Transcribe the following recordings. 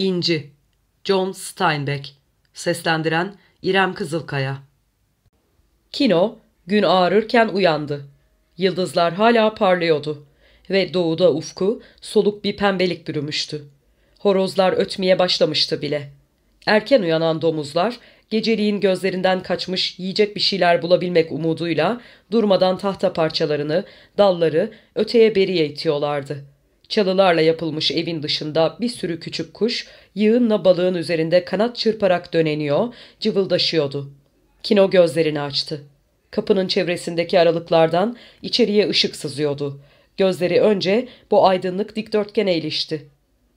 İnci John Steinbeck Seslendiren İrem Kızılkaya Kino gün ağarırken uyandı. Yıldızlar hala parlıyordu ve doğuda ufku soluk bir pembelik bürümüştü. Horozlar ötmeye başlamıştı bile. Erken uyanan domuzlar geceliğin gözlerinden kaçmış yiyecek bir şeyler bulabilmek umuduyla durmadan tahta parçalarını, dalları öteye beriye itiyorlardı. Çalılarla yapılmış evin dışında bir sürü küçük kuş yığınla balığın üzerinde kanat çırparak döneniyor, cıvıldaşıyordu. Kino gözlerini açtı. Kapının çevresindeki aralıklardan içeriye ışık sızıyordu. Gözleri önce bu aydınlık dikdörtgene ilişti.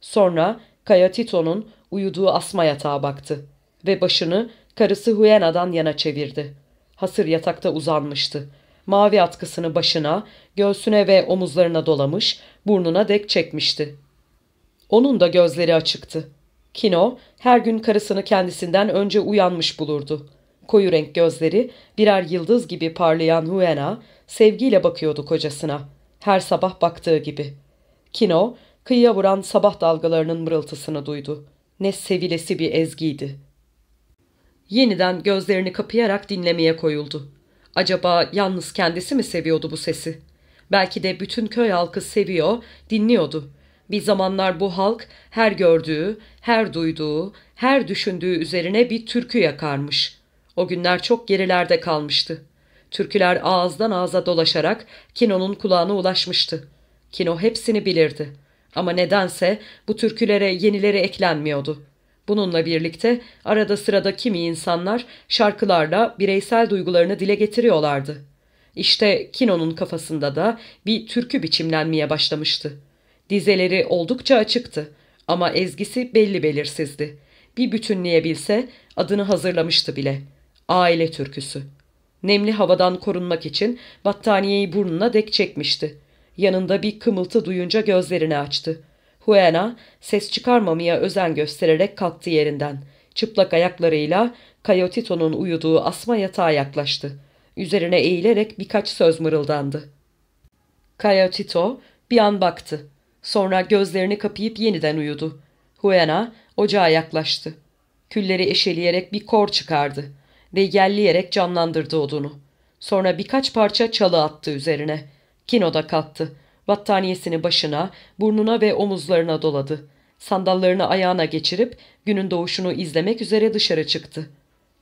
Sonra Kaya Tito'nun uyuduğu asma yatağa baktı ve başını karısı Huena'dan yana çevirdi. Hasır yatakta uzanmıştı. Mavi atkısını başına, göğsüne ve omuzlarına dolamış, burnuna dek çekmişti. Onun da gözleri açıktı. Kino her gün karısını kendisinden önce uyanmış bulurdu. Koyu renk gözleri birer yıldız gibi parlayan Huena sevgiyle bakıyordu kocasına. Her sabah baktığı gibi. Kino kıyıya vuran sabah dalgalarının mırıltısını duydu. Ne sevilesi bir ezgiydi. Yeniden gözlerini kapayarak dinlemeye koyuldu. Acaba yalnız kendisi mi seviyordu bu sesi? Belki de bütün köy halkı seviyor, dinliyordu. Bir zamanlar bu halk her gördüğü, her duyduğu, her düşündüğü üzerine bir türkü yakarmış. O günler çok gerilerde kalmıştı. Türküler ağızdan ağza dolaşarak Kino'nun kulağına ulaşmıştı. Kino hepsini bilirdi. Ama nedense bu türkülere yenileri eklenmiyordu. Bununla birlikte arada sırada kimi insanlar şarkılarla bireysel duygularını dile getiriyorlardı. İşte Kino'nun kafasında da bir türkü biçimlenmeye başlamıştı. Dizeleri oldukça açıktı ama ezgisi belli belirsizdi. Bir bütünleyebilse adını hazırlamıştı bile. Aile türküsü. Nemli havadan korunmak için battaniyeyi burnuna dek çekmişti. Yanında bir kımıltı duyunca gözlerini açtı. Huena ses çıkarmamaya özen göstererek kalktı yerinden. Çıplak ayaklarıyla Kayotito'nun uyuduğu asma yatağa yaklaştı. Üzerine eğilerek birkaç söz mırıldandı. Kayotito bir an baktı. Sonra gözlerini kapayıp yeniden uyudu. Huena ocağa yaklaştı. Külleri eşeleyerek bir kor çıkardı ve yelleyerek canlandırdı odunu. Sonra birkaç parça çalı attı üzerine. Kino da kalktı. Battaniyesini başına, burnuna ve omuzlarına doladı. Sandallarını ayağına geçirip günün doğuşunu izlemek üzere dışarı çıktı.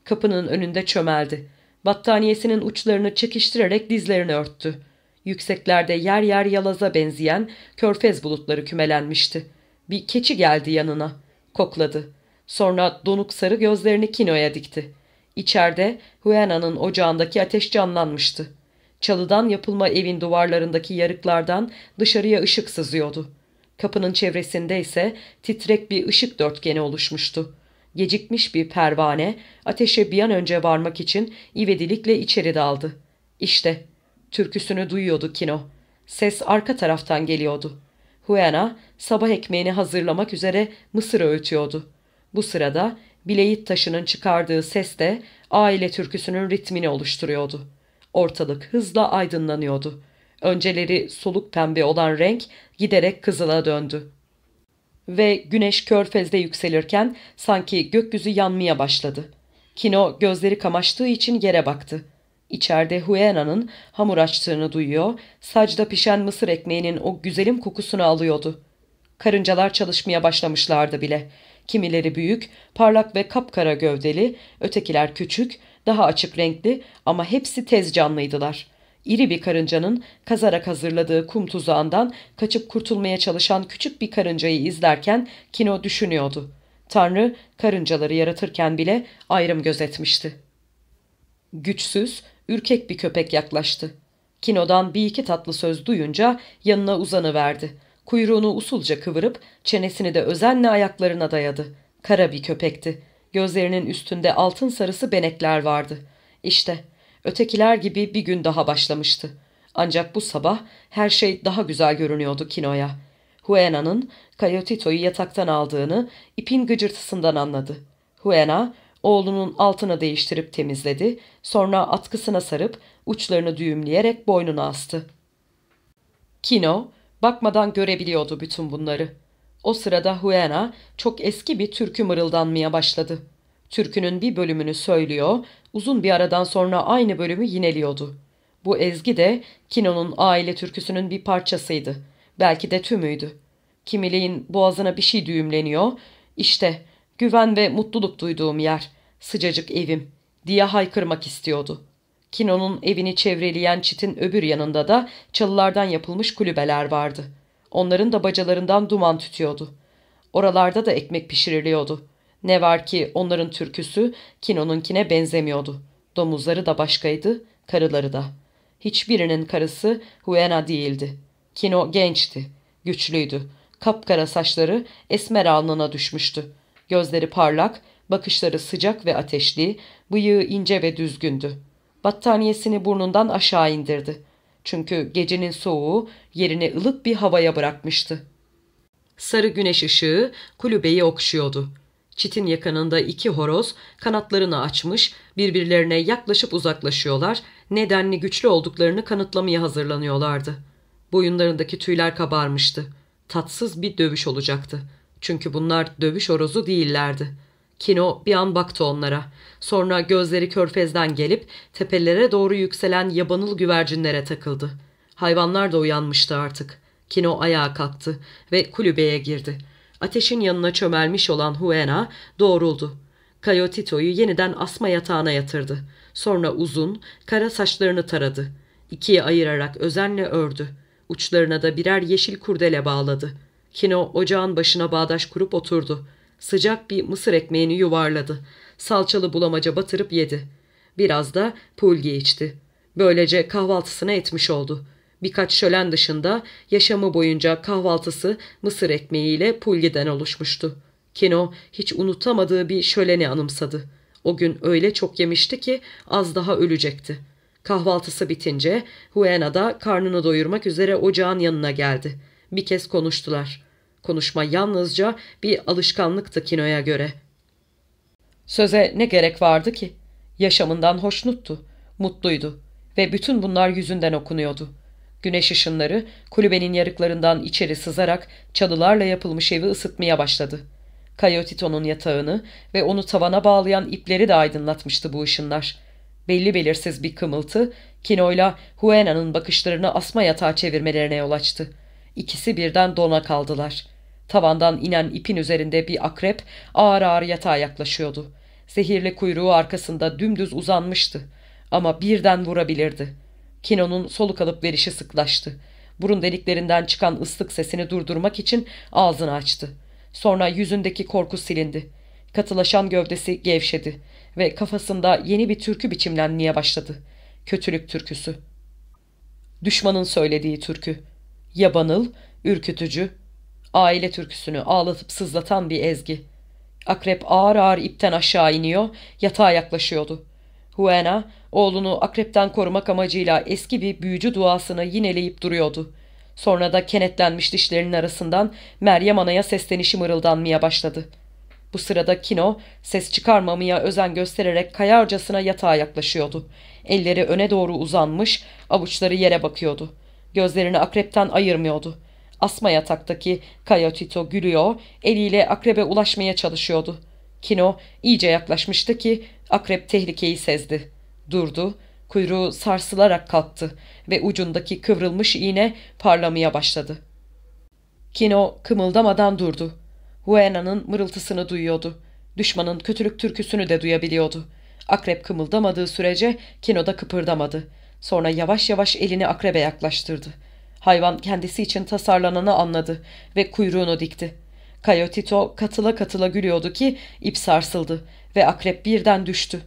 Kapının önünde çömeldi. Battaniyesinin uçlarını çekiştirerek dizlerini örttü. Yükseklerde yer yer yalaza benzeyen körfez bulutları kümelenmişti. Bir keçi geldi yanına. Kokladı. Sonra donuk sarı gözlerini Kino'ya dikti. İçeride Huena'nın ocağındaki ateş canlanmıştı. Çalıdan yapılma evin duvarlarındaki yarıklardan dışarıya ışık sızıyordu. Kapının çevresinde ise titrek bir ışık dörtgeni oluşmuştu. Gecikmiş bir pervane ateşe bir an önce varmak için ivedilikle içeri daldı. İşte türküsünü duyuyordu Kino. Ses arka taraftan geliyordu. Huena sabah ekmeğini hazırlamak üzere mısır öğütüyordu. Bu sırada bileyit taşının çıkardığı ses de aile türküsünün ritmini oluşturuyordu. Ortalık hızla aydınlanıyordu. Önceleri soluk pembe olan renk giderek kızıla döndü. Ve güneş körfezde yükselirken sanki gökyüzü yanmaya başladı. Kino gözleri kamaştığı için yere baktı. İçeride Huena'nın hamur açtığını duyuyor, sacda pişen mısır ekmeğinin o güzelim kokusunu alıyordu. Karıncalar çalışmaya başlamışlardı bile. Kimileri büyük, parlak ve kapkara gövdeli, ötekiler küçük, daha açık renkli ama hepsi tez canlıydılar. İri bir karıncanın kazarak hazırladığı kum tuzağından kaçıp kurtulmaya çalışan küçük bir karıncayı izlerken Kino düşünüyordu. Tanrı karıncaları yaratırken bile ayrım gözetmişti. Güçsüz, ürkek bir köpek yaklaştı. Kino'dan bir iki tatlı söz duyunca yanına uzanıverdi. Kuyruğunu usulca kıvırıp çenesini de özenle ayaklarına dayadı. Kara bir köpekti. Gözlerinin üstünde altın sarısı benekler vardı. İşte ötekiler gibi bir gün daha başlamıştı. Ancak bu sabah her şey daha güzel görünüyordu Kino'ya. Huena'nın Kayotito'yu yataktan aldığını ipin gıcırtısından anladı. Huena oğlunun altını değiştirip temizledi, sonra atkısına sarıp uçlarını düğümleyerek boynuna astı. Kino bakmadan görebiliyordu bütün bunları. O sırada Huena çok eski bir türkü mırıldanmaya başladı. Türkünün bir bölümünü söylüyor, uzun bir aradan sonra aynı bölümü yineliyordu. Bu ezgi de Kino'nun aile türküsünün bir parçasıydı. Belki de tümüydü. Kimileyin boğazına bir şey düğümleniyor. İşte güven ve mutluluk duyduğum yer, sıcacık evim diye haykırmak istiyordu. Kino'nun evini çevreleyen çitin öbür yanında da çalılardan yapılmış kulübeler vardı. Onların da bacalarından duman tütüyordu. Oralarda da ekmek pişiriliyordu. Ne var ki onların türküsü Kino'nunkine benzemiyordu. Domuzları da başkaydı, karıları da. Hiçbirinin karısı Huena değildi. Kino gençti, güçlüydü. Kapkara saçları esmer alnına düşmüştü. Gözleri parlak, bakışları sıcak ve ateşli, bıyığı ince ve düzgündü. Battaniyesini burnundan aşağı indirdi. Çünkü gecenin soğuğu yerini ılık bir havaya bırakmıştı. Sarı güneş ışığı kulübeyi okşuyordu. Çitin yakınında iki horoz kanatlarını açmış birbirlerine yaklaşıp uzaklaşıyorlar, nedenli güçlü olduklarını kanıtlamaya hazırlanıyorlardı. Boyunlarındaki tüyler kabarmıştı. Tatsız bir dövüş olacaktı. Çünkü bunlar dövüş horozu değillerdi. Kino bir an baktı onlara. Sonra gözleri körfezden gelip tepelere doğru yükselen yabanıl güvercinlere takıldı. Hayvanlar da uyanmıştı artık. Kino ayağa kalktı ve kulübeye girdi. Ateşin yanına çömelmiş olan Huena doğruldu. Kayotito'yu yeniden asma yatağına yatırdı. Sonra uzun, kara saçlarını taradı. İkiye ayırarak özenle ördü. Uçlarına da birer yeşil kurdele bağladı. Kino ocağın başına bağdaş kurup oturdu. Sıcak bir mısır ekmeğini yuvarladı. Salçalı bulamaca batırıp yedi. Biraz da pulgi içti. Böylece kahvaltısını etmiş oldu. Birkaç şölen dışında yaşamı boyunca kahvaltısı mısır ekmeğiyle pulgiden oluşmuştu. Kino hiç unutamadığı bir şöleni anımsadı. O gün öyle çok yemişti ki az daha ölecekti. Kahvaltısı bitince Huena da karnını doyurmak üzere ocağın yanına geldi. Bir kez konuştular. Konuşma yalnızca bir alışkanlıktı Kino'ya göre. Söze ne gerek vardı ki? Yaşamından hoşnuttu, mutluydu ve bütün bunlar yüzünden okunuyordu. Güneş ışınları kulübenin yarıklarından içeri sızarak çalılarla yapılmış evi ısıtmaya başladı. Kayotito'nun yatağını ve onu tavana bağlayan ipleri de aydınlatmıştı bu ışınlar. Belli belirsiz bir kımıltı, Kino'yla Huena'nın bakışlarını asma yatağa çevirmelerine yol açtı. İkisi birden dona kaldılar. Tavandan inen ipin üzerinde bir akrep ağır ağır yatağa yaklaşıyordu. Zehirli kuyruğu arkasında dümdüz uzanmıştı. Ama birden vurabilirdi. Kino'nun soluk alıp verişi sıklaştı. Burun deliklerinden çıkan ıslık sesini durdurmak için ağzını açtı. Sonra yüzündeki korku silindi. Katılaşan gövdesi gevşedi ve kafasında yeni bir türkü biçimlenmeye başladı. Kötülük türküsü. Düşmanın söylediği türkü. Yabanıl, ürkütücü, aile türküsünü ağlatıp sızlatan bir ezgi. Akrep ağır ağır ipten aşağı iniyor, yatağa yaklaşıyordu. Huena, oğlunu akrepten korumak amacıyla eski bir büyücü duasını yineleyip duruyordu. Sonra da kenetlenmiş dişlerinin arasından Meryem Ana'ya seslenişi mırıldanmaya başladı. Bu sırada Kino ses çıkarmamaya özen göstererek kayarcasına yatağa yaklaşıyordu. Elleri öne doğru uzanmış, avuçları yere bakıyordu. Gözlerini akrepten ayırmıyordu. Asma yataktaki Kayotito gülüyor, eliyle akrebe ulaşmaya çalışıyordu. Kino iyice yaklaşmıştı ki akrep tehlikeyi sezdi. Durdu, kuyruğu sarsılarak kalktı ve ucundaki kıvrılmış iğne parlamaya başladı. Kino kımıldamadan durdu. Huena'nın mırıltısını duyuyordu. Düşmanın kötülük türküsünü de duyabiliyordu. Akrep kımıldamadığı sürece Kino da kıpırdamadı. Sonra yavaş yavaş elini akrebe yaklaştırdı. Hayvan kendisi için tasarlananı anladı ve kuyruğunu dikti. Kayotito katıla katıla gülüyordu ki ip sarsıldı ve akrep birden düştü.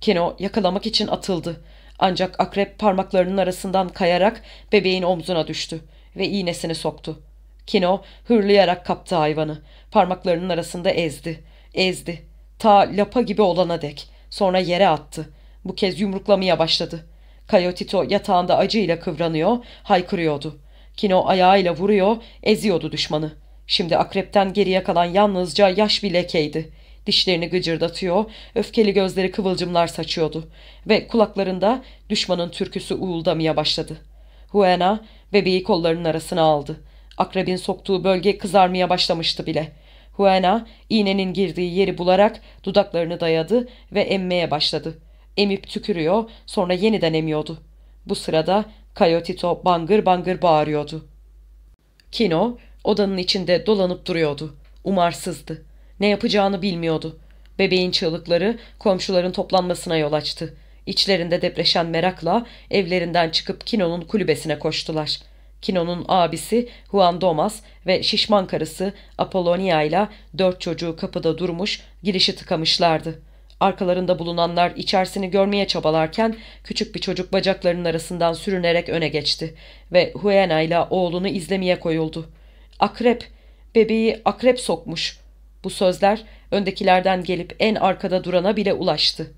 Kino yakalamak için atıldı. Ancak akrep parmaklarının arasından kayarak bebeğin omzuna düştü ve iğnesini soktu. Kino hırlayarak kaptı hayvanı. Parmaklarının arasında ezdi. Ezdi. Ta lapa gibi olana dek. Sonra yere attı. Bu kez yumruklamaya başladı. Kayotito yatağında acıyla kıvranıyor, haykırıyordu. Kino ayağıyla vuruyor, eziyordu düşmanı. Şimdi akrepten geriye kalan yalnızca yaş bir lekeydi. Dişlerini gıcırdatıyor, öfkeli gözleri kıvılcımlar saçıyordu ve kulaklarında düşmanın türküsü uğuldamaya başladı. Huena bebeği kollarının arasına aldı. Akrebin soktuğu bölge kızarmaya başlamıştı bile. Huena iğnenin girdiği yeri bularak dudaklarını dayadı ve emmeye başladı. Emip tükürüyor sonra yeniden emiyordu. Bu sırada Kayotito bangır bangır bağırıyordu. Kino odanın içinde dolanıp duruyordu. Umarsızdı. Ne yapacağını bilmiyordu. Bebeğin çığlıkları komşuların toplanmasına yol açtı. İçlerinde depreşen merakla evlerinden çıkıp Kino'nun kulübesine koştular. Kino'nun abisi Juan Domas ve şişman karısı Apollonia ile dört çocuğu kapıda durmuş girişi tıkamışlardı. Arkalarında bulunanlar içerisini görmeye çabalarken küçük bir çocuk bacaklarının arasından sürünerek öne geçti ve Huena ile oğlunu izlemeye koyuldu. Akrep, bebeği akrep sokmuş. Bu sözler öndekilerden gelip en arkada durana bile ulaştı.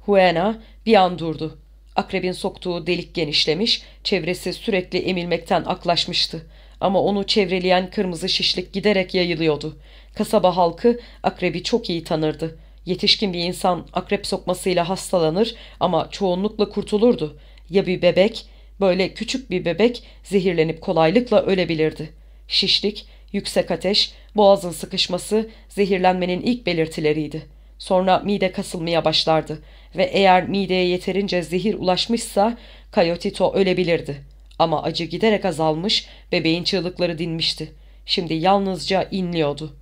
Huena bir an durdu. Akrebin soktuğu delik genişlemiş, çevresi sürekli emilmekten aklaşmıştı. Ama onu çevreleyen kırmızı şişlik giderek yayılıyordu. Kasaba halkı akrebi çok iyi tanırdı. Yetişkin bir insan akrep sokmasıyla hastalanır ama çoğunlukla kurtulurdu. Ya bir bebek, böyle küçük bir bebek zehirlenip kolaylıkla ölebilirdi. Şişlik, yüksek ateş, boğazın sıkışması zehirlenmenin ilk belirtileriydi. Sonra mide kasılmaya başlardı ve eğer mideye yeterince zehir ulaşmışsa Kayotito ölebilirdi. Ama acı giderek azalmış, bebeğin çığlıkları dinmişti. Şimdi yalnızca inliyordu.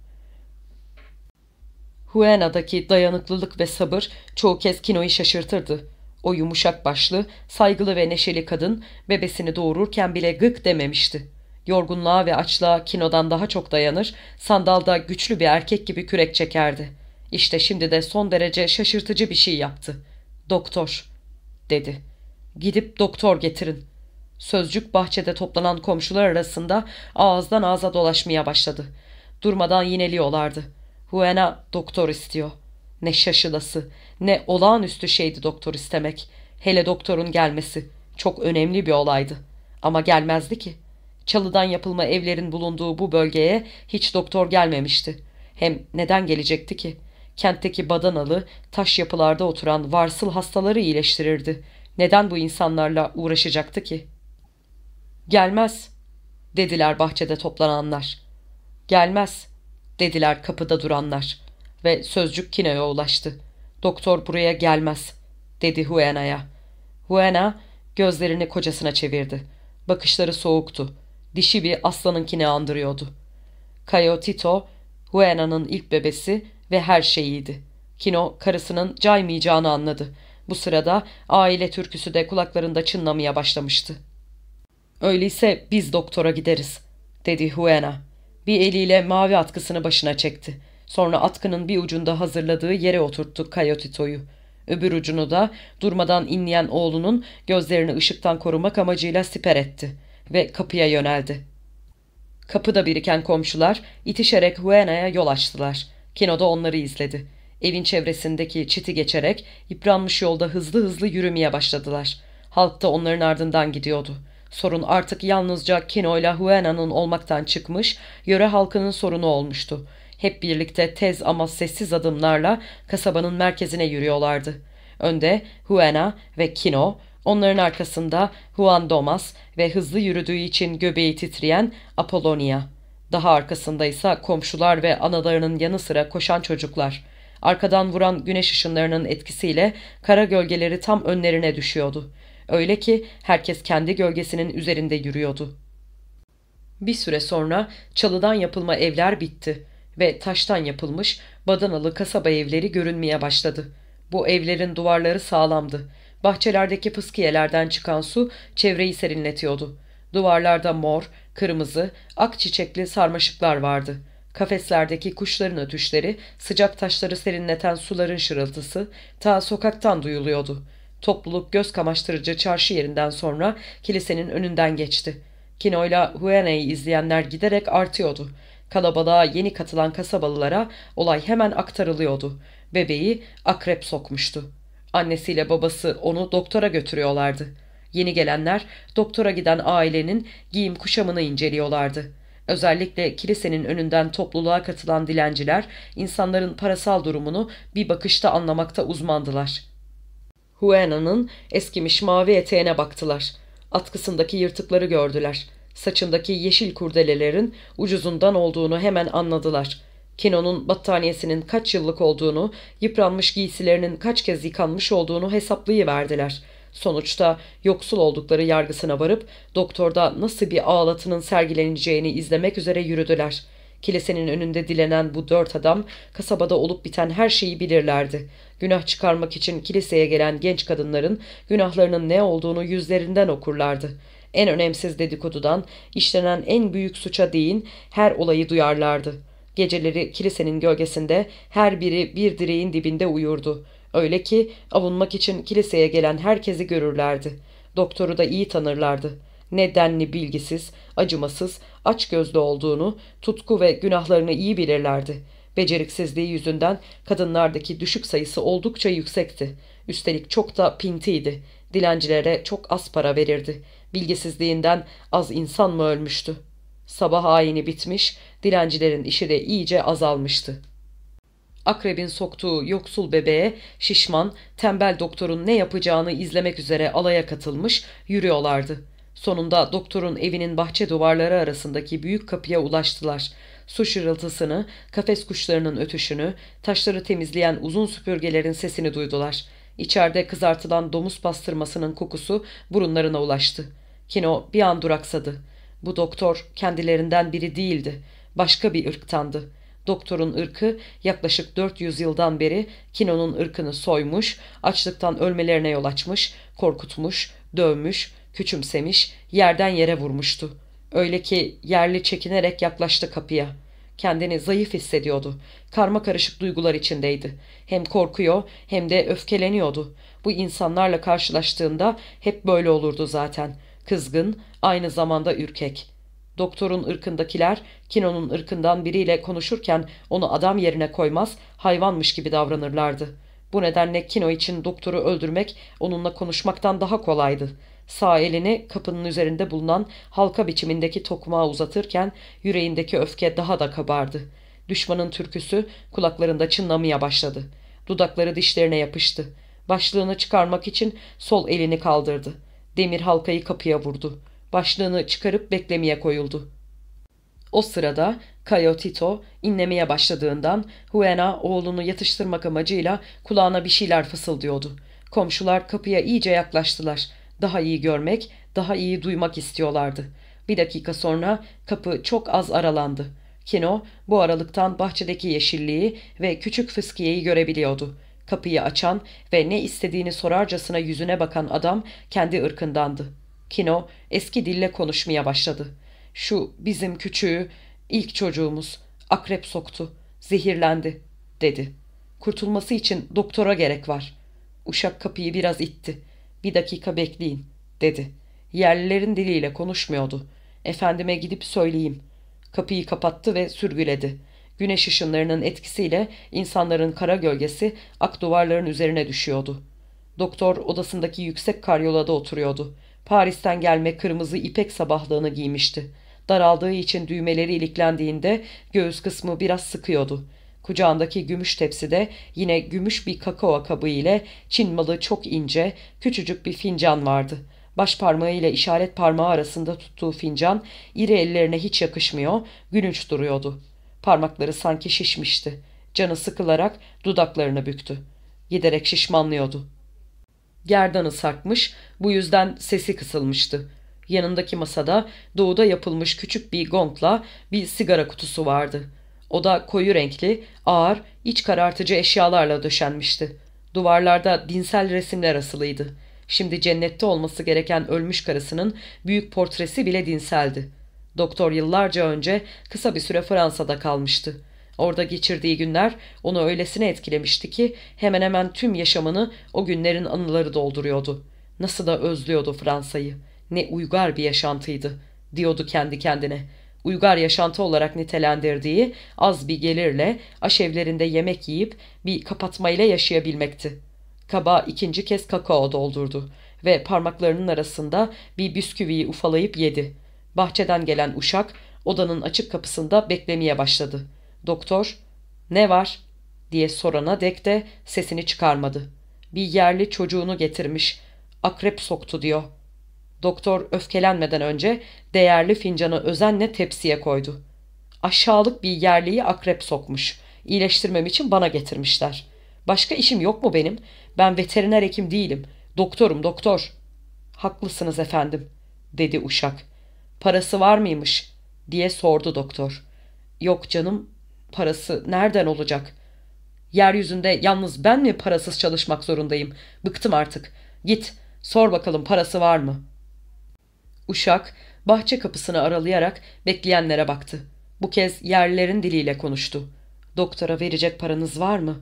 Huena'daki dayanıklılık ve sabır çoğu kez Kino'yu şaşırtırdı. O yumuşak başlı, saygılı ve neşeli kadın bebesini doğururken bile gık dememişti. Yorgunluğa ve açlığa Kino'dan daha çok dayanır, sandalda güçlü bir erkek gibi kürek çekerdi. İşte şimdi de son derece şaşırtıcı bir şey yaptı. Doktor, dedi. Gidip doktor getirin. Sözcük bahçede toplanan komşular arasında ağızdan ağza dolaşmaya başladı. Durmadan yineliyorlardı. Huena doktor istiyor. Ne şaşılası, ne olağanüstü şeydi doktor istemek. Hele doktorun gelmesi. Çok önemli bir olaydı. Ama gelmezdi ki. Çalıdan yapılma evlerin bulunduğu bu bölgeye hiç doktor gelmemişti. Hem neden gelecekti ki? Kentteki badanalı, taş yapılarda oturan varsıl hastaları iyileştirirdi. Neden bu insanlarla uğraşacaktı ki? Gelmez, dediler bahçede toplananlar. Gelmez, dediler kapıda duranlar. Ve sözcük Kino'ya ulaştı. Doktor buraya gelmez, dedi Huena'ya. Huena gözlerini kocasına çevirdi. Bakışları soğuktu. Dişi bir aslanınkini andırıyordu. Cayo Tito, Huena'nın ilk bebesi ve her şeyiydi. Kino karısının caymayacağını anladı. Bu sırada aile türküsü de kulaklarında çınlamaya başlamıştı. Öyleyse biz doktora gideriz, dedi Huena. Bir eliyle mavi atkısını başına çekti. Sonra atkının bir ucunda hazırladığı yere oturttu Kayotito'yu. Öbür ucunu da durmadan inleyen oğlunun gözlerini ışıktan korumak amacıyla siper etti ve kapıya yöneldi. Kapıda biriken komşular itişerek Huena'ya yol açtılar. Kino da onları izledi. Evin çevresindeki çiti geçerek yıpranmış yolda hızlı hızlı yürümeye başladılar. Halk da onların ardından gidiyordu. Sorun artık yalnızca Kino ile Huena'nın olmaktan çıkmış, yöre halkının sorunu olmuştu. Hep birlikte tez ama sessiz adımlarla kasabanın merkezine yürüyorlardı. Önde Huena ve Kino, onların arkasında Juan Domas ve hızlı yürüdüğü için göbeği titreyen Apollonia. Daha arkasında ise komşular ve analarının yanı sıra koşan çocuklar. Arkadan vuran güneş ışınlarının etkisiyle kara gölgeleri tam önlerine düşüyordu. Öyle ki herkes kendi gölgesinin üzerinde yürüyordu. Bir süre sonra çalıdan yapılma evler bitti ve taştan yapılmış badanalı kasaba evleri görünmeye başladı. Bu evlerin duvarları sağlamdı. Bahçelerdeki fıskiyelerden çıkan su çevreyi serinletiyordu. Duvarlarda mor, kırmızı, ak çiçekli sarmaşıklar vardı. Kafeslerdeki kuşların ötüşleri, sıcak taşları serinleten suların şırıltısı ta sokaktan duyuluyordu. Topluluk göz kamaştırıcı çarşı yerinden sonra kilisenin önünden geçti. Kino'yla Huena'yı izleyenler giderek artıyordu. Kalabalığa yeni katılan kasabalılara olay hemen aktarılıyordu. Bebeği akrep sokmuştu. Annesiyle babası onu doktora götürüyorlardı. Yeni gelenler doktora giden ailenin giyim kuşamını inceliyorlardı. Özellikle kilisenin önünden topluluğa katılan dilenciler insanların parasal durumunu bir bakışta anlamakta uzmandılar. Huena'nın eskimiş mavi eteğine baktılar. Atkısındaki yırtıkları gördüler. Saçındaki yeşil kurdelelerin ucuzundan olduğunu hemen anladılar. Kino'nun battaniyesinin kaç yıllık olduğunu, yıpranmış giysilerinin kaç kez yıkanmış olduğunu hesaplayıverdiler. Sonuçta yoksul oldukları yargısına varıp doktorda nasıl bir ağlatının sergileneceğini izlemek üzere yürüdüler. Kilisenin önünde dilenen bu dört adam kasabada olup biten her şeyi bilirlerdi. Günah çıkarmak için kiliseye gelen genç kadınların günahlarının ne olduğunu yüzlerinden okurlardı. En önemsiz dedikodudan, işlenen en büyük suça değin her olayı duyarlardı. Geceleri kilisenin gölgesinde her biri bir direğin dibinde uyurdu. Öyle ki avunmak için kiliseye gelen herkesi görürlerdi. Doktoru da iyi tanırlardı. Nedenli bilgisiz, acımasız, açgözlü olduğunu, tutku ve günahlarını iyi bilirlerdi. Beceriksizliği yüzünden kadınlardaki düşük sayısı oldukça yüksekti. Üstelik çok da pintiydi. Dilencilere çok az para verirdi. Bilgisizliğinden az insan mı ölmüştü? Sabah ayini bitmiş, dilencilerin işi de iyice azalmıştı. Akrebin soktuğu yoksul bebeğe şişman, tembel doktorun ne yapacağını izlemek üzere alaya katılmış, yürüyorlardı. Sonunda doktorun evinin bahçe duvarları arasındaki büyük kapıya ulaştılar. Su şırıltısını, kafes kuşlarının ötüşünü, taşları temizleyen uzun süpürgelerin sesini duydular. İçeride kızartılan domuz pastırmasının kokusu burunlarına ulaştı. Kino bir an duraksadı. Bu doktor kendilerinden biri değildi. Başka bir ırktandı. Doktorun ırkı yaklaşık 400 yıldan beri Kino'nun ırkını soymuş, açlıktan ölmelerine yol açmış, korkutmuş, dövmüş, küçümsemiş, yerden yere vurmuştu. Öyle ki yerli çekinerek yaklaştı kapıya. Kendini zayıf hissediyordu. Karma karışık duygular içindeydi. Hem korkuyor hem de öfkeleniyordu. Bu insanlarla karşılaştığında hep böyle olurdu zaten. Kızgın, aynı zamanda ürkek. Doktorun ırkındakiler Kino'nun ırkından biriyle konuşurken onu adam yerine koymaz, hayvanmış gibi davranırlardı. Bu nedenle Kino için doktoru öldürmek onunla konuşmaktan daha kolaydı. Sağ elini kapının üzerinde bulunan halka biçimindeki tokmağa uzatırken yüreğindeki öfke daha da kabardı. Düşmanın türküsü kulaklarında çınlamaya başladı. Dudakları dişlerine yapıştı. Başlığını çıkarmak için sol elini kaldırdı. Demir halkayı kapıya vurdu. Başlığını çıkarıp beklemeye koyuldu. O sırada Cayo Tito inlemeye başladığından Huena oğlunu yatıştırmak amacıyla kulağına bir şeyler fısıldıyordu. Komşular kapıya iyice yaklaştılar. Daha iyi görmek, daha iyi duymak istiyorlardı. Bir dakika sonra kapı çok az aralandı. Kino bu aralıktan bahçedeki yeşilliği ve küçük fıskiyeyi görebiliyordu. Kapıyı açan ve ne istediğini sorarcasına yüzüne bakan adam kendi ırkındandı. Kino eski dille konuşmaya başladı. Şu bizim küçüğü, ilk çocuğumuz, akrep soktu, zehirlendi, dedi. Kurtulması için doktora gerek var. Uşak kapıyı biraz itti. Bir dakika bekleyin, dedi. Yerlilerin diliyle konuşmuyordu. Efendime gidip söyleyeyim. Kapıyı kapattı ve sürgüledi. Güneş ışınlarının etkisiyle insanların kara gölgesi ak duvarların üzerine düşüyordu. Doktor odasındaki yüksek karyolada oturuyordu. Paris'ten gelme kırmızı ipek sabahlığını giymişti. Daraldığı için düğmeleri iliklendiğinde göğüs kısmı biraz sıkıyordu. Kucağındaki gümüş tepside yine gümüş bir kakao kabı ile Çin malı çok ince, küçücük bir fincan vardı. Baş parmağı ile işaret parmağı arasında tuttuğu fincan iri ellerine hiç yakışmıyor, gülünç duruyordu. Parmakları sanki şişmişti. Canı sıkılarak dudaklarını büktü. Giderek şişmanlıyordu. Gerdanı sarkmış, bu yüzden sesi kısılmıştı. Yanındaki masada doğuda yapılmış küçük bir gongla bir sigara kutusu vardı. O da koyu renkli, ağır, iç karartıcı eşyalarla döşenmişti. Duvarlarda dinsel resimler asılıydı. Şimdi cennette olması gereken ölmüş karısının büyük portresi bile dinseldi. Doktor yıllarca önce kısa bir süre Fransa'da kalmıştı. Orada geçirdiği günler onu öylesine etkilemişti ki hemen hemen tüm yaşamını o günlerin anıları dolduruyordu. Nasıl da özlüyordu Fransa'yı. Ne uygar bir yaşantıydı, diyordu kendi kendine. Uygar yaşantı olarak nitelendirdiği az bir gelirle aşevlerinde yemek yiyip bir kapatmayla yaşayabilmekti. Kaba ikinci kez kakao doldurdu ve parmaklarının arasında bir bisküviyi ufalayıp yedi. Bahçeden gelen uşak odanın açık kapısında beklemeye başladı. Doktor ne var diye sorana dek de sesini çıkarmadı. Bir yerli çocuğunu getirmiş. Akrep soktu diyor. Doktor öfkelenmeden önce değerli fincanı özenle tepsiye koydu. Aşağılık bir yerliyi akrep sokmuş. İyileştirmem için bana getirmişler. Başka işim yok mu benim? Ben veteriner hekim değilim. Doktorum doktor. Haklısınız efendim, dedi uşak. Parası var mıymış? diye sordu doktor. Yok canım, parası nereden olacak? Yeryüzünde yalnız ben mi parasız çalışmak zorundayım? Bıktım artık. Git, sor bakalım parası var mı? Uşak, bahçe kapısını aralayarak bekleyenlere baktı. Bu kez yerlilerin diliyle konuştu. Doktora verecek paranız var mı?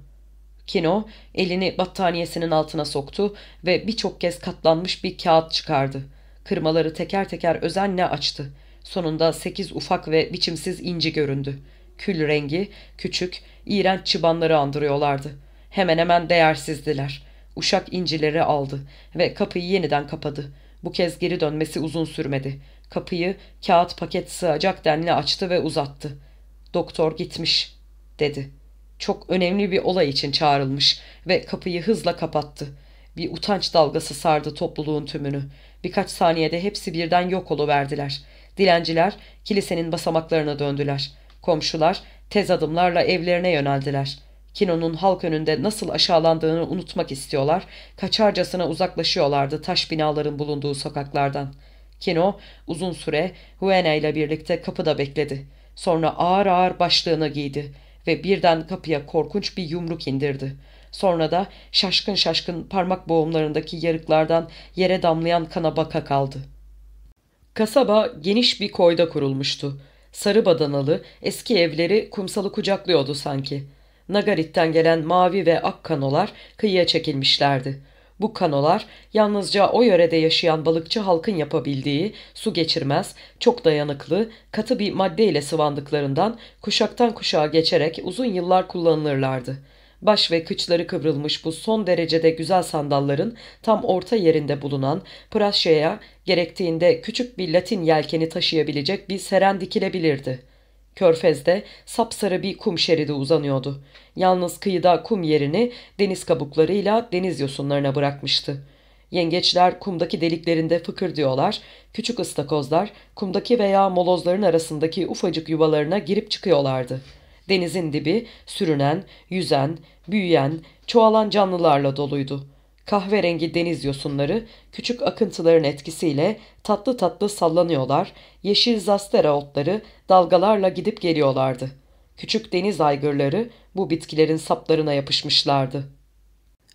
Kino elini battaniyesinin altına soktu ve birçok kez katlanmış bir kağıt çıkardı. Kırmaları teker teker özenle açtı. Sonunda sekiz ufak ve biçimsiz inci göründü. Kül rengi, küçük, iğrenç çıbanları andırıyorlardı. Hemen hemen değersizdiler. Uşak incileri aldı ve kapıyı yeniden kapadı. Bu kez geri dönmesi uzun sürmedi. Kapıyı kağıt paket sığacak denli açtı ve uzattı. Doktor gitmiş, dedi. Çok önemli bir olay için çağrılmış ve kapıyı hızla kapattı. Bir utanç dalgası sardı topluluğun tümünü. Birkaç saniyede hepsi birden yok oluverdiler. Dilenciler kilisenin basamaklarına döndüler. Komşular tez adımlarla evlerine yöneldiler. Kino'nun halk önünde nasıl aşağılandığını unutmak istiyorlar, kaçarcasına uzaklaşıyorlardı taş binaların bulunduğu sokaklardan. Kino uzun süre Huena ile birlikte kapıda bekledi. Sonra ağır ağır başlığını giydi ve birden kapıya korkunç bir yumruk indirdi. Sonra da şaşkın şaşkın parmak boğumlarındaki yarıklardan yere damlayan kana baka kaldı. Kasaba geniş bir koyda kurulmuştu. Sarı badanalı eski evleri kumsalı kucaklıyordu sanki. Nagarit'ten gelen mavi ve ak kanolar kıyıya çekilmişlerdi. Bu kanolar yalnızca o yörede yaşayan balıkçı halkın yapabildiği su geçirmez, çok dayanıklı, katı bir maddeyle sıvandıklarından kuşaktan kuşağa geçerek uzun yıllar kullanılırlardı. Baş ve kıçları kıvrılmış bu son derecede güzel sandalların tam orta yerinde bulunan praşyaya gerektiğinde küçük bir latin yelkeni taşıyabilecek bir seren dikilebilirdi. Körfez'de sapsarı bir kum şeridi uzanıyordu. Yalnız kıyıda kum yerini deniz kabuklarıyla deniz yosunlarına bırakmıştı. Yengeçler kumdaki deliklerinde fıkır diyorlar, küçük ıstakozlar kumdaki veya molozların arasındaki ufacık yuvalarına girip çıkıyorlardı. Denizin dibi sürünen, yüzen, büyüyen, çoğalan canlılarla doluydu. Kahverengi deniz yosunları küçük akıntıların etkisiyle tatlı tatlı sallanıyorlar, yeşil zastera otları dalgalarla gidip geliyorlardı. Küçük deniz aygırları bu bitkilerin saplarına yapışmışlardı.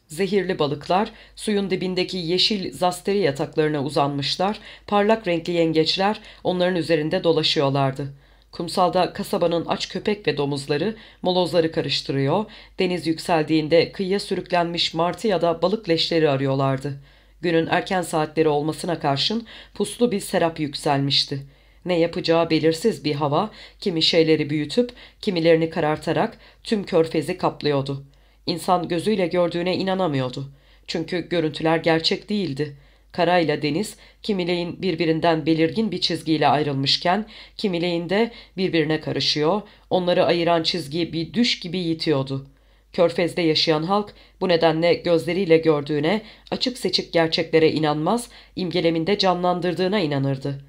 Zehirli balıklar suyun dibindeki yeşil zasteri yataklarına uzanmışlar, parlak renkli yengeçler onların üzerinde dolaşıyorlardı. Kumsalda kasabanın aç köpek ve domuzları molozları karıştırıyor, deniz yükseldiğinde kıyıya sürüklenmiş martı ya da balık leşleri arıyorlardı. Günün erken saatleri olmasına karşın puslu bir serap yükselmişti. Ne yapacağı belirsiz bir hava, kimi şeyleri büyütüp, kimilerini karartarak tüm körfezi kaplıyordu. İnsan gözüyle gördüğüne inanamıyordu. Çünkü görüntüler gerçek değildi. Karayla deniz kimileyin birbirinden belirgin bir çizgiyle ayrılmışken kimileyin birbirine karışıyor, onları ayıran çizgi bir düş gibi yitiyordu. Körfez'de yaşayan halk bu nedenle gözleriyle gördüğüne, açık seçik gerçeklere inanmaz, imgeleminde canlandırdığına inanırdı.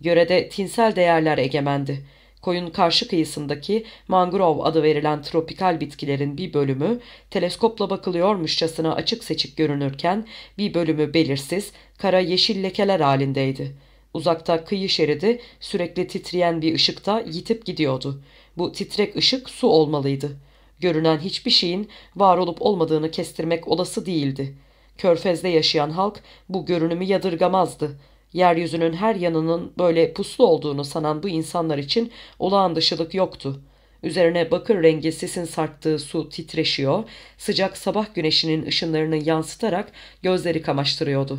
Yörede tinsel değerler egemendi. Koyun karşı kıyısındaki mangrov adı verilen tropikal bitkilerin bir bölümü teleskopla bakılıyormuşçasına açık seçik görünürken bir bölümü belirsiz, kara yeşil lekeler halindeydi. Uzakta kıyı şeridi sürekli titreyen bir ışıkta yitip gidiyordu. Bu titrek ışık su olmalıydı. Görünen hiçbir şeyin var olup olmadığını kestirmek olası değildi. Körfez'de yaşayan halk bu görünümü yadırgamazdı. Yeryüzünün her yanının böyle puslu olduğunu sanan bu insanlar için olağan dışılık yoktu. Üzerine bakır rengi sisin sarktığı su titreşiyor, sıcak sabah güneşinin ışınlarını yansıtarak gözleri kamaştırıyordu.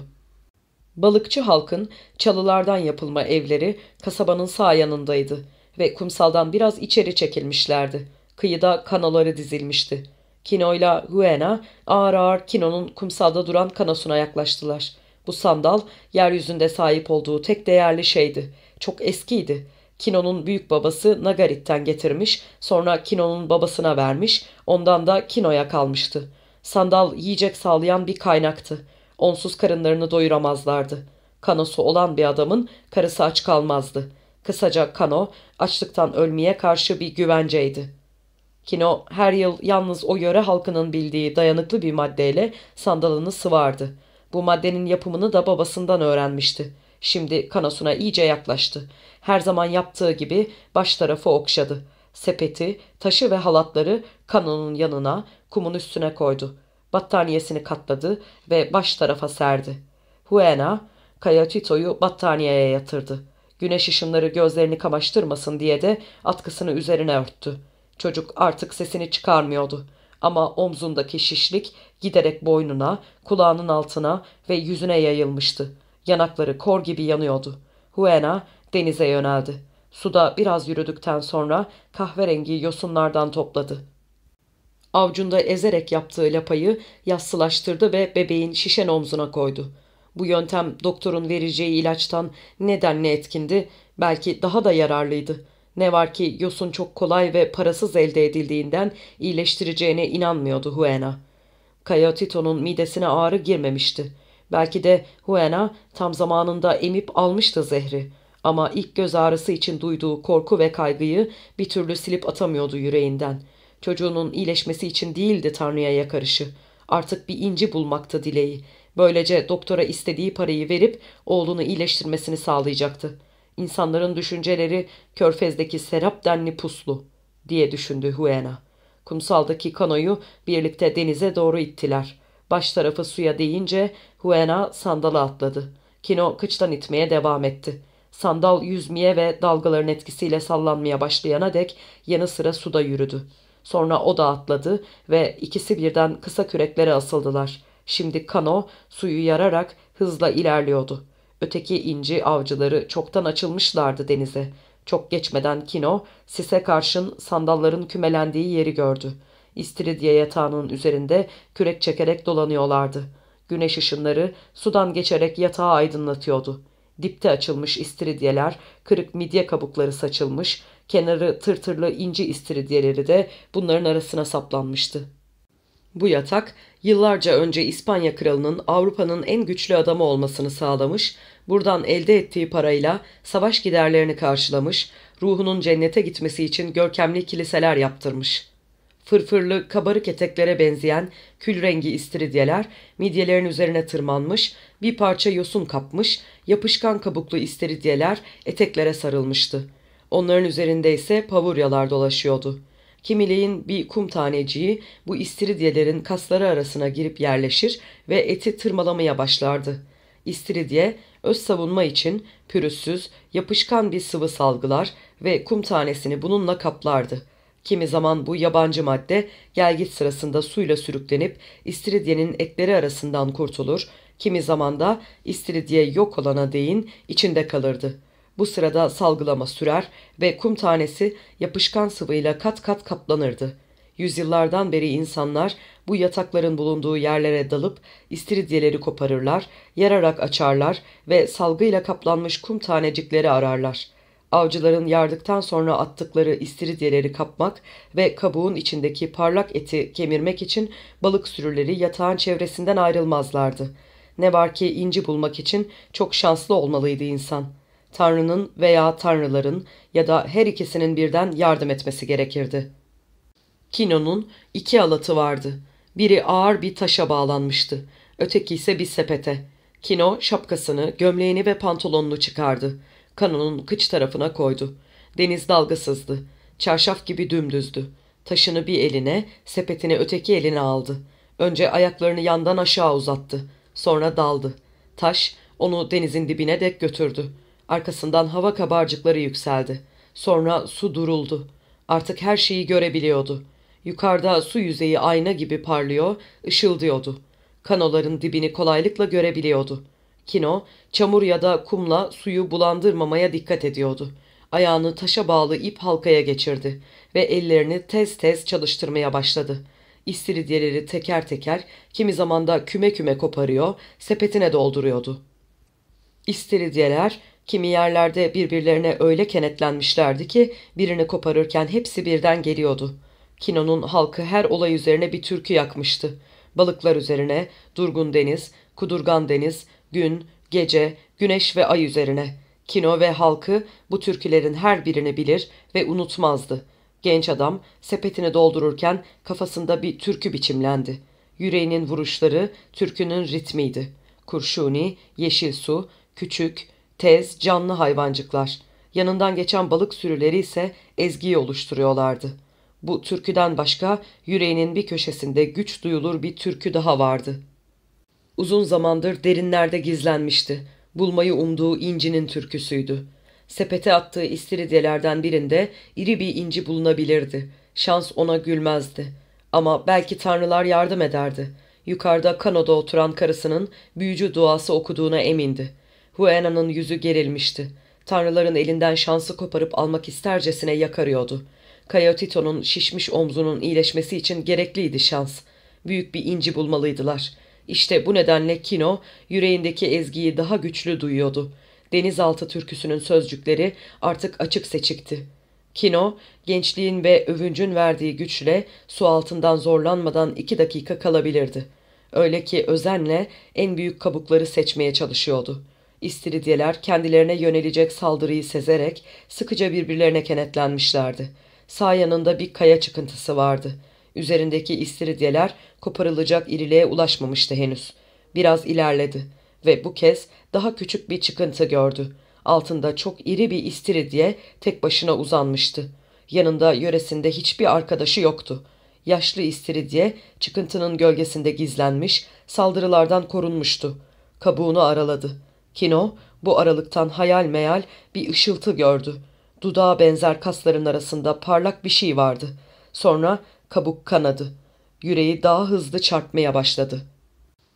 Balıkçı halkın çalılardan yapılma evleri kasabanın sağ yanındaydı ve kumsaldan biraz içeri çekilmişlerdi. Kıyıda kanoları dizilmişti. Kino ile Huena ağır ağır Kino'nun kumsalda duran kanosuna yaklaştılar. Bu sandal yeryüzünde sahip olduğu tek değerli şeydi. Çok eskiydi. Kino'nun büyük babası Nagarit'ten getirmiş, sonra Kino'nun babasına vermiş, ondan da Kino'ya kalmıştı. Sandal yiyecek sağlayan bir kaynaktı. Onsuz karınlarını doyuramazlardı. Kanosu olan bir adamın karısı aç kalmazdı. Kısaca kano açlıktan ölmeye karşı bir güvenceydi. Kino her yıl yalnız o yöre halkının bildiği dayanıklı bir maddeyle sandalını sıvardı. Bu maddenin yapımını da babasından öğrenmişti. Şimdi kanosuna iyice yaklaştı. Her zaman yaptığı gibi baş tarafı okşadı. Sepeti, taşı ve halatları kanonun yanına, kumun üstüne koydu. Battaniyesini katladı ve baş tarafa serdi. Huena, Kayatito'yu battaniyeye yatırdı. Güneş ışınları gözlerini kamaştırmasın diye de atkısını üzerine örttü. Çocuk artık sesini çıkarmıyordu. Ama omzundaki şişlik giderek boynuna, kulağının altına ve yüzüne yayılmıştı. Yanakları kor gibi yanıyordu. Huena denize yöneldi. Suda biraz yürüdükten sonra kahverengi yosunlardan topladı. Avcunda ezerek yaptığı lapayı yassılaştırdı ve bebeğin şişen omzuna koydu. Bu yöntem doktorun vereceği ilaçtan nedenle etkindi, belki daha da yararlıydı. Ne var ki yosun çok kolay ve parasız elde edildiğinden iyileştireceğine inanmıyordu Huena. Kayotito'nun midesine ağrı girmemişti. Belki de Huena tam zamanında emip almıştı zehri. Ama ilk göz ağrısı için duyduğu korku ve kaygıyı bir türlü silip atamıyordu yüreğinden. Çocuğunun iyileşmesi için değildi Tanrı'ya yakarışı. Artık bir inci bulmaktı dileği. Böylece doktora istediği parayı verip oğlunu iyileştirmesini sağlayacaktı. İnsanların düşünceleri körfezdeki serap denli puslu diye düşündü Huena. Kumsaldaki kanoyu birlikte denize doğru ittiler. Baş tarafı suya değince Huena sandala atladı. Kino kıçtan itmeye devam etti. Sandal yüzmeye ve dalgaların etkisiyle sallanmaya başlayana dek yanı sıra suda yürüdü. Sonra o da atladı ve ikisi birden kısa küreklere asıldılar. Şimdi kano suyu yararak hızla ilerliyordu. Öteki inci avcıları çoktan açılmışlardı denize. Çok geçmeden Kino, sise karşın sandalların kümelendiği yeri gördü. İstiridye yatağının üzerinde kürek çekerek dolanıyorlardı. Güneş ışınları sudan geçerek yatağı aydınlatıyordu. Dipte açılmış istiridyeler, kırık midye kabukları saçılmış, kenarı tırtırlı inci istiridyeleri de bunların arasına saplanmıştı. Bu yatak yıllarca önce İspanya kralının Avrupa'nın en güçlü adamı olmasını sağlamış, buradan elde ettiği parayla savaş giderlerini karşılamış, ruhunun cennete gitmesi için görkemli kiliseler yaptırmış. Fırfırlı, kabarık eteklere benzeyen kül rengi istiridyeler midyelerin üzerine tırmanmış, bir parça yosun kapmış, yapışkan kabuklu istiridyeler eteklere sarılmıştı. Onların üzerinde ise pavuryalar dolaşıyordu.'' Kimileyin bir kum taneciği bu istiridyelerin kasları arasına girip yerleşir ve eti tırmalamaya başlardı. İstiridye öz savunma için pürüzsüz, yapışkan bir sıvı salgılar ve kum tanesini bununla kaplardı. Kimi zaman bu yabancı madde gelgit sırasında suyla sürüklenip istiridyenin etleri arasından kurtulur, kimi zaman da istiridye yok olana değin içinde kalırdı.'' Bu sırada salgılama sürer ve kum tanesi yapışkan sıvıyla kat kat kaplanırdı. Yüzyıllardan beri insanlar bu yatakların bulunduğu yerlere dalıp istiridyeleri koparırlar, yararak açarlar ve salgıyla kaplanmış kum tanecikleri ararlar. Avcıların yardıktan sonra attıkları istiridyeleri kapmak ve kabuğun içindeki parlak eti kemirmek için balık sürüleri yatağın çevresinden ayrılmazlardı. Ne var ki inci bulmak için çok şanslı olmalıydı insan.'' Tanrı'nın veya tanrıların ya da her ikisinin birden yardım etmesi gerekirdi. Kino'nun iki alatı vardı. Biri ağır bir taşa bağlanmıştı. Öteki ise bir sepete. Kino şapkasını, gömleğini ve pantolonunu çıkardı. Kano'nun kıç tarafına koydu. Deniz dalgasızdı. Çarşaf gibi dümdüzdü. Taşını bir eline, sepetini öteki eline aldı. Önce ayaklarını yandan aşağı uzattı. Sonra daldı. Taş onu denizin dibine dek götürdü. Arkasından hava kabarcıkları yükseldi. Sonra su duruldu. Artık her şeyi görebiliyordu. Yukarıda su yüzeyi ayna gibi parlıyor, ışıldıyordu. Kanoların dibini kolaylıkla görebiliyordu. Kino, çamur ya da kumla suyu bulandırmamaya dikkat ediyordu. Ayağını taşa bağlı ip halkaya geçirdi ve ellerini tez tez çalıştırmaya başladı. İstiridyeleri teker teker, kimi zaman da küme küme koparıyor, sepetine dolduruyordu. İstiridyeler Kimi yerlerde birbirlerine öyle kenetlenmişlerdi ki birini koparırken hepsi birden geliyordu. Kino'nun halkı her olay üzerine bir türkü yakmıştı. Balıklar üzerine, durgun deniz, kudurgan deniz, gün, gece, güneş ve ay üzerine. Kino ve halkı bu türkülerin her birini bilir ve unutmazdı. Genç adam sepetini doldururken kafasında bir türkü biçimlendi. Yüreğinin vuruşları türkünün ritmiydi. Kurşuni, yeşil su, küçük, tez, canlı hayvancıklar. Yanından geçen balık sürüleri ise ezgiyi oluşturuyorlardı. Bu türküden başka yüreğinin bir köşesinde güç duyulur bir türkü daha vardı. Uzun zamandır derinlerde gizlenmişti. Bulmayı umduğu incinin türküsüydü. Sepete attığı istiridyelerden birinde iri bir inci bulunabilirdi. Şans ona gülmezdi. Ama belki tanrılar yardım ederdi. Yukarıda kanoda oturan karısının büyücü duası okuduğuna emindi. Huena'nın yüzü gerilmişti. Tanrıların elinden şansı koparıp almak istercesine yakarıyordu. Kayotito'nun şişmiş omzunun iyileşmesi için gerekliydi şans. Büyük bir inci bulmalıydılar. İşte bu nedenle Kino yüreğindeki ezgiyi daha güçlü duyuyordu. Denizaltı türküsünün sözcükleri artık açık seçikti. Kino, gençliğin ve övüncün verdiği güçle su altından zorlanmadan iki dakika kalabilirdi. Öyle ki özenle en büyük kabukları seçmeye çalışıyordu. İstiridyeler kendilerine yönelecek saldırıyı sezerek sıkıca birbirlerine kenetlenmişlerdi. Sağ yanında bir kaya çıkıntısı vardı. Üzerindeki istiridyeler koparılacak iriliğe ulaşmamıştı henüz. Biraz ilerledi ve bu kez daha küçük bir çıkıntı gördü. Altında çok iri bir istiridye tek başına uzanmıştı. Yanında yöresinde hiçbir arkadaşı yoktu. Yaşlı istiridye çıkıntının gölgesinde gizlenmiş, saldırılardan korunmuştu. Kabuğunu araladı. Kino bu aralıktan hayal meyal bir ışıltı gördü. Dudağa benzer kasların arasında parlak bir şey vardı. Sonra kabuk kanadı. Yüreği daha hızlı çarpmaya başladı.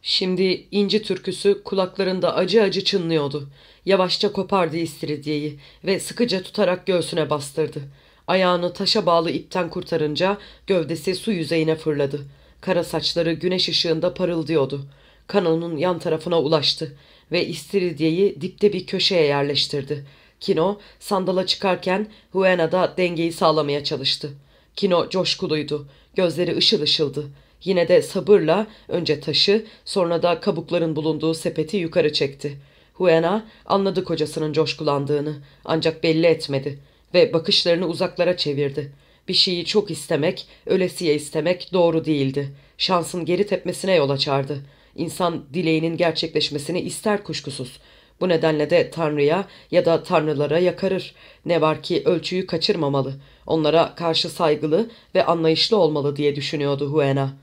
Şimdi inci türküsü kulaklarında acı acı çınlıyordu. Yavaşça kopardı istiridyeyi ve sıkıca tutarak göğsüne bastırdı. Ayağını taşa bağlı ipten kurtarınca gövdesi su yüzeyine fırladı. Kara saçları güneş ışığında parıldıyordu. Kanonun yan tarafına ulaştı ve istiridyeyi dipte bir köşeye yerleştirdi. Kino sandala çıkarken Huena da dengeyi sağlamaya çalıştı. Kino coşkuluydu. Gözleri ışıl ışıldı. Yine de sabırla önce taşı sonra da kabukların bulunduğu sepeti yukarı çekti. Huena anladı kocasının coşkulandığını ancak belli etmedi ve bakışlarını uzaklara çevirdi. Bir şeyi çok istemek, ölesiye istemek doğru değildi. Şansın geri tepmesine yol açardı. İnsan dileğinin gerçekleşmesini ister kuşkusuz. Bu nedenle de Tanrı'ya ya da Tanrılara yakarır. Ne var ki ölçüyü kaçırmamalı. Onlara karşı saygılı ve anlayışlı olmalı diye düşünüyordu Huena.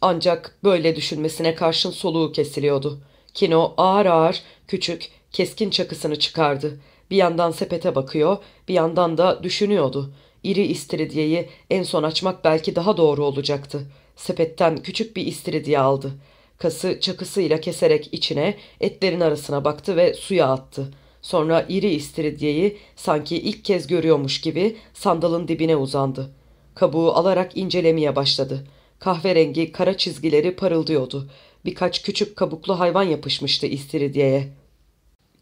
Ancak böyle düşünmesine karşın soluğu kesiliyordu. Kino ağır ağır, küçük, keskin çakısını çıkardı. Bir yandan sepete bakıyor, bir yandan da düşünüyordu. İri istiridyeyi en son açmak belki daha doğru olacaktı. Sepetten küçük bir istiridye aldı. Kası çakısıyla keserek içine, etlerin arasına baktı ve suya attı. Sonra iri istiridyeyi sanki ilk kez görüyormuş gibi sandalın dibine uzandı. Kabuğu alarak incelemeye başladı. Kahverengi kara çizgileri parıldıyordu. Birkaç küçük kabuklu hayvan yapışmıştı istiridyeye.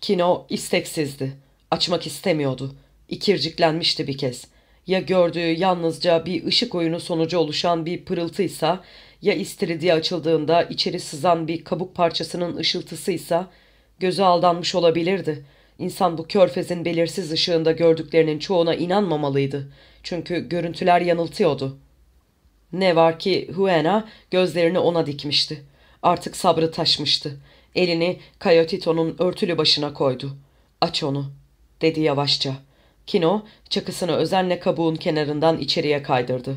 Kino isteksizdi. Açmak istemiyordu. İkirciklenmişti bir kez. Ya gördüğü yalnızca bir ışık oyunu sonucu oluşan bir pırıltıysa ya istiridye açıldığında içeri sızan bir kabuk parçasının ışıltısıysa gözü aldanmış olabilirdi. İnsan bu körfezin belirsiz ışığında gördüklerinin çoğuna inanmamalıydı. Çünkü görüntüler yanıltıyordu. Ne var ki Huena gözlerini ona dikmişti. Artık sabrı taşmıştı. Elini Kayotito'nun örtülü başına koydu. Aç onu, dedi yavaşça. Kino çakısını özenle kabuğun kenarından içeriye kaydırdı.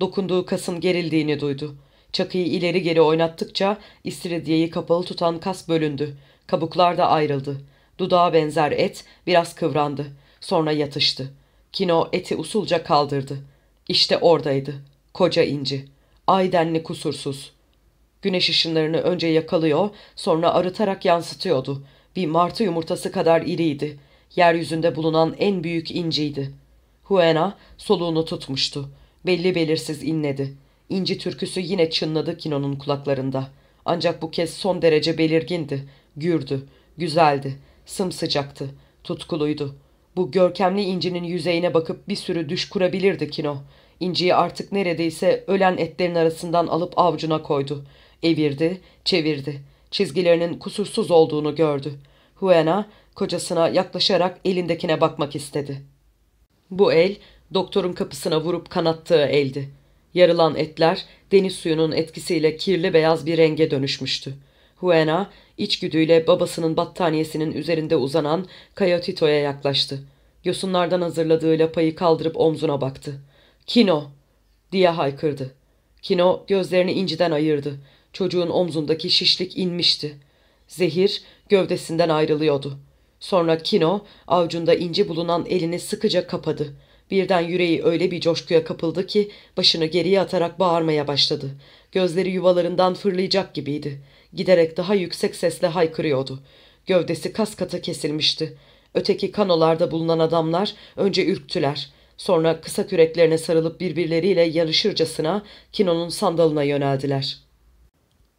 Dokunduğu kasın gerildiğini duydu. Çakıyı ileri geri oynattıkça istiridyeyi kapalı tutan kas bölündü. Kabuklar da ayrıldı. Dudağa benzer et biraz kıvrandı. Sonra yatıştı. Kino eti usulca kaldırdı. İşte oradaydı. Koca inci. Aydenli kusursuz. Güneş ışınlarını önce yakalıyor, sonra arıtarak yansıtıyordu. Bir martı yumurtası kadar iriydi. Yeryüzünde bulunan en büyük inciydi. Huena soluğunu tutmuştu. Belli belirsiz inledi. İnci türküsü yine çınladı Kino'nun kulaklarında. Ancak bu kez son derece belirgindi. Gürdü, güzeldi, sımsıcaktı, tutkuluydu. Bu görkemli incinin yüzeyine bakıp bir sürü düş kurabilirdi Kino. İnciyi artık neredeyse ölen etlerin arasından alıp avucuna koydu. Evirdi, çevirdi. Çizgilerinin kusursuz olduğunu gördü. Huena kocasına yaklaşarak elindekine bakmak istedi. Bu el doktorun kapısına vurup kanattığı eldi. Yarılan etler deniz suyunun etkisiyle kirli beyaz bir renge dönüşmüştü. Huena içgüdüyle babasının battaniyesinin üzerinde uzanan Kayotito'ya yaklaştı. Yosunlardan hazırladığı lapayı kaldırıp omzuna baktı. Kino! diye haykırdı. Kino gözlerini inciden ayırdı. Çocuğun omzundaki şişlik inmişti. Zehir gövdesinden ayrılıyordu. Sonra Kino avcunda inci bulunan elini sıkıca kapadı. Birden yüreği öyle bir coşkuya kapıldı ki başını geriye atarak bağırmaya başladı. Gözleri yuvalarından fırlayacak gibiydi. Giderek daha yüksek sesle haykırıyordu. Gövdesi kas kata kesilmişti. Öteki kanolarda bulunan adamlar önce ürktüler. Sonra kısa küreklerine sarılıp birbirleriyle yarışırcasına Kino'nun sandalına yöneldiler.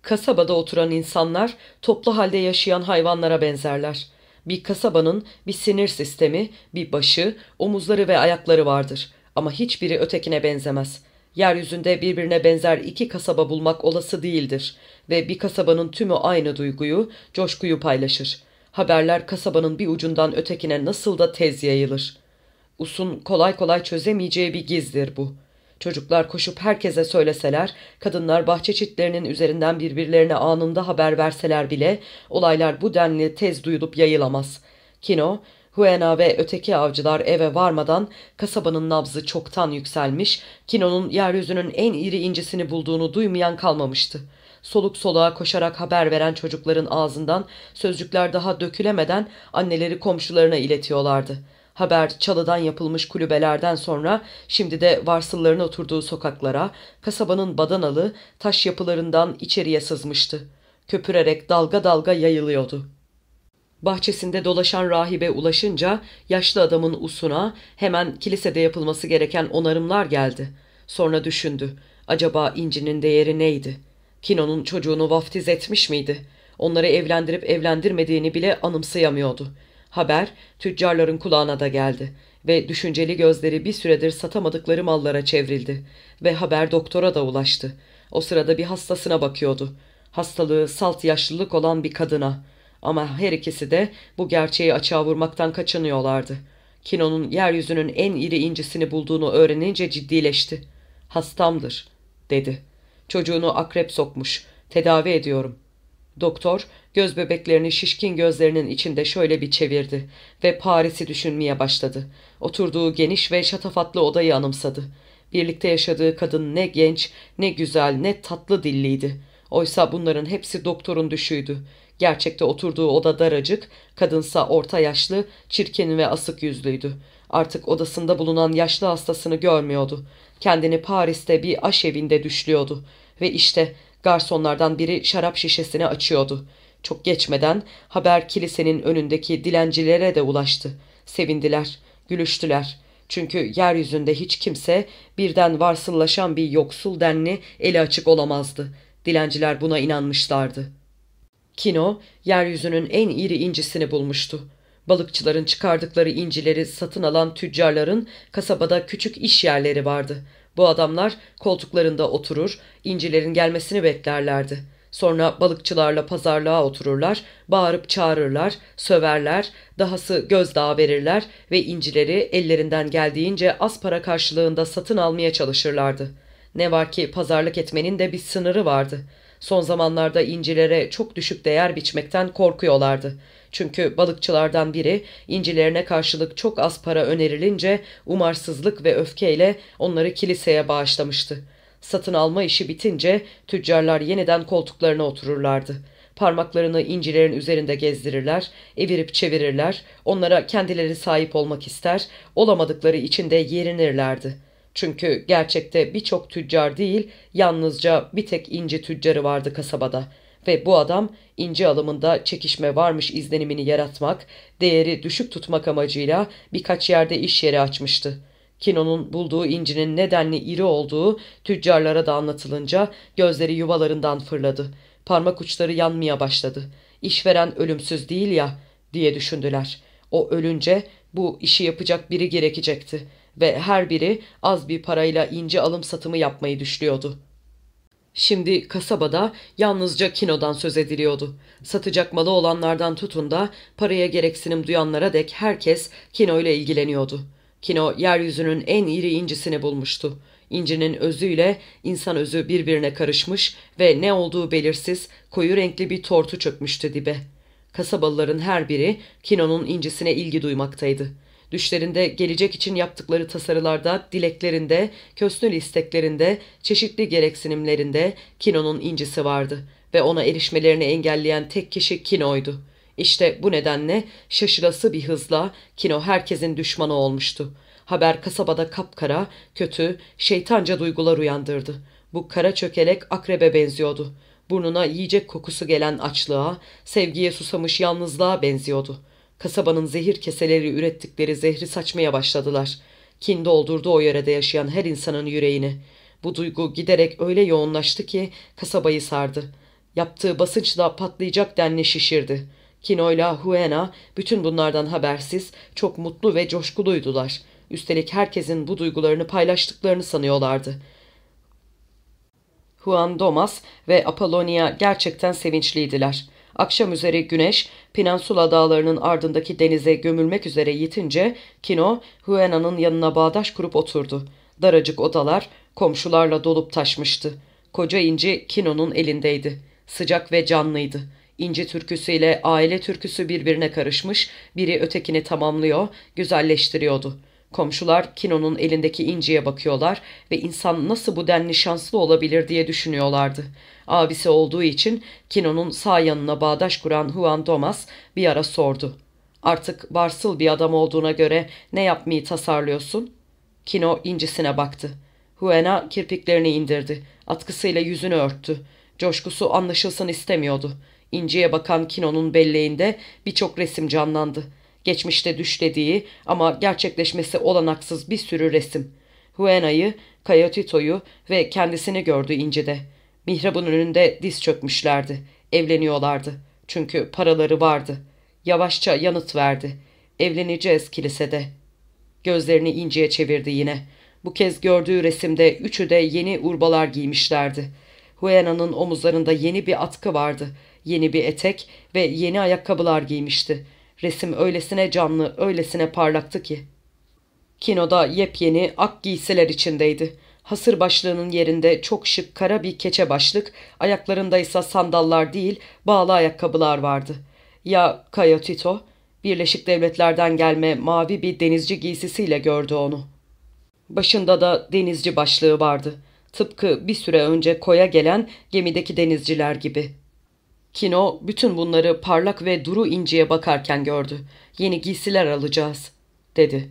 Kasabada oturan insanlar toplu halde yaşayan hayvanlara benzerler. Bir kasabanın bir sinir sistemi, bir başı, omuzları ve ayakları vardır. Ama hiçbiri ötekine benzemez. Yeryüzünde birbirine benzer iki kasaba bulmak olası değildir ve bir kasabanın tümü aynı duyguyu, coşkuyu paylaşır. Haberler kasabanın bir ucundan ötekine nasıl da tez yayılır. Us'un kolay kolay çözemeyeceği bir gizdir bu. Çocuklar koşup herkese söyleseler, kadınlar bahçe çitlerinin üzerinden birbirlerine anında haber verseler bile olaylar bu denli tez duyulup yayılamaz. Kino, Huena ve öteki avcılar eve varmadan kasabanın nabzı çoktan yükselmiş, Kino'nun yeryüzünün en iri incisini bulduğunu duymayan kalmamıştı. Soluk soluğa koşarak haber veren çocukların ağzından sözcükler daha dökülemeden anneleri komşularına iletiyorlardı. Haber çalıdan yapılmış kulübelerden sonra şimdi de varsılların oturduğu sokaklara, kasabanın badanalı taş yapılarından içeriye sızmıştı. Köpürerek dalga dalga yayılıyordu. Bahçesinde dolaşan rahibe ulaşınca yaşlı adamın usuna hemen kilisede yapılması gereken onarımlar geldi. Sonra düşündü. Acaba incinin değeri neydi? Kino'nun çocuğunu vaftiz etmiş miydi? Onları evlendirip evlendirmediğini bile anımsayamıyordu. Haber tüccarların kulağına da geldi ve düşünceli gözleri bir süredir satamadıkları mallara çevrildi ve haber doktora da ulaştı. O sırada bir hastasına bakıyordu. Hastalığı salt yaşlılık olan bir kadına. Ama her ikisi de bu gerçeği açığa vurmaktan kaçınıyorlardı. Kino'nun yeryüzünün en iri incisini bulduğunu öğrenince ciddileşti. Hastamdır, dedi. Çocuğunu akrep sokmuş. Tedavi ediyorum. Doktor göz bebeklerini şişkin gözlerinin içinde şöyle bir çevirdi ve Paris'i düşünmeye başladı. Oturduğu geniş ve şatafatlı odayı anımsadı. Birlikte yaşadığı kadın ne genç, ne güzel, ne tatlı dilliydi. Oysa bunların hepsi doktorun düşüydü. Gerçekte oturduğu oda daracık, kadınsa orta yaşlı, çirkin ve asık yüzlüydü. Artık odasında bulunan yaşlı hastasını görmüyordu. Kendini Paris'te bir aşevinde düşlüyordu. Ve işte garsonlardan biri şarap şişesini açıyordu. Çok geçmeden haber kilisenin önündeki dilencilere de ulaştı. Sevindiler, gülüştüler. Çünkü yeryüzünde hiç kimse birden varsıllaşan bir yoksul denli eli açık olamazdı. Dilenciler buna inanmışlardı. Kino, yeryüzünün en iri incisini bulmuştu. Balıkçıların çıkardıkları incileri satın alan tüccarların kasabada küçük iş yerleri vardı. Bu adamlar koltuklarında oturur, incilerin gelmesini beklerlerdi. Sonra balıkçılarla pazarlığa otururlar, bağırıp çağırırlar, söverler, dahası gözdağı verirler ve incileri ellerinden geldiğince az para karşılığında satın almaya çalışırlardı. Ne var ki pazarlık etmenin de bir sınırı vardı. Son zamanlarda incilere çok düşük değer biçmekten korkuyorlardı. Çünkü balıkçılardan biri incilerine karşılık çok az para önerilince umarsızlık ve öfkeyle onları kiliseye bağışlamıştı. Satın alma işi bitince tüccarlar yeniden koltuklarına otururlardı. Parmaklarını incilerin üzerinde gezdirirler, evirip çevirirler, onlara kendileri sahip olmak ister, olamadıkları için de yerinirlerdi. Çünkü gerçekte birçok tüccar değil, yalnızca bir tek inci tüccarı vardı kasabada.'' ve bu adam inci alımında çekişme varmış izlenimini yaratmak, değeri düşük tutmak amacıyla birkaç yerde iş yeri açmıştı. Kino'nun bulduğu incinin nedenli iri olduğu tüccarlara da anlatılınca gözleri yuvalarından fırladı. Parmak uçları yanmaya başladı. İşveren ölümsüz değil ya diye düşündüler. O ölünce bu işi yapacak biri gerekecekti ve her biri az bir parayla inci alım satımı yapmayı düşlüyordu. Şimdi kasabada yalnızca kinodan söz ediliyordu. Satacak malı olanlardan tutun da paraya gereksinim duyanlara dek herkes kino ile ilgileniyordu. Kino yeryüzünün en iri incisini bulmuştu. İncinin özüyle insan özü birbirine karışmış ve ne olduğu belirsiz koyu renkli bir tortu çökmüştü dibe. Kasabalıların her biri Kino'nun incisine ilgi duymaktaydı. Düşlerinde gelecek için yaptıkları tasarılarda, dileklerinde, kösnül isteklerinde, çeşitli gereksinimlerinde Kino'nun incisi vardı ve ona erişmelerini engelleyen tek kişi Kino'ydu. İşte bu nedenle şaşırası bir hızla Kino herkesin düşmanı olmuştu. Haber kasabada kapkara, kötü, şeytanca duygular uyandırdı. Bu kara çökelek akrebe benziyordu. Burnuna yiyecek kokusu gelen açlığa, sevgiye susamış yalnızlığa benziyordu. Kasabanın zehir keseleri ürettikleri zehri saçmaya başladılar. Kin doldurdu o yörede yaşayan her insanın yüreğini. Bu duygu giderek öyle yoğunlaştı ki kasabayı sardı. Yaptığı basınçla patlayacak denli şişirdi. Kino'yla Huena bütün bunlardan habersiz, çok mutlu ve coşkuluydular. Üstelik herkesin bu duygularını paylaştıklarını sanıyorlardı. Juan Domas ve Apollonia gerçekten sevinçliydiler. Akşam üzeri güneş Peninsula dağlarının ardındaki denize gömülmek üzere yitince Kino, Huena'nın yanına bağdaş kurup oturdu. Daracık odalar komşularla dolup taşmıştı. Koca inci Kino'nun elindeydi. Sıcak ve canlıydı. İnci türküsüyle aile türküsü birbirine karışmış, biri ötekini tamamlıyor, güzelleştiriyordu.'' Komşular Kino'nun elindeki inciye bakıyorlar ve insan nasıl bu denli şanslı olabilir diye düşünüyorlardı. Abisi olduğu için Kino'nun sağ yanına bağdaş kuran Juan Domas bir ara sordu. Artık varsıl bir adam olduğuna göre ne yapmayı tasarlıyorsun? Kino incisine baktı. Huena kirpiklerini indirdi. Atkısıyla yüzünü örttü. Coşkusu anlaşılsın istemiyordu. İnciye bakan Kino'nun belleğinde birçok resim canlandı. Geçmişte düşlediği ama gerçekleşmesi olanaksız bir sürü resim. Huena'yı, Kayotito'yu ve kendisini gördü İnci'de. Mihrabın önünde diz çökmüşlerdi. Evleniyorlardı. Çünkü paraları vardı. Yavaşça yanıt verdi. Evleneceğiz kilisede. Gözlerini İnci'ye çevirdi yine. Bu kez gördüğü resimde üçü de yeni urbalar giymişlerdi. Huena'nın omuzlarında yeni bir atkı vardı. Yeni bir etek ve yeni ayakkabılar giymişti. Resim öylesine canlı, öylesine parlaktı ki. Kinoda yepyeni ak giysiler içindeydi. Hasır başlığının yerinde çok şık kara bir keçe başlık, ayaklarında ise sandallar değil, bağlı ayakkabılar vardı. Ya Kayotito, Birleşik Devletler'den gelme mavi bir denizci giysisiyle gördü onu. Başında da denizci başlığı vardı. Tıpkı bir süre önce koya gelen gemideki denizciler gibi.'' Kino bütün bunları parlak ve duru inciye bakarken gördü. Yeni giysiler alacağız, dedi.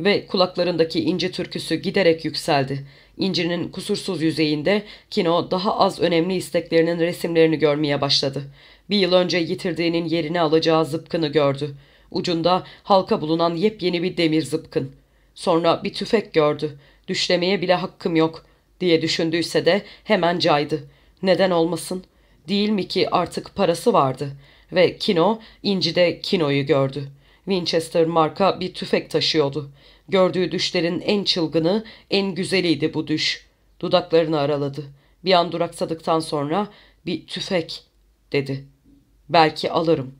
Ve kulaklarındaki inci türküsü giderek yükseldi. İncinin kusursuz yüzeyinde Kino daha az önemli isteklerinin resimlerini görmeye başladı. Bir yıl önce yitirdiğinin yerini alacağı zıpkını gördü. Ucunda halka bulunan yepyeni bir demir zıpkın. Sonra bir tüfek gördü. Düşlemeye bile hakkım yok diye düşündüyse de hemen caydı. Neden olmasın?'' Değil mi ki artık parası vardı ve Kino incide Kino'yu gördü. Winchester marka bir tüfek taşıyordu. Gördüğü düşlerin en çılgını, en güzeliydi bu düş. Dudaklarını araladı. Bir an duraksadıktan sonra bir tüfek dedi. Belki alırım.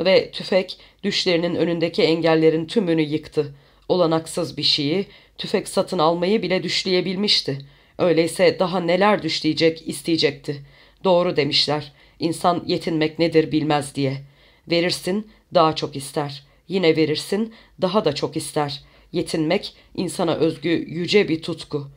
Ve tüfek düşlerinin önündeki engellerin tümünü yıktı. Olanaksız bir şeyi, tüfek satın almayı bile düşleyebilmişti. Öyleyse daha neler düşleyecek isteyecekti. Doğru demişler. İnsan yetinmek nedir bilmez diye. Verirsin daha çok ister. Yine verirsin daha da çok ister. Yetinmek insana özgü yüce bir tutku.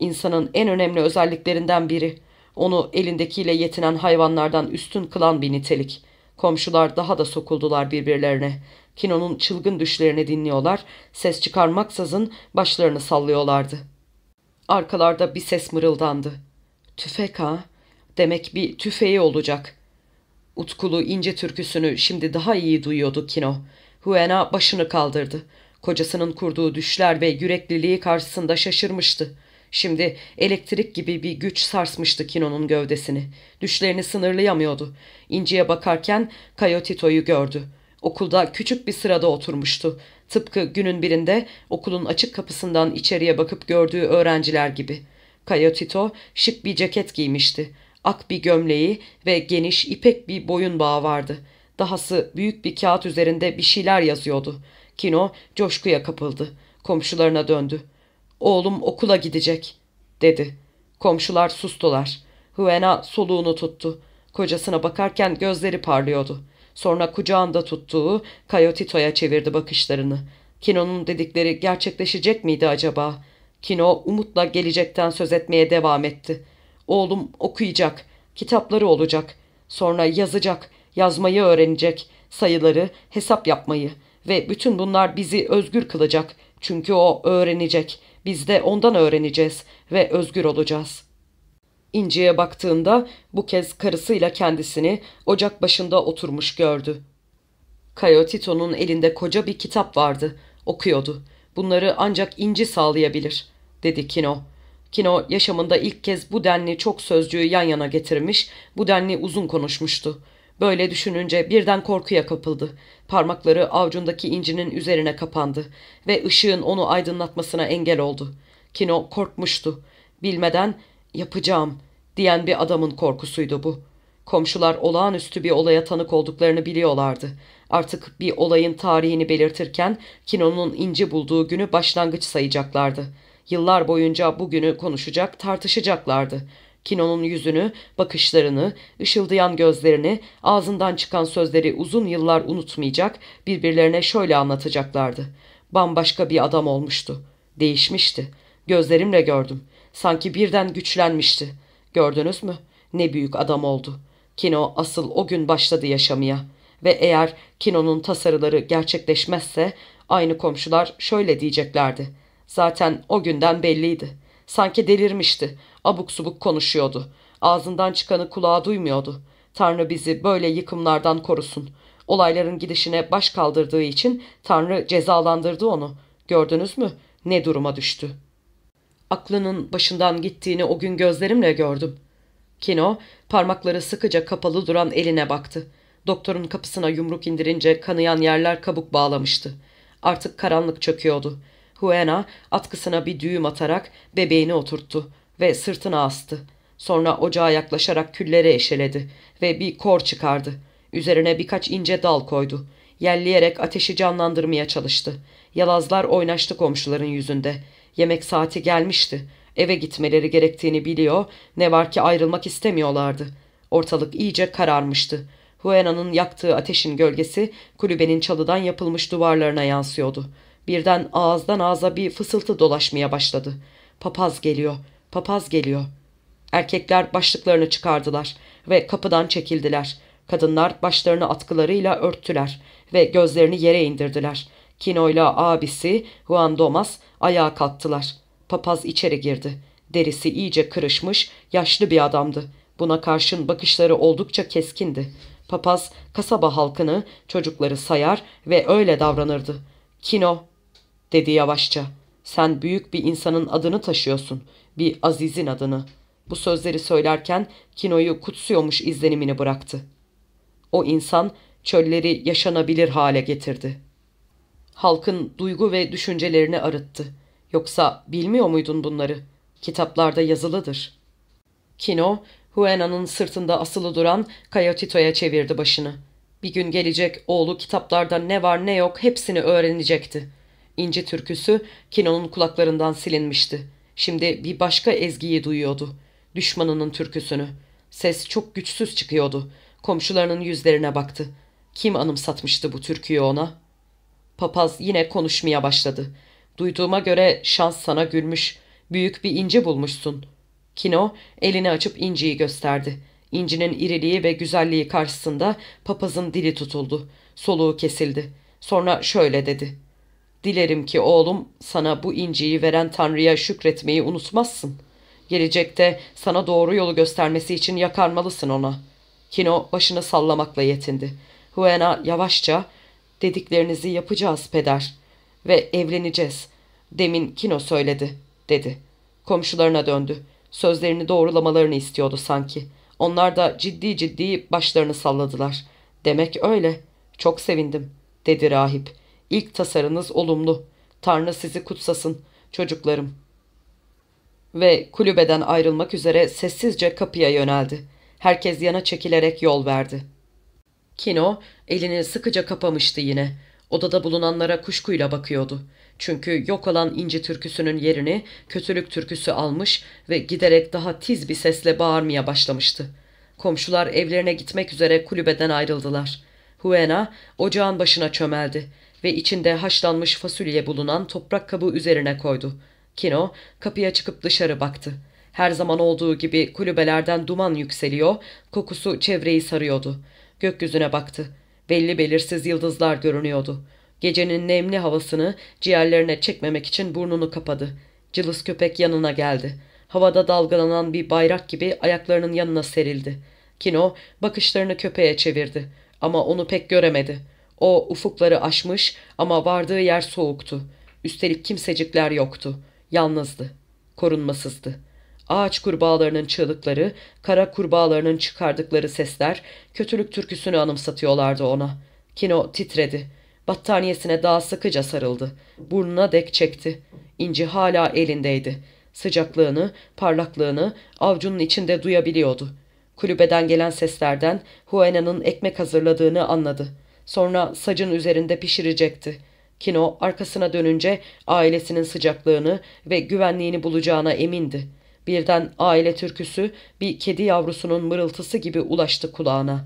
İnsanın en önemli özelliklerinden biri. Onu elindekiyle yetinen hayvanlardan üstün kılan bir nitelik. Komşular daha da sokuldular birbirlerine. Kino'nun çılgın düşlerini dinliyorlar, ses çıkarmaksızın başlarını sallıyorlardı. Arkalarda bir ses mırıldandı. Tüfek ha? Demek bir tüfeği olacak. Utkulu ince türküsünü şimdi daha iyi duyuyordu Kino. Huena başını kaldırdı. Kocasının kurduğu düşler ve yürekliliği karşısında şaşırmıştı. Şimdi elektrik gibi bir güç sarsmıştı Kino'nun gövdesini. Düşlerini sınırlayamıyordu. İnci'ye bakarken Kayotito'yu gördü. Okulda küçük bir sırada oturmuştu. Tıpkı günün birinde okulun açık kapısından içeriye bakıp gördüğü öğrenciler gibi.'' Kayotito şık bir ceket giymişti. Ak bir gömleği ve geniş ipek bir boyun bağı vardı. Dahası büyük bir kağıt üzerinde bir şeyler yazıyordu. Kino coşkuya kapıldı. Komşularına döndü. Oğlum okula gidecek, dedi. Komşular sustular. Huena soluğunu tuttu. Kocasına bakarken gözleri parlıyordu. Sonra kucağında tuttuğu Kayotito'ya çevirdi bakışlarını. Kino'nun dedikleri gerçekleşecek miydi acaba? Kino umutla gelecekten söz etmeye devam etti. Oğlum okuyacak, kitapları olacak. Sonra yazacak, yazmayı öğrenecek, sayıları, hesap yapmayı ve bütün bunlar bizi özgür kılacak. Çünkü o öğrenecek. Biz de ondan öğreneceğiz ve özgür olacağız. İnci'ye baktığında bu kez karısıyla kendisini ocak başında oturmuş gördü. Kayotito'nun elinde koca bir kitap vardı. Okuyordu. Bunları ancak İnci sağlayabilir, dedi Kino. Kino yaşamında ilk kez bu denli çok sözcüğü yan yana getirmiş, bu denli uzun konuşmuştu. Böyle düşününce birden korkuya kapıldı. Parmakları avcundaki incinin üzerine kapandı ve ışığın onu aydınlatmasına engel oldu. Kino korkmuştu. Bilmeden yapacağım diyen bir adamın korkusuydu bu. Komşular olağanüstü bir olaya tanık olduklarını biliyorlardı. Artık bir olayın tarihini belirtirken Kino'nun inci bulduğu günü başlangıç sayacaklardı. Yıllar boyunca bugünü konuşacak, tartışacaklardı. Kino'nun yüzünü, bakışlarını, ışıldayan gözlerini, ağzından çıkan sözleri uzun yıllar unutmayacak, birbirlerine şöyle anlatacaklardı. Bambaşka bir adam olmuştu. Değişmişti. Gözlerimle gördüm. Sanki birden güçlenmişti. Gördünüz mü? Ne büyük adam oldu. Kino asıl o gün başladı yaşamaya. Ve eğer Kino'nun tasarıları gerçekleşmezse aynı komşular şöyle diyeceklerdi. Zaten o günden belliydi. Sanki delirmişti. Abuk subuk konuşuyordu. Ağzından çıkanı kulağı duymuyordu. Tanrı bizi böyle yıkımlardan korusun. Olayların gidişine baş kaldırdığı için Tanrı cezalandırdı onu. Gördünüz mü? Ne duruma düştü. Aklının başından gittiğini o gün gözlerimle gördüm. Kino parmakları sıkıca kapalı duran eline baktı. Doktorun kapısına yumruk indirince kanayan yerler kabuk bağlamıştı. Artık karanlık çöküyordu. Huena atkısına bir düğüm atarak bebeğini oturttu ve sırtına astı. Sonra ocağa yaklaşarak külleri eşeledi ve bir kor çıkardı. Üzerine birkaç ince dal koydu. Yelleyerek ateşi canlandırmaya çalıştı. Yalazlar oynaştı komşuların yüzünde. Yemek saati gelmişti. Eve gitmeleri gerektiğini biliyor, ne var ki ayrılmak istemiyorlardı. Ortalık iyice kararmıştı. Huena'nın yaktığı ateşin gölgesi kulübenin çalıdan yapılmış duvarlarına yansıyordu. Birden ağızdan ağza bir fısıltı dolaşmaya başladı. Papaz geliyor, papaz geliyor. Erkekler başlıklarını çıkardılar ve kapıdan çekildiler. Kadınlar başlarını atkılarıyla örttüler ve gözlerini yere indirdiler. Kino ile abisi Juan Domas ayağa kalktılar. Papaz içeri girdi. Derisi iyice kırışmış, yaşlı bir adamdı. Buna karşın bakışları oldukça keskindi. Papaz kasaba halkını, çocukları sayar ve öyle davranırdı. Kino, dedi yavaşça. Sen büyük bir insanın adını taşıyorsun. Bir azizin adını. Bu sözleri söylerken Kino'yu kutsuyormuş izlenimini bıraktı. O insan çölleri yaşanabilir hale getirdi. Halkın duygu ve düşüncelerini arıttı. Yoksa bilmiyor muydun bunları? Kitaplarda yazılıdır. Kino, Huena'nın sırtında asılı duran Kayotito'ya çevirdi başını. Bir gün gelecek oğlu kitaplarda ne var ne yok hepsini öğrenecekti. İnci türküsü Kino'nun kulaklarından silinmişti. Şimdi bir başka ezgiyi duyuyordu. Düşmanının türküsünü. Ses çok güçsüz çıkıyordu. Komşularının yüzlerine baktı. Kim anımsatmıştı bu türküyü ona? Papaz yine konuşmaya başladı. Duyduğuma göre şans sana gülmüş. Büyük bir inci bulmuşsun. Kino elini açıp inciyi gösterdi. İncinin iriliği ve güzelliği karşısında papazın dili tutuldu. Soluğu kesildi. Sonra şöyle dedi. Dilerim ki oğlum sana bu inciyi veren Tanrı'ya şükretmeyi unutmazsın. Gelecekte sana doğru yolu göstermesi için yakarmalısın ona. Kino başını sallamakla yetindi. Huena yavaşça dediklerinizi yapacağız peder ve evleneceğiz. Demin Kino söyledi dedi. Komşularına döndü. Sözlerini doğrulamalarını istiyordu sanki. Onlar da ciddi ciddi başlarını salladılar. Demek öyle. Çok sevindim dedi rahip. İlk tasarınız olumlu. Tanrı sizi kutsasın çocuklarım. Ve kulübeden ayrılmak üzere sessizce kapıya yöneldi. Herkes yana çekilerek yol verdi. Kino elini sıkıca kapamıştı yine. Odada bulunanlara kuşkuyla bakıyordu. Çünkü yok olan inci türküsünün yerini kötülük türküsü almış ve giderek daha tiz bir sesle bağırmaya başlamıştı. Komşular evlerine gitmek üzere kulübeden ayrıldılar. Huena ocağın başına çömeldi ve içinde haşlanmış fasulye bulunan toprak kabı üzerine koydu. Kino kapıya çıkıp dışarı baktı. Her zaman olduğu gibi kulübelerden duman yükseliyor, kokusu çevreyi sarıyordu. Gökyüzüne baktı. Belli belirsiz yıldızlar görünüyordu. Gecenin nemli havasını ciğerlerine çekmemek için burnunu kapadı. Cılız köpek yanına geldi. Havada dalgalanan bir bayrak gibi ayaklarının yanına serildi. Kino bakışlarını köpeğe çevirdi ama onu pek göremedi. O ufukları aşmış ama vardığı yer soğuktu. Üstelik kimsecikler yoktu. Yalnızdı. Korunmasızdı. Ağaç kurbağalarının çığlıkları, kara kurbağalarının çıkardıkları sesler kötülük türküsünü anımsatıyorlardı ona. Kino titredi. Battaniyesine daha sıkıca sarıldı. Burnuna dek çekti. İnci hala elindeydi. Sıcaklığını, parlaklığını avcunun içinde duyabiliyordu. Kulübeden gelen seslerden Huena'nın ekmek hazırladığını anladı. Sonra sacın üzerinde pişirecekti. Kino arkasına dönünce ailesinin sıcaklığını ve güvenliğini bulacağına emindi. Birden aile türküsü bir kedi yavrusunun mırıltısı gibi ulaştı kulağına.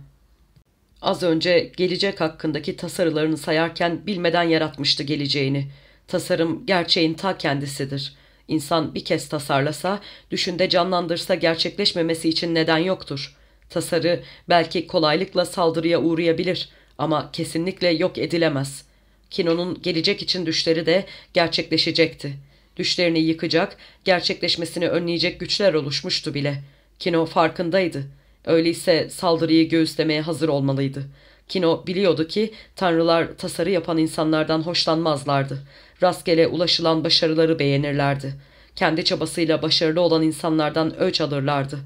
Az önce gelecek hakkındaki tasarılarını sayarken bilmeden yaratmıştı geleceğini. Tasarım gerçeğin ta kendisidir. İnsan bir kez tasarlasa, düşünde canlandırsa gerçekleşmemesi için neden yoktur. Tasarı belki kolaylıkla saldırıya uğrayabilir ama kesinlikle yok edilemez. Kino'nun gelecek için düşleri de gerçekleşecekti. Düşlerini yıkacak, gerçekleşmesini önleyecek güçler oluşmuştu bile. Kino farkındaydı. Öyleyse saldırıyı göğüslemeye hazır olmalıydı. Kino biliyordu ki tanrılar tasarı yapan insanlardan hoşlanmazlardı. Rastgele ulaşılan başarıları beğenirlerdi. Kendi çabasıyla başarılı olan insanlardan ölç alırlardı.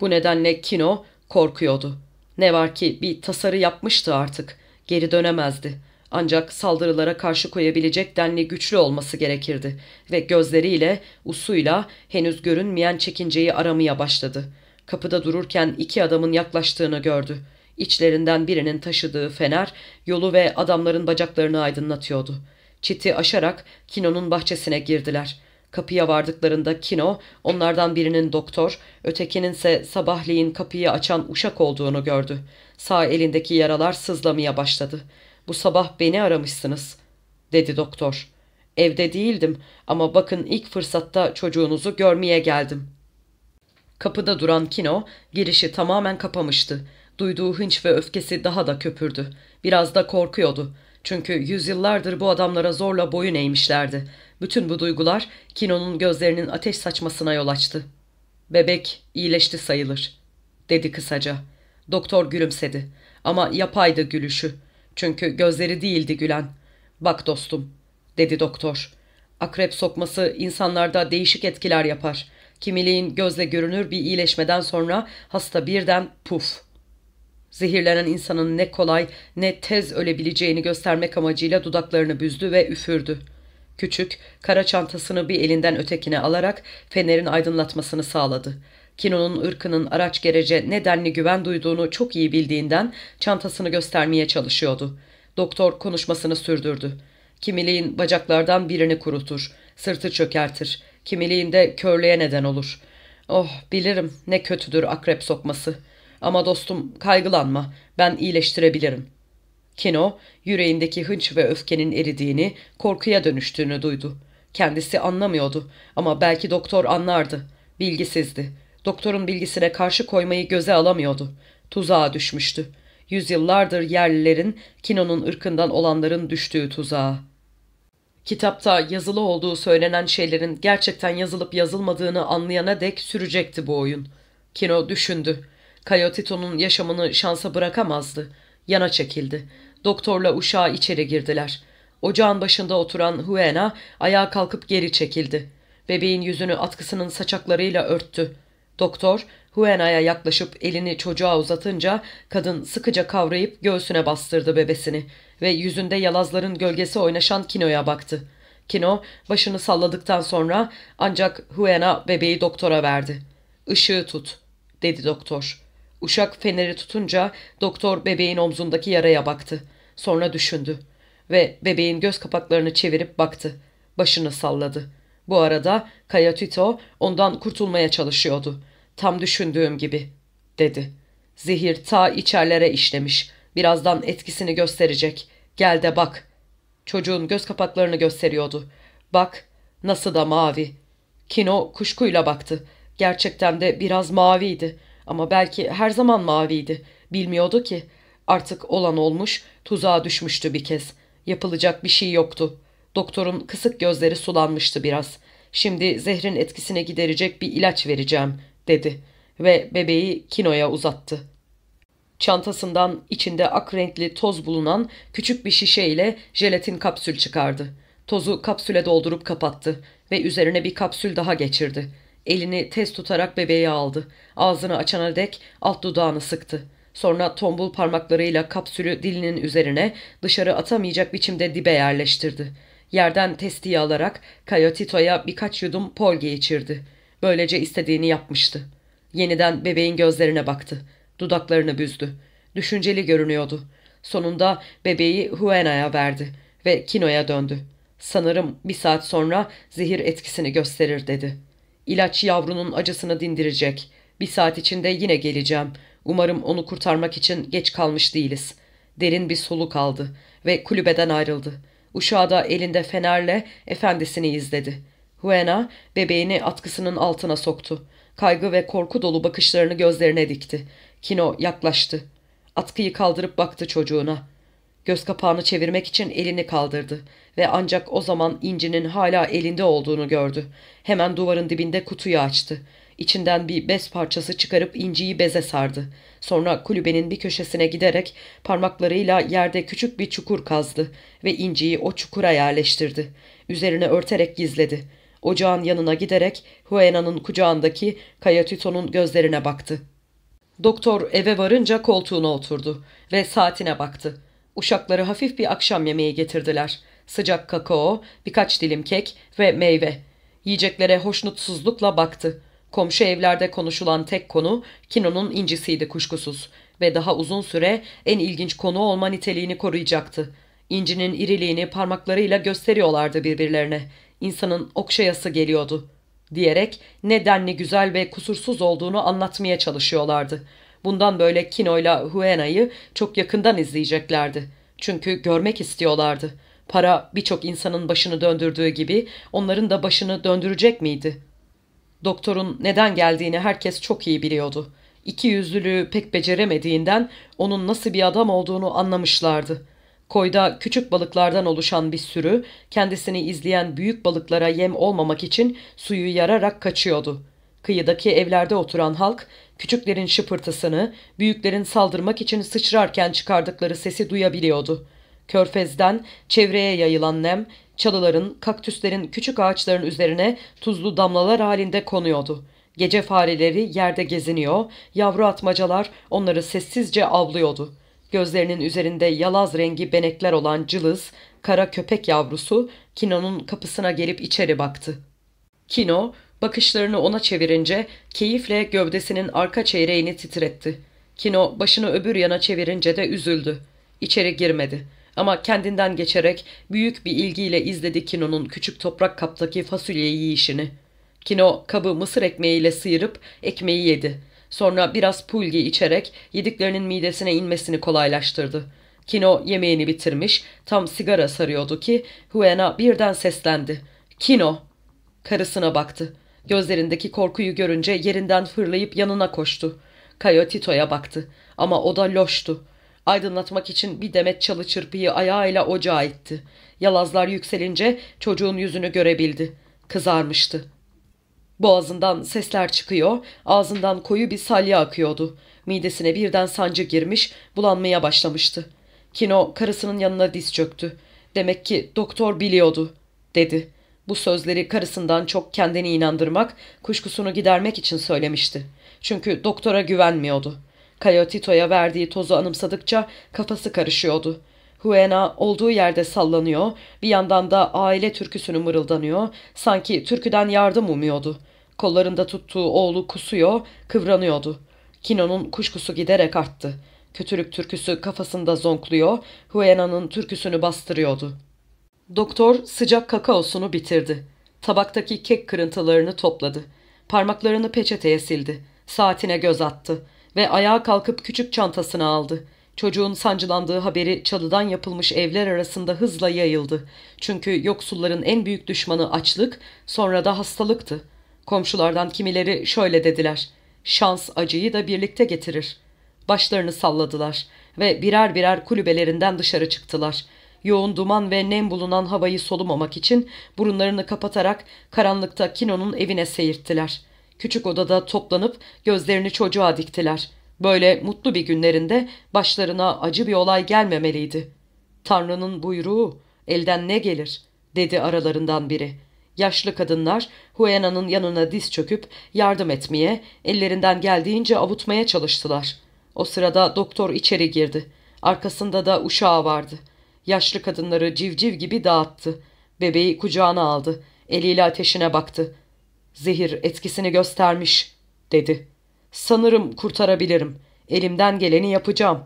Bu nedenle Kino korkuyordu. Ne var ki bir tasarı yapmıştı artık. Geri dönemezdi. Ancak saldırılara karşı koyabilecek denli güçlü olması gerekirdi ve gözleriyle, usuyla henüz görünmeyen çekinceyi aramaya başladı. Kapıda dururken iki adamın yaklaştığını gördü. İçlerinden birinin taşıdığı fener yolu ve adamların bacaklarını aydınlatıyordu. Çiti aşarak Kino'nun bahçesine girdiler. Kapıya vardıklarında Kino onlardan birinin doktor, ötekinin ise sabahleyin kapıyı açan uşak olduğunu gördü. Sağ elindeki yaralar sızlamaya başladı. Bu sabah beni aramışsınız, dedi doktor. Evde değildim ama bakın ilk fırsatta çocuğunuzu görmeye geldim. Kapıda duran Kino girişi tamamen kapamıştı. Duyduğu hınç ve öfkesi daha da köpürdü. Biraz da korkuyordu. Çünkü yüzyıllardır bu adamlara zorla boyun eğmişlerdi. Bütün bu duygular Kino'nun gözlerinin ateş saçmasına yol açtı. Bebek iyileşti sayılır, dedi kısaca. Doktor gülümsedi. Ama yapaydı gülüşü. Çünkü gözleri değildi gülen. Bak dostum, dedi doktor. Akrep sokması insanlarda değişik etkiler yapar. Kimiliğin gözle görünür bir iyileşmeden sonra hasta birden puf. Zehirlenen insanın ne kolay ne tez ölebileceğini göstermek amacıyla dudaklarını büzdü ve üfürdü. Küçük, kara çantasını bir elinden ötekine alarak fenerin aydınlatmasını sağladı. Kino'nun ırkının araç gerece nedenli güven duyduğunu çok iyi bildiğinden çantasını göstermeye çalışıyordu. Doktor konuşmasını sürdürdü. Kimiliğin bacaklardan birini kurutur, sırtı çökertir, kimiliğinde körlüğe neden olur. Oh bilirim ne kötüdür akrep sokması. Ama dostum kaygılanma, ben iyileştirebilirim. Kino, yüreğindeki hınç ve öfkenin eridiğini, korkuya dönüştüğünü duydu. Kendisi anlamıyordu ama belki doktor anlardı. Bilgisizdi. Doktorun bilgisine karşı koymayı göze alamıyordu. Tuzağa düşmüştü. Yüzyıllardır yerlilerin, Kino'nun ırkından olanların düştüğü tuzağa. Kitapta yazılı olduğu söylenen şeylerin gerçekten yazılıp yazılmadığını anlayana dek sürecekti bu oyun. Kino düşündü. Kayotito'nun yaşamını şansa bırakamazdı. Yana çekildi. Doktorla uşağı içeri girdiler. Ocağın başında oturan Huena ayağa kalkıp geri çekildi. Bebeğin yüzünü atkısının saçaklarıyla örttü. Doktor Huena'ya yaklaşıp elini çocuğa uzatınca kadın sıkıca kavrayıp göğsüne bastırdı bebesini ve yüzünde yalazların gölgesi oynaşan Kino'ya baktı. Kino başını salladıktan sonra ancak Huena bebeği doktora verdi. Işığı tut, dedi doktor. Uşak feneri tutunca doktor bebeğin omzundaki yaraya baktı. Sonra düşündü ve bebeğin göz kapaklarını çevirip baktı. Başını salladı. Bu arada Kayatito ondan kurtulmaya çalışıyordu. Tam düşündüğüm gibi, dedi. Zehir ta içerlere işlemiş. Birazdan etkisini gösterecek. Gel de bak. Çocuğun göz kapaklarını gösteriyordu. Bak, nasıl da mavi. Kino kuşkuyla baktı. Gerçekten de biraz maviydi. Ama belki her zaman maviydi. Bilmiyordu ki. Artık olan olmuş, tuzağa düşmüştü bir kez. Yapılacak bir şey yoktu. Doktorun kısık gözleri sulanmıştı biraz. Şimdi zehrin etkisine giderecek bir ilaç vereceğim, dedi ve bebeği Kino'ya uzattı. Çantasından içinde ak renkli toz bulunan küçük bir şişe ile jelatin kapsül çıkardı. Tozu kapsüle doldurup kapattı ve üzerine bir kapsül daha geçirdi. Elini tez tutarak bebeği aldı. Ağzını açana dek alt dudağını sıktı. Sonra tombul parmaklarıyla kapsülü dilinin üzerine dışarı atamayacak biçimde dibe yerleştirdi. Yerden testiyi alarak Kayotito'ya birkaç yudum polge içirdi. Böylece istediğini yapmıştı. Yeniden bebeğin gözlerine baktı. Dudaklarını büzdü. Düşünceli görünüyordu. Sonunda bebeği Huena'ya verdi ve Kino'ya döndü. Sanırım bir saat sonra zehir etkisini gösterir dedi. İlaç yavrunun acısını dindirecek. Bir saat içinde yine geleceğim. Umarım onu kurtarmak için geç kalmış değiliz. Derin bir soluk aldı ve kulübeden ayrıldı. Uşağı da elinde fenerle efendisini izledi. Huena bebeğini atkısının altına soktu. Kaygı ve korku dolu bakışlarını gözlerine dikti. Kino yaklaştı. Atkıyı kaldırıp baktı çocuğuna. Göz kapağını çevirmek için elini kaldırdı ve ancak o zaman incinin hala elinde olduğunu gördü. Hemen duvarın dibinde kutuyu açtı. İçinden bir bez parçası çıkarıp inciyi beze sardı. Sonra kulübenin bir köşesine giderek parmaklarıyla yerde küçük bir çukur kazdı ve inciyi o çukura yerleştirdi. Üzerine örterek gizledi. Ocağın yanına giderek Huena'nın kucağındaki Kayatito'nun gözlerine baktı. Doktor eve varınca koltuğuna oturdu ve saatine baktı. Uşakları hafif bir akşam yemeği getirdiler. Sıcak kakao, birkaç dilim kek ve meyve. Yiyeceklere hoşnutsuzlukla baktı. Komşu evlerde konuşulan tek konu Kino'nun incisiydi kuşkusuz ve daha uzun süre en ilginç konu olma niteliğini koruyacaktı. İncinin iriliğini parmaklarıyla gösteriyorlardı birbirlerine. İnsanın okşayası geliyordu diyerek ne denli güzel ve kusursuz olduğunu anlatmaya çalışıyorlardı. Bundan böyle Kino'yla Huena'yı çok yakından izleyeceklerdi. Çünkü görmek istiyorlardı. Para birçok insanın başını döndürdüğü gibi onların da başını döndürecek miydi? Doktorun neden geldiğini herkes çok iyi biliyordu. İki yüzlülüğü pek beceremediğinden onun nasıl bir adam olduğunu anlamışlardı. Koyda küçük balıklardan oluşan bir sürü kendisini izleyen büyük balıklara yem olmamak için suyu yararak kaçıyordu. Kıyıdaki evlerde oturan halk küçüklerin şıpırtısını, büyüklerin saldırmak için sıçrarken çıkardıkları sesi duyabiliyordu. Körfezden çevreye yayılan nem, çalıların, kaktüslerin küçük ağaçların üzerine tuzlu damlalar halinde konuyordu. Gece fareleri yerde geziniyor, yavru atmacalar onları sessizce avlıyordu. Gözlerinin üzerinde yalaz rengi benekler olan cılız, kara köpek yavrusu Kino'nun kapısına gelip içeri baktı. Kino, bakışlarını ona çevirince keyifle gövdesinin arka çeyreğini titretti. Kino başını öbür yana çevirince de üzüldü. İçeri girmedi. Ama kendinden geçerek büyük bir ilgiyle izledi Kino'nun küçük toprak kaptaki fasulye yiyişini. Kino kabı mısır ekmeğiyle sıyırıp ekmeği yedi. Sonra biraz pulgi içerek yediklerinin midesine inmesini kolaylaştırdı. Kino yemeğini bitirmiş, tam sigara sarıyordu ki Huena birden seslendi. Kino! Karısına baktı. Gözlerindeki korkuyu görünce yerinden fırlayıp yanına koştu. Kayotito'ya baktı ama o da loştu. Aydınlatmak için bir demet çalı çırpıyı ayağıyla ocağa itti. Yalazlar yükselince çocuğun yüzünü görebildi. Kızarmıştı. Boğazından sesler çıkıyor, ağzından koyu bir salya akıyordu. Midesine birden sancı girmiş, bulanmaya başlamıştı. Kino karısının yanına diz çöktü. Demek ki doktor biliyordu, dedi. Bu sözleri karısından çok kendini inandırmak, kuşkusunu gidermek için söylemişti. Çünkü doktora güvenmiyordu. Kayotito'ya verdiği tozu anımsadıkça kafası karışıyordu. Huena olduğu yerde sallanıyor, bir yandan da aile türküsünü mırıldanıyor, sanki türküden yardım umuyordu. Kollarında tuttuğu oğlu kusuyor, kıvranıyordu. Kino'nun kuşkusu giderek arttı. Kötülük türküsü kafasında zonkluyor, Huena'nın türküsünü bastırıyordu. Doktor sıcak kakaosunu bitirdi. Tabaktaki kek kırıntılarını topladı. Parmaklarını peçeteye sildi. Saatine göz attı ve ayağa kalkıp küçük çantasını aldı. Çocuğun sancılandığı haberi çalıdan yapılmış evler arasında hızla yayıldı. Çünkü yoksulların en büyük düşmanı açlık, sonra da hastalıktı. Komşulardan kimileri şöyle dediler. Şans acıyı da birlikte getirir. Başlarını salladılar ve birer birer kulübelerinden dışarı çıktılar. Yoğun duman ve nem bulunan havayı solumamak için burunlarını kapatarak karanlıkta Kino'nun evine seyirttiler. Küçük odada toplanıp gözlerini çocuğa diktiler. Böyle mutlu bir günlerinde başlarına acı bir olay gelmemeliydi. Tanrı'nın buyruğu, elden ne gelir, dedi aralarından biri. Yaşlı kadınlar Huena'nın yanına diz çöküp yardım etmeye, ellerinden geldiğince avutmaya çalıştılar. O sırada doktor içeri girdi. Arkasında da uşağı vardı. Yaşlı kadınları civciv gibi dağıttı. Bebeği kucağına aldı. Eliyle ateşine baktı. Zehir etkisini göstermiş, dedi. Sanırım kurtarabilirim. Elimden geleni yapacağım.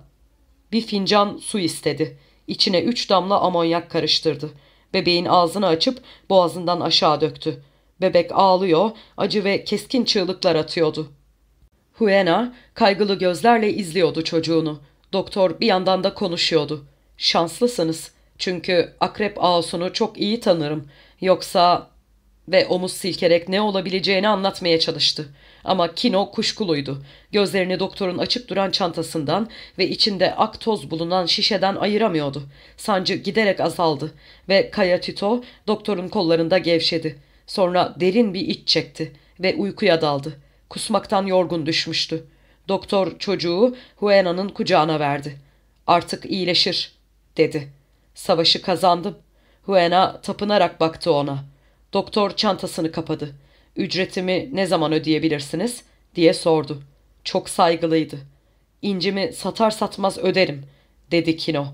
Bir fincan su istedi. İçine üç damla amonyak karıştırdı. Bebeğin ağzını açıp boğazından aşağı döktü. Bebek ağlıyor, acı ve keskin çığlıklar atıyordu. Huena kaygılı gözlerle izliyordu çocuğunu. Doktor bir yandan da konuşuyordu. Şanslısınız. Çünkü akrep ağusunu çok iyi tanırım. Yoksa... Ve omuz silkerek ne olabileceğini anlatmaya çalıştı. Ama Kino kuşkuluydu. Gözlerini doktorun açık duran çantasından ve içinde ak toz bulunan şişeden ayıramıyordu. Sancı giderek azaldı ve Kaya Tito doktorun kollarında gevşedi. Sonra derin bir iç çekti ve uykuya daldı. Kusmaktan yorgun düşmüştü. Doktor çocuğu Huena'nın kucağına verdi. Artık iyileşir, dedi. Savaşı kazandım. Huena tapınarak baktı ona. Doktor çantasını kapadı. Ücretimi ne zaman ödeyebilirsiniz? diye sordu. Çok saygılıydı. İncimi satar satmaz öderim, dedi Kino.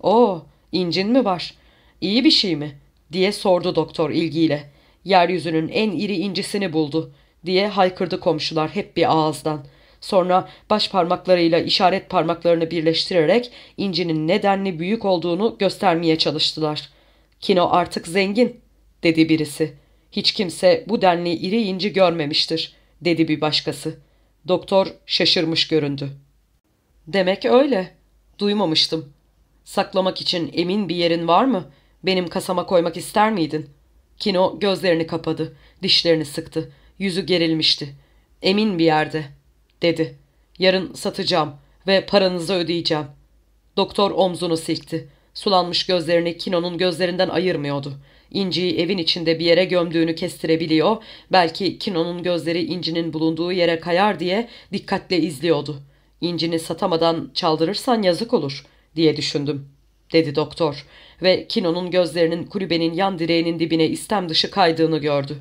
Oo, incin mi var? İyi bir şey mi? diye sordu doktor ilgiyle. Yeryüzünün en iri incisini buldu diye haykırdı komşular hep bir ağızdan. Sonra baş parmaklarıyla işaret parmaklarını birleştirerek incinin nedenli büyük olduğunu göstermeye çalıştılar. Kino artık zengin, dedi birisi. Hiç kimse bu denli iri inci görmemiştir, dedi bir başkası. Doktor şaşırmış göründü. Demek öyle. Duymamıştım. Saklamak için emin bir yerin var mı? Benim kasama koymak ister miydin? Kino gözlerini kapadı, dişlerini sıktı. Yüzü gerilmişti. Emin bir yerde, dedi. Yarın satacağım ve paranızı ödeyeceğim. Doktor omzunu silkti. Sulanmış gözlerini Kino'nun gözlerinden ayırmıyordu. İnci'yi evin içinde bir yere gömdüğünü kestirebiliyor, belki Kino'nun gözleri İnci'nin bulunduğu yere kayar diye dikkatle izliyordu. İnci'ni satamadan çaldırırsan yazık olur diye düşündüm, dedi doktor ve Kino'nun gözlerinin kulübenin yan direğinin dibine istem dışı kaydığını gördü.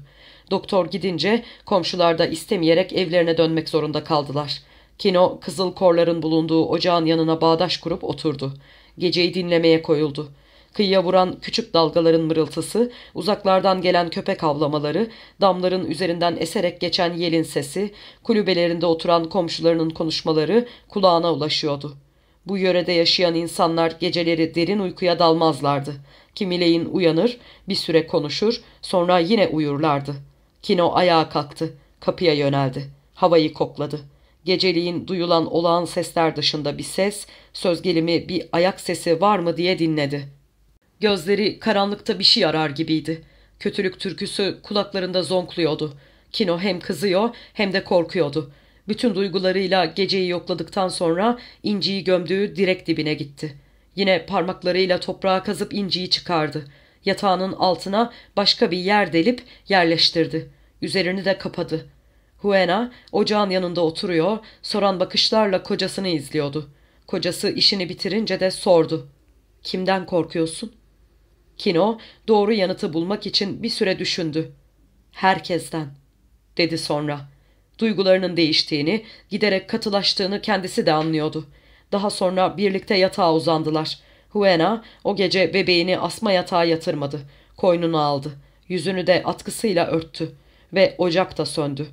Doktor gidince komşular da istemeyerek evlerine dönmek zorunda kaldılar. Kino kızıl korların bulunduğu ocağın yanına bağdaş kurup oturdu. Geceyi dinlemeye koyuldu. Kıyıya vuran küçük dalgaların mırıltısı, uzaklardan gelen köpek avlamaları, damların üzerinden eserek geçen yelin sesi, kulübelerinde oturan komşularının konuşmaları kulağına ulaşıyordu. Bu yörede yaşayan insanlar geceleri derin uykuya dalmazlardı. Kimileyin uyanır, bir süre konuşur, sonra yine uyurlardı. Kino ayağa kalktı, kapıya yöneldi. Havayı kokladı. Geceliğin duyulan olağan sesler dışında bir ses, söz gelimi bir ayak sesi var mı diye dinledi. Gözleri karanlıkta bir şey arar gibiydi. Kötülük türküsü kulaklarında zonkluyordu. Kino hem kızıyor hem de korkuyordu. Bütün duygularıyla geceyi yokladıktan sonra inciyi gömdüğü direk dibine gitti. Yine parmaklarıyla toprağa kazıp inciyi çıkardı. Yatağının altına başka bir yer delip yerleştirdi. Üzerini de kapadı. Huena ocağın yanında oturuyor, soran bakışlarla kocasını izliyordu. Kocası işini bitirince de sordu. Kimden korkuyorsun? Kino doğru yanıtı bulmak için bir süre düşündü. Herkesten, dedi sonra. Duygularının değiştiğini, giderek katılaştığını kendisi de anlıyordu. Daha sonra birlikte yatağa uzandılar. Huena o gece bebeğini asma yatağa yatırmadı. Koynunu aldı. Yüzünü de atkısıyla örttü. Ve ocak da söndü.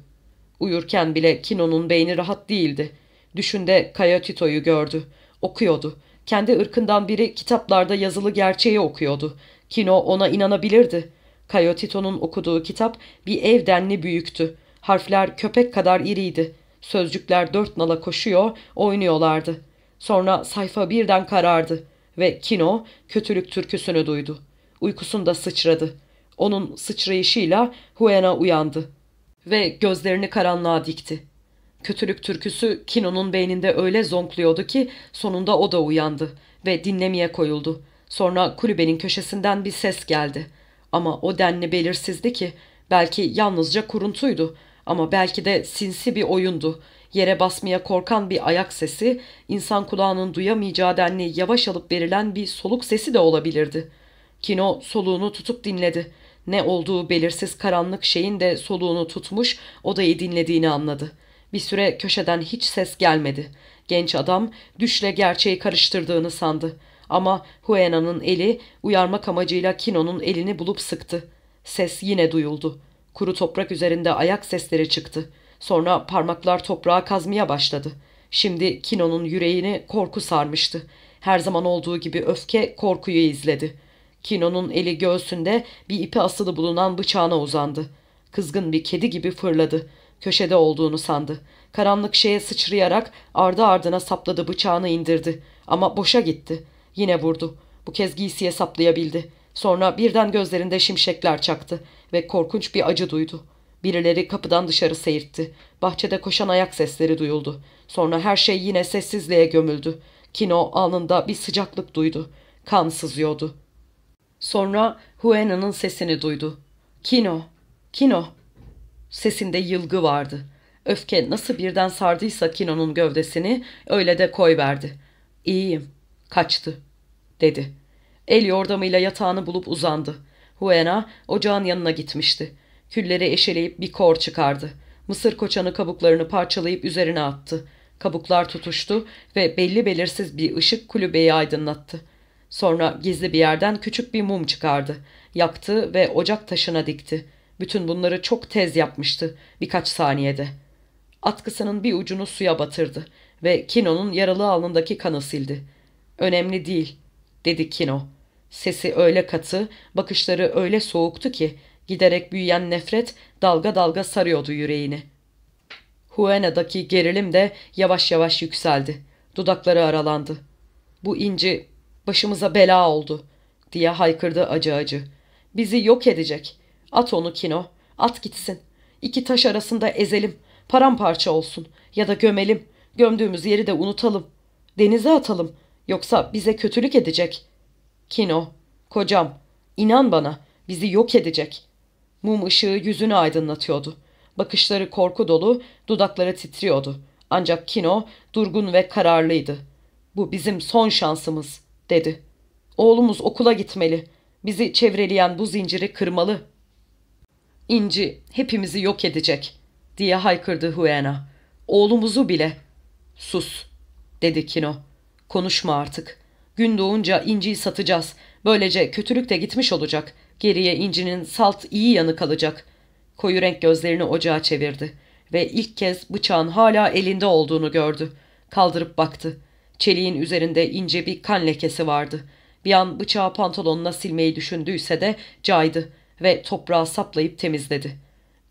Uyurken bile Kino'nun beyni rahat değildi. Düşünde Kayotito'yu gördü. Okuyordu. Kendi ırkından biri kitaplarda yazılı gerçeği okuyordu. Kino ona inanabilirdi. Kayotito'nun okuduğu kitap bir ev denli büyüktü. Harfler köpek kadar iriydi. Sözcükler dört nala koşuyor, oynuyorlardı. Sonra sayfa birden karardı ve Kino kötülük türküsünü duydu. Uykusunda sıçradı. Onun sıçrayışıyla Huena uyandı ve gözlerini karanlığa dikti. Kötülük türküsü Kino'nun beyninde öyle zonkluyordu ki sonunda o da uyandı ve dinlemeye koyuldu. Sonra kulübenin köşesinden bir ses geldi. Ama o denli belirsizdi ki belki yalnızca kuruntuydu ama belki de sinsi bir oyundu. Yere basmaya korkan bir ayak sesi, insan kulağının duyamayacağı denli yavaş alıp verilen bir soluk sesi de olabilirdi. Kino soluğunu tutup dinledi. Ne olduğu belirsiz karanlık şeyin de soluğunu tutmuş, odayı dinlediğini anladı. Bir süre köşeden hiç ses gelmedi. Genç adam düşle gerçeği karıştırdığını sandı. Ama Huena'nın eli uyarmak amacıyla Kino'nun elini bulup sıktı. Ses yine duyuldu. Kuru toprak üzerinde ayak sesleri çıktı. Sonra parmaklar toprağa kazmaya başladı. Şimdi Kino'nun yüreğini korku sarmıştı. Her zaman olduğu gibi öfke korkuyu izledi. Kino'nun eli göğsünde bir ipi asılı bulunan bıçağına uzandı. Kızgın bir kedi gibi fırladı. Köşede olduğunu sandı. Karanlık şeye sıçrayarak ardı ardına sapladı bıçağını indirdi. Ama boşa gitti. Yine vurdu. Bu kez giysiye saplayabildi. Sonra birden gözlerinde şimşekler çaktı ve korkunç bir acı duydu. Birileri kapıdan dışarı seyirtti. Bahçede koşan ayak sesleri duyuldu. Sonra her şey yine sessizliğe gömüldü. Kino alnında bir sıcaklık duydu. Kan sızıyordu. Sonra Huena'nın sesini duydu. Kino, Kino. Sesinde yılgı vardı. Öfke nasıl birden sardıysa Kino'nun gövdesini öyle de koy verdi. İyiyim. Kaçtı. Dedi. El yordamıyla yatağını bulup uzandı. Huena ocağın yanına gitmişti. Külleri eşeleyip bir kor çıkardı. Mısır koçanı kabuklarını parçalayıp üzerine attı. Kabuklar tutuştu ve belli belirsiz bir ışık kulübeyi aydınlattı. Sonra gizli bir yerden küçük bir mum çıkardı. Yaktı ve ocak taşına dikti. Bütün bunları çok tez yapmıştı birkaç saniyede. Atkısının bir ucunu suya batırdı ve Kino'nun yaralı alnındaki kanı sildi. Önemli değil, dedi Kino. Sesi öyle katı, bakışları öyle soğuktu ki giderek büyüyen nefret dalga dalga sarıyordu yüreğini. Huena'daki gerilim de yavaş yavaş yükseldi. Dudakları aralandı. Bu inci başımıza bela oldu diye haykırdı acı acı. Bizi yok edecek. At onu Kino. At gitsin. İki taş arasında ezelim. Paramparça olsun. Ya da gömelim. Gömdüğümüz yeri de unutalım. Denize atalım. Yoksa bize kötülük edecek. Kino, kocam, inan bana, bizi yok edecek. Mum ışığı yüzünü aydınlatıyordu. Bakışları korku dolu, dudakları titriyordu. Ancak Kino durgun ve kararlıydı. Bu bizim son şansımız, dedi. Oğlumuz okula gitmeli. Bizi çevreleyen bu zinciri kırmalı. İnci hepimizi yok edecek, diye haykırdı Huena. Oğlumuzu bile. Sus, dedi Kino. Konuşma artık. Gün doğunca inciyi satacağız. Böylece kötülük de gitmiş olacak. Geriye incinin salt iyi yanı kalacak. Koyu renk gözlerini ocağa çevirdi ve ilk kez bıçağın hala elinde olduğunu gördü. Kaldırıp baktı. Çeliğin üzerinde ince bir kan lekesi vardı. Bir an bıçağı pantolonuna silmeyi düşündüyse de caydı ve toprağa saplayıp temizledi.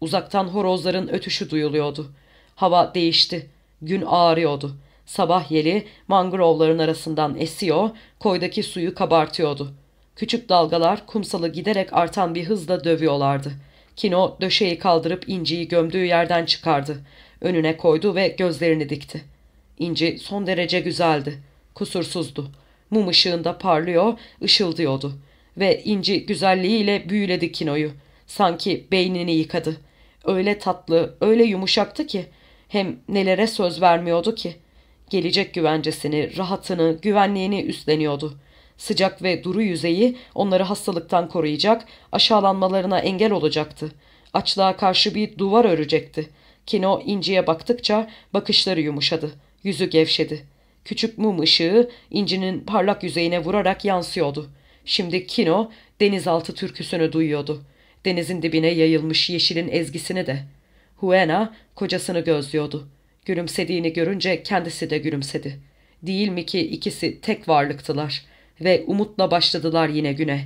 Uzaktan horozların ötüşü duyuluyordu. Hava değişti. Gün ağrıyordu. Sabah yeli mangrovların arasından esiyor, koydaki suyu kabartıyordu. Küçük dalgalar kumsalı giderek artan bir hızla dövüyorlardı. Kino döşeyi kaldırıp inciyi gömdüğü yerden çıkardı. Önüne koydu ve gözlerini dikti. İnci son derece güzeldi. Kusursuzdu. Mum ışığında parlıyor, ışıldıyordu. Ve inci güzelliğiyle büyüledi Kino'yu. Sanki beynini yıkadı. Öyle tatlı, öyle yumuşaktı ki. Hem nelere söz vermiyordu ki.'' Gelecek güvencesini, rahatını, güvenliğini üstleniyordu. Sıcak ve duru yüzeyi onları hastalıktan koruyacak, aşağılanmalarına engel olacaktı. Açlığa karşı bir duvar örecekti. Kino inciye baktıkça bakışları yumuşadı. Yüzü gevşedi. Küçük mum ışığı incinin parlak yüzeyine vurarak yansıyordu. Şimdi Kino denizaltı türküsünü duyuyordu. Denizin dibine yayılmış yeşilin ezgisini de. Huena kocasını gözlüyordu. Gülümsediğini görünce kendisi de gülümsedi. Değil mi ki ikisi tek varlıktılar ve umutla başladılar yine güne.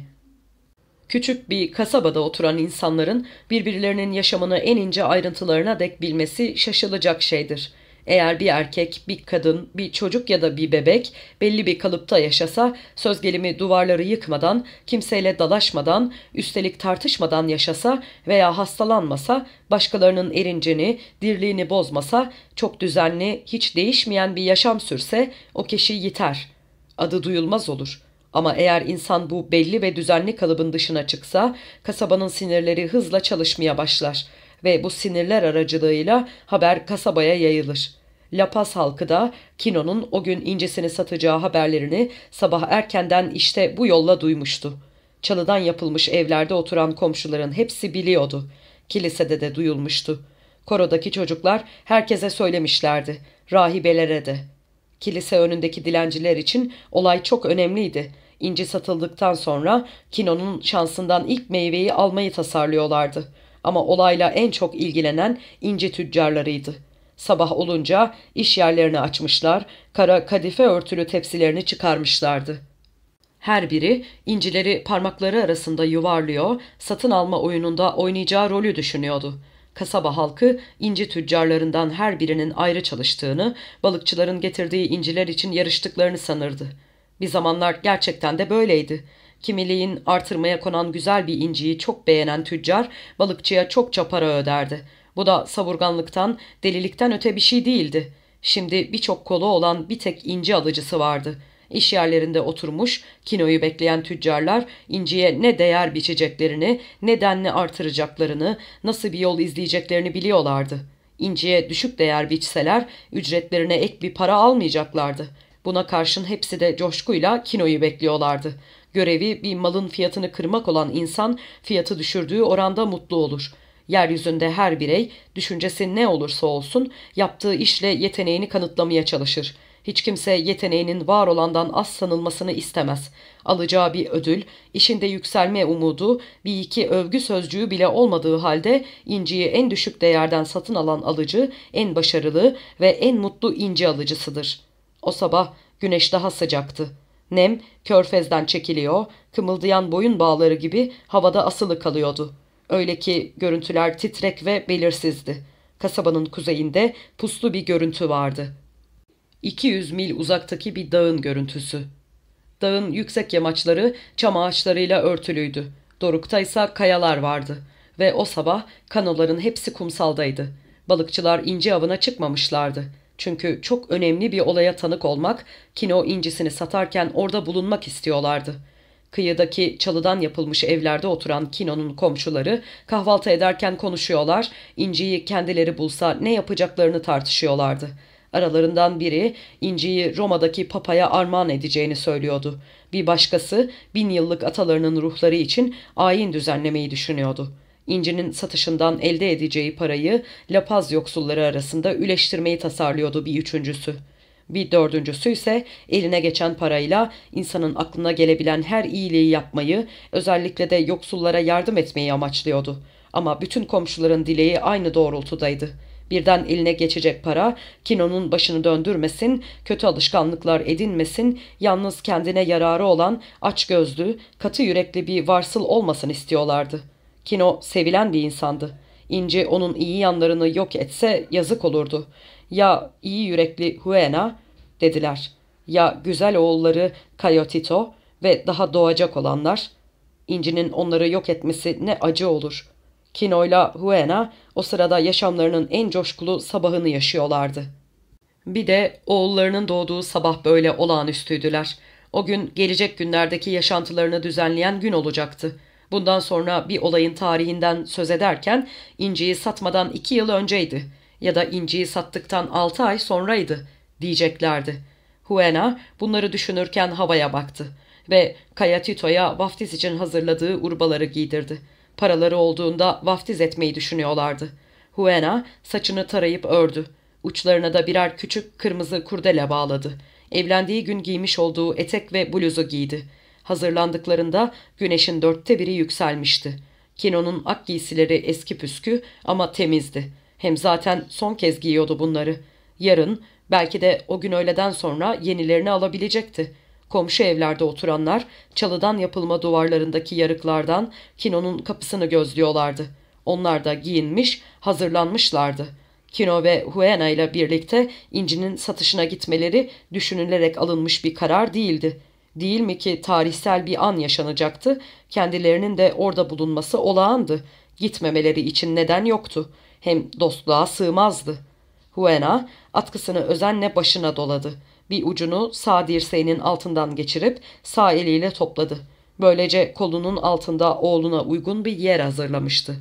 Küçük bir kasabada oturan insanların birbirlerinin yaşamını en ince ayrıntılarına dek bilmesi şaşılacak şeydir. Eğer bir erkek, bir kadın, bir çocuk ya da bir bebek belli bir kalıpta yaşasa, söz gelimi duvarları yıkmadan, kimseyle dalaşmadan, üstelik tartışmadan yaşasa veya hastalanmasa, başkalarının erincini, dirliğini bozmasa, çok düzenli, hiç değişmeyen bir yaşam sürse o kişi yiter. Adı duyulmaz olur. Ama eğer insan bu belli ve düzenli kalıbın dışına çıksa, kasabanın sinirleri hızla çalışmaya başlar.'' ve bu sinirler aracılığıyla haber kasabaya yayılır. La Paz halkı da Kino'nun o gün incesini satacağı haberlerini sabah erkenden işte bu yolla duymuştu. Çalıdan yapılmış evlerde oturan komşuların hepsi biliyordu. Kilisede de duyulmuştu. Korodaki çocuklar herkese söylemişlerdi. Rahibelere de. Kilise önündeki dilenciler için olay çok önemliydi. İnci satıldıktan sonra Kino'nun şansından ilk meyveyi almayı tasarlıyorlardı. Ama olayla en çok ilgilenen inci tüccarlarıydı. Sabah olunca iş yerlerini açmışlar, kara kadife örtülü tepsilerini çıkarmışlardı. Her biri incileri parmakları arasında yuvarlıyor, satın alma oyununda oynayacağı rolü düşünüyordu. Kasaba halkı inci tüccarlarından her birinin ayrı çalıştığını, balıkçıların getirdiği inciler için yarıştıklarını sanırdı. Bir zamanlar gerçekten de böyleydi. Kimiliğin artırmaya konan güzel bir inciyi çok beğenen tüccar balıkçıya çokça para öderdi. Bu da savurganlıktan, delilikten öte bir şey değildi. Şimdi birçok kolu olan bir tek inci alıcısı vardı. İş yerlerinde oturmuş, kinoyu bekleyen tüccarlar inciye ne değer biçeceklerini, ne denli artıracaklarını, nasıl bir yol izleyeceklerini biliyorlardı. İnciye düşük değer biçseler ücretlerine ek bir para almayacaklardı. Buna karşın hepsi de coşkuyla kinoyu bekliyorlardı. Görevi bir malın fiyatını kırmak olan insan fiyatı düşürdüğü oranda mutlu olur. Yeryüzünde her birey düşüncesi ne olursa olsun yaptığı işle yeteneğini kanıtlamaya çalışır. Hiç kimse yeteneğinin var olandan az sanılmasını istemez. Alacağı bir ödül, işinde yükselme umudu, bir iki övgü sözcüğü bile olmadığı halde inciyi en düşük değerden satın alan alıcı en başarılı ve en mutlu inci alıcısıdır. O sabah güneş daha sıcaktı. Nem körfezden çekiliyor, kımıldayan boyun bağları gibi havada asılı kalıyordu. Öyle ki görüntüler titrek ve belirsizdi. Kasabanın kuzeyinde puslu bir görüntü vardı. 200 mil uzaktaki bir dağın görüntüsü. Dağın yüksek yamaçları çam ağaçlarıyla örtülüydü. Dorukta ise kayalar vardı ve o sabah kanoların hepsi kumsaldaydı. Balıkçılar inci avına çıkmamışlardı. Çünkü çok önemli bir olaya tanık olmak, kino incisini satarken orada bulunmak istiyorlardı. Kıyıdaki çalıdan yapılmış evlerde oturan Kino'nun komşuları kahvaltı ederken konuşuyorlar, inciyi kendileri bulsa ne yapacaklarını tartışıyorlardı. Aralarından biri inciyi Roma'daki papaya armağan edeceğini söylüyordu. Bir başkası bin yıllık atalarının ruhları için ayin düzenlemeyi düşünüyordu. İncinin satışından elde edeceği parayı lapaz yoksulları arasında üleştirmeyi tasarlıyordu bir üçüncüsü. Bir dördüncüsü ise eline geçen parayla insanın aklına gelebilen her iyiliği yapmayı, özellikle de yoksullara yardım etmeyi amaçlıyordu. Ama bütün komşuların dileği aynı doğrultudaydı. Birden eline geçecek para, Kino'nun başını döndürmesin, kötü alışkanlıklar edinmesin, yalnız kendine yararı olan açgözlü, katı yürekli bir varsıl olmasın istiyorlardı.'' Kino sevilen bir insandı. İnci onun iyi yanlarını yok etse yazık olurdu. Ya iyi yürekli Huena dediler. Ya güzel oğulları Kayotito ve daha doğacak olanlar. İnci'nin onları yok etmesi ne acı olur. Kino ile Huena o sırada yaşamlarının en coşkulu sabahını yaşıyorlardı. Bir de oğullarının doğduğu sabah böyle olağanüstüydüler. O gün gelecek günlerdeki yaşantılarını düzenleyen gün olacaktı.'' Bundan sonra bir olayın tarihinden söz ederken inciyi satmadan iki yıl önceydi ya da inciyi sattıktan altı ay sonraydı diyeceklerdi. Huena bunları düşünürken havaya baktı ve Kayatito'ya vaftiz için hazırladığı urbaları giydirdi. Paraları olduğunda vaftiz etmeyi düşünüyorlardı. Huena saçını tarayıp ördü. Uçlarına da birer küçük kırmızı kurdele bağladı. Evlendiği gün giymiş olduğu etek ve bluzu giydi. Hazırlandıklarında güneşin dörtte biri yükselmişti. Kino'nun ak giysileri eski püskü ama temizdi. Hem zaten son kez giyiyordu bunları. Yarın belki de o gün öğleden sonra yenilerini alabilecekti. Komşu evlerde oturanlar çalıdan yapılma duvarlarındaki yarıklardan Kino'nun kapısını gözlüyorlardı. Onlar da giyinmiş, hazırlanmışlardı. Kino ve Huena ile birlikte incinin satışına gitmeleri düşünülerek alınmış bir karar değildi. Değil mi ki tarihsel bir an yaşanacaktı, kendilerinin de orada bulunması olağandı. Gitmemeleri için neden yoktu. Hem dostluğa sığmazdı. Huena atkısını özenle başına doladı. Bir ucunu sağ dirseğinin altından geçirip sağ eliyle topladı. Böylece kolunun altında oğluna uygun bir yer hazırlamıştı.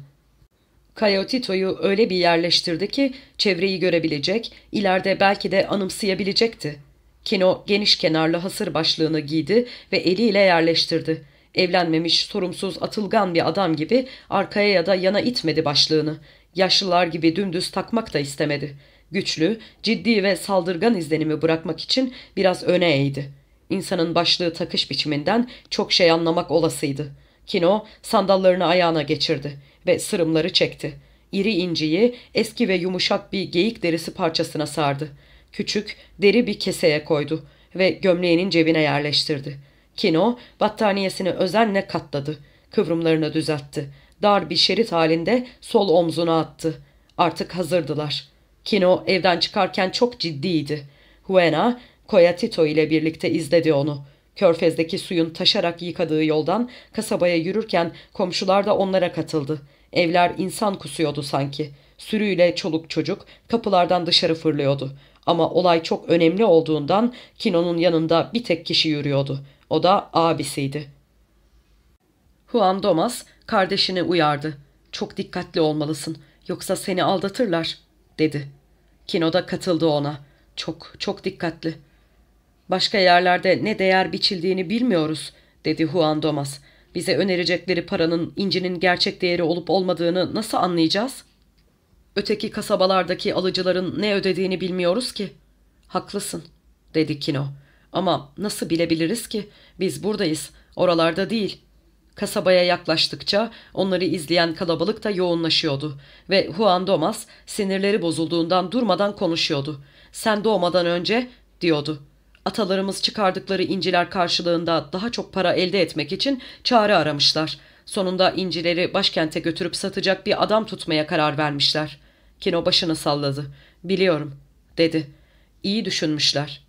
Kayotito'yu öyle bir yerleştirdi ki çevreyi görebilecek, ileride belki de anımsayabilecekti. Kino geniş kenarlı hasır başlığını giydi ve eliyle yerleştirdi. Evlenmemiş, sorumsuz, atılgan bir adam gibi arkaya ya da yana itmedi başlığını. Yaşlılar gibi dümdüz takmak da istemedi. Güçlü, ciddi ve saldırgan izlenimi bırakmak için biraz öne eğdi. İnsanın başlığı takış biçiminden çok şey anlamak olasıydı. Kino sandallarını ayağına geçirdi ve sırımları çekti. İri inciyi eski ve yumuşak bir geyik derisi parçasına sardı. Küçük, deri bir keseye koydu ve gömleğinin cebine yerleştirdi. Kino battaniyesini özenle katladı. Kıvrımlarını düzeltti. Dar bir şerit halinde sol omzuna attı. Artık hazırdılar. Kino evden çıkarken çok ciddiydi. Huena, Koyatito ile birlikte izledi onu. Körfezdeki suyun taşarak yıkadığı yoldan kasabaya yürürken komşular da onlara katıldı. Evler insan kusuyordu sanki. Sürüyle çoluk çocuk kapılardan dışarı fırlıyordu. Ama olay çok önemli olduğundan Kino'nun yanında bir tek kişi yürüyordu. O da abisiydi. Juan Domas kardeşini uyardı. Çok dikkatli olmalısın yoksa seni aldatırlar dedi. Kino da katıldı ona. Çok çok dikkatli. Başka yerlerde ne değer biçildiğini bilmiyoruz dedi Juan Domas. Bize önerecekleri paranın incinin gerçek değeri olup olmadığını nasıl anlayacağız? Öteki kasabalardaki alıcıların ne ödediğini bilmiyoruz ki. Haklısın, dedi Kino. Ama nasıl bilebiliriz ki? Biz buradayız, oralarda değil. Kasabaya yaklaştıkça onları izleyen kalabalık da yoğunlaşıyordu ve Juan Domas sinirleri bozulduğundan durmadan konuşuyordu. Sen doğmadan önce, diyordu. Atalarımız çıkardıkları inciler karşılığında daha çok para elde etmek için çare aramışlar. Sonunda incileri başkente götürüp satacak bir adam tutmaya karar vermişler. Kino başını salladı. Biliyorum, dedi. İyi düşünmüşler.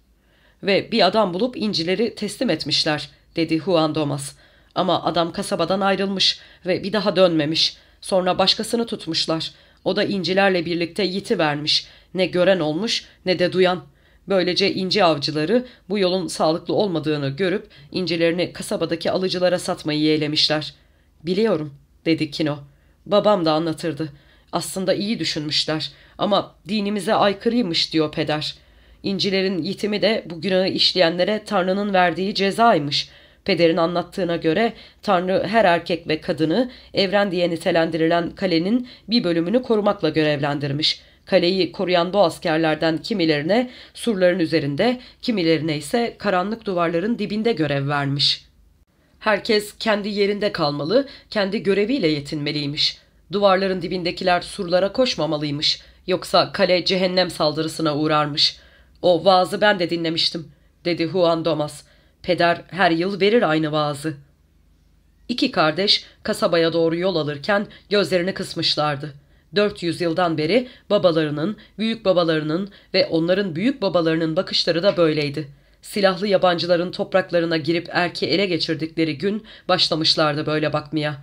Ve bir adam bulup incileri teslim etmişler, dedi Juan Domas. Ama adam kasabadan ayrılmış ve bir daha dönmemiş. Sonra başkasını tutmuşlar. O da incilerle birlikte yiti vermiş. Ne gören olmuş ne de duyan. Böylece inci avcıları bu yolun sağlıklı olmadığını görüp incilerini kasabadaki alıcılara satmayı yeğlemişler. Biliyorum dedi Kino. Babam da anlatırdı. Aslında iyi düşünmüşler ama dinimize aykırıymış diyor peder. İncilerin yitimi de bu günahı işleyenlere Tanrı'nın verdiği cezaymış. Pederin anlattığına göre Tanrı her erkek ve kadını evren diye nitelendirilen kalenin bir bölümünü korumakla görevlendirmiş.'' Kaleyi koruyan bu askerlerden kimilerine surların üzerinde, kimilerine ise karanlık duvarların dibinde görev vermiş. Herkes kendi yerinde kalmalı, kendi göreviyle yetinmeliymiş. Duvarların dibindekiler surlara koşmamalıymış. Yoksa kale cehennem saldırısına uğrarmış. O vaazı ben de dinlemiştim, dedi Juan Domas. Peder her yıl verir aynı vaazı. İki kardeş kasabaya doğru yol alırken gözlerini kısmışlardı. 400 yıldan beri babalarının, büyük babalarının ve onların büyük babalarının bakışları da böyleydi. Silahlı yabancıların topraklarına girip erki ele geçirdikleri gün başlamışlardı böyle bakmaya.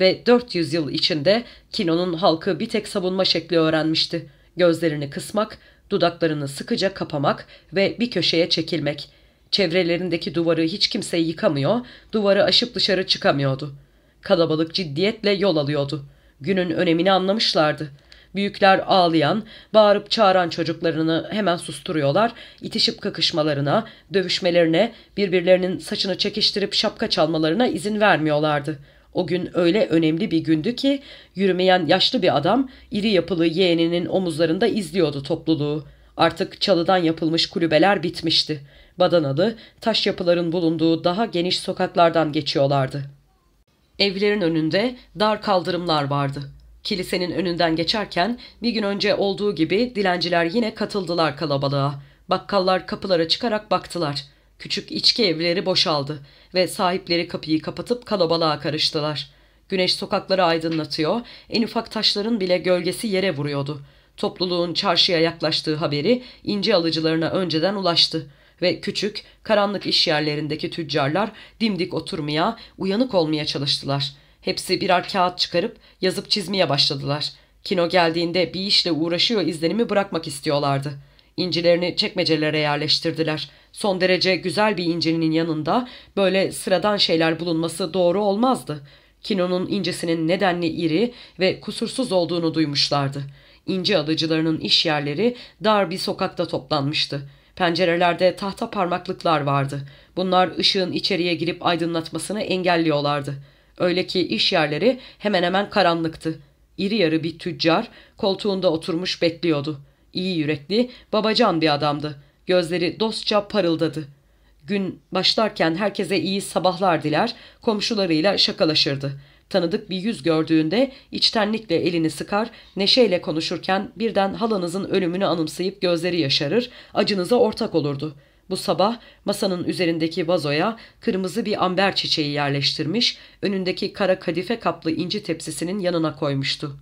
Ve 400 yıl içinde Kino'nun halkı bir tek savunma şekli öğrenmişti. Gözlerini kısmak, dudaklarını sıkıca kapamak ve bir köşeye çekilmek. Çevrelerindeki duvarı hiç kimse yıkamıyor, duvarı aşıp dışarı çıkamıyordu. Kalabalık ciddiyetle yol alıyordu.'' Günün önemini anlamışlardı. Büyükler ağlayan, bağırıp çağıran çocuklarını hemen susturuyorlar, itişip kakışmalarına, dövüşmelerine, birbirlerinin saçını çekiştirip şapka çalmalarına izin vermiyorlardı. O gün öyle önemli bir gündü ki yürümeyen yaşlı bir adam iri yapılı yeğeninin omuzlarında izliyordu topluluğu. Artık çalıdan yapılmış kulübeler bitmişti. Badanalı, taş yapıların bulunduğu daha geniş sokaklardan geçiyorlardı. Evlerin önünde dar kaldırımlar vardı. Kilisenin önünden geçerken bir gün önce olduğu gibi dilenciler yine katıldılar kalabalığa. Bakkallar kapılara çıkarak baktılar. Küçük içki evleri boşaldı ve sahipleri kapıyı kapatıp kalabalığa karıştılar. Güneş sokakları aydınlatıyor, en ufak taşların bile gölgesi yere vuruyordu. Topluluğun çarşıya yaklaştığı haberi ince alıcılarına önceden ulaştı ve küçük, karanlık iş yerlerindeki tüccarlar dimdik oturmaya, uyanık olmaya çalıştılar. Hepsi birer kağıt çıkarıp yazıp çizmeye başladılar. Kino geldiğinde bir işle uğraşıyor izlenimi bırakmak istiyorlardı. İncilerini çekmecelere yerleştirdiler. Son derece güzel bir incinin yanında böyle sıradan şeyler bulunması doğru olmazdı. Kino'nun incisinin nedenli iri ve kusursuz olduğunu duymuşlardı. İnci alıcılarının iş yerleri dar bir sokakta toplanmıştı. Pencerelerde tahta parmaklıklar vardı. Bunlar ışığın içeriye girip aydınlatmasını engelliyorlardı. Öyle ki iş yerleri hemen hemen karanlıktı. İri yarı bir tüccar koltuğunda oturmuş bekliyordu. İyi yürekli, babacan bir adamdı. Gözleri dostça parıldadı. Gün başlarken herkese iyi sabahlar diler, komşularıyla şakalaşırdı. Tanıdık bir yüz gördüğünde içtenlikle elini sıkar, neşeyle konuşurken birden halanızın ölümünü anımsayıp gözleri yaşarır, acınıza ortak olurdu. Bu sabah masanın üzerindeki vazoya kırmızı bir amber çiçeği yerleştirmiş, önündeki kara kadife kaplı inci tepsisinin yanına koymuştu.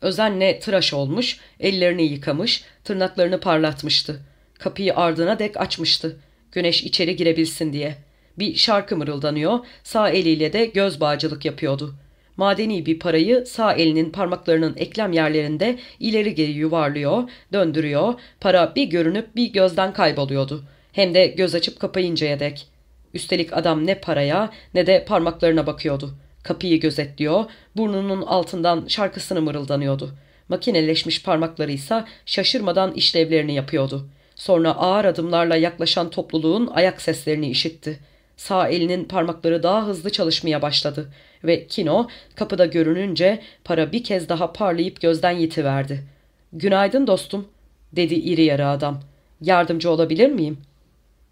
Özenle tıraş olmuş, ellerini yıkamış, tırnaklarını parlatmıştı. Kapıyı ardına dek açmıştı. Güneş içeri girebilsin diye. Bir şarkı mırıldanıyor, sağ eliyle de göz bağcılık yapıyordu. Madeni bir parayı sağ elinin parmaklarının eklem yerlerinde ileri geri yuvarlıyor, döndürüyor, para bir görünüp bir gözden kayboluyordu. Hem de göz açıp kapayıncaya dek. Üstelik adam ne paraya ne de parmaklarına bakıyordu. Kapıyı gözetliyor, burnunun altından şarkısını mırıldanıyordu. Makineleşmiş parmakları ise şaşırmadan işlevlerini yapıyordu. Sonra ağır adımlarla yaklaşan topluluğun ayak seslerini işitti. Sağ elinin parmakları daha hızlı çalışmaya başladı ve Kino kapıda görününce para bir kez daha parlayıp gözden yitiverdi. ''Günaydın dostum'' dedi iri yarı adam. ''Yardımcı olabilir miyim?''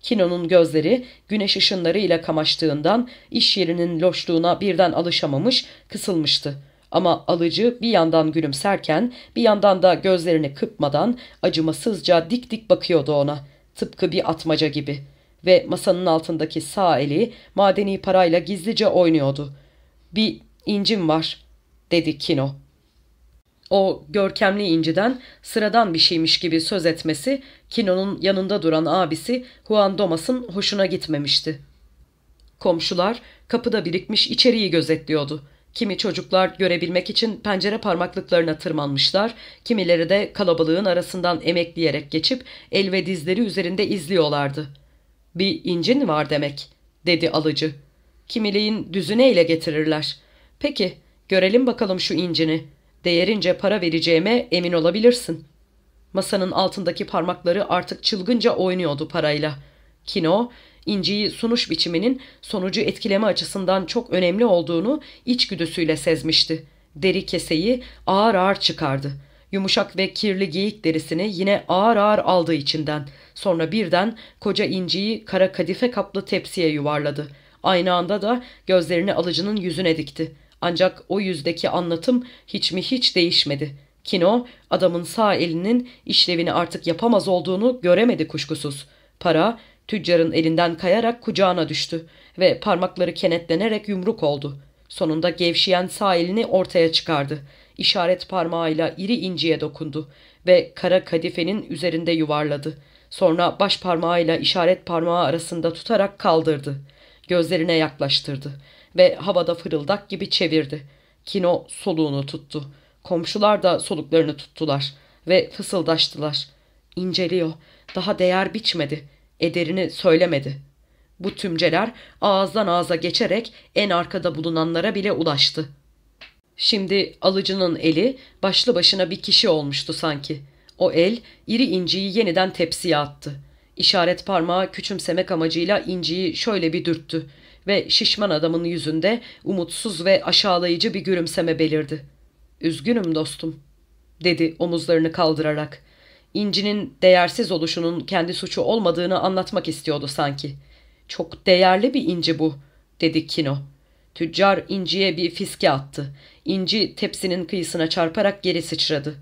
Kino'nun gözleri güneş ışınlarıyla kamaştığından iş yerinin loşluğuna birden alışamamış, kısılmıştı. Ama alıcı bir yandan gülümserken bir yandan da gözlerini kırpmadan acımasızca dik dik bakıyordu ona. Tıpkı bir atmaca gibi. Ve masanın altındaki sağ eli madeni parayla gizlice oynuyordu. Bir incim var dedi Kino. O görkemli inciden sıradan bir şeymiş gibi söz etmesi Kino'nun yanında duran abisi Juan Domas'ın hoşuna gitmemişti. Komşular kapıda birikmiş içeriği gözetliyordu. Kimi çocuklar görebilmek için pencere parmaklıklarına tırmanmışlar, kimileri de kalabalığın arasından emekleyerek geçip el ve dizleri üzerinde izliyorlardı. Bir incin var demek, dedi alıcı. Kimileyin düzüne ile getirirler. Peki, görelim bakalım şu incini. Değerince para vereceğime emin olabilirsin. Masanın altındaki parmakları artık çılgınca oynuyordu parayla. Kino, inciyi sunuş biçiminin sonucu etkileme açısından çok önemli olduğunu içgüdüsüyle sezmişti. Deri keseyi ağır ağır çıkardı. Yumuşak ve kirli geyik derisini yine ağır ağır aldı içinden. Sonra birden koca inciyi kara kadife kaplı tepsiye yuvarladı. Aynı anda da gözlerini alıcının yüzüne dikti. Ancak o yüzdeki anlatım hiç mi hiç değişmedi. Kino adamın sağ elinin işlevini artık yapamaz olduğunu göremedi kuşkusuz. Para tüccarın elinden kayarak kucağına düştü ve parmakları kenetlenerek yumruk oldu. Sonunda gevşeyen sağ elini ortaya çıkardı. İşaret parmağıyla iri inciye dokundu ve kara kadifenin üzerinde yuvarladı. Sonra baş parmağıyla işaret parmağı arasında tutarak kaldırdı. Gözlerine yaklaştırdı ve havada fırıldak gibi çevirdi. Kino soluğunu tuttu. Komşular da soluklarını tuttular ve fısıldaştılar. İnceliyor. Daha değer biçmedi. Ederini söylemedi. Bu tümceler ağızdan ağza geçerek en arkada bulunanlara bile ulaştı. Şimdi alıcının eli başlı başına bir kişi olmuştu sanki. O el iri inciyi yeniden tepsiye attı. İşaret parmağı küçümsemek amacıyla inciyi şöyle bir dürttü ve şişman adamın yüzünde umutsuz ve aşağılayıcı bir gülümseme belirdi. ''Üzgünüm dostum.'' dedi omuzlarını kaldırarak. İncinin değersiz oluşunun kendi suçu olmadığını anlatmak istiyordu sanki. Çok değerli bir inci bu, dedi Kino. Tüccar inciye bir fiske attı. İnci tepsinin kıyısına çarparak geri sıçradı.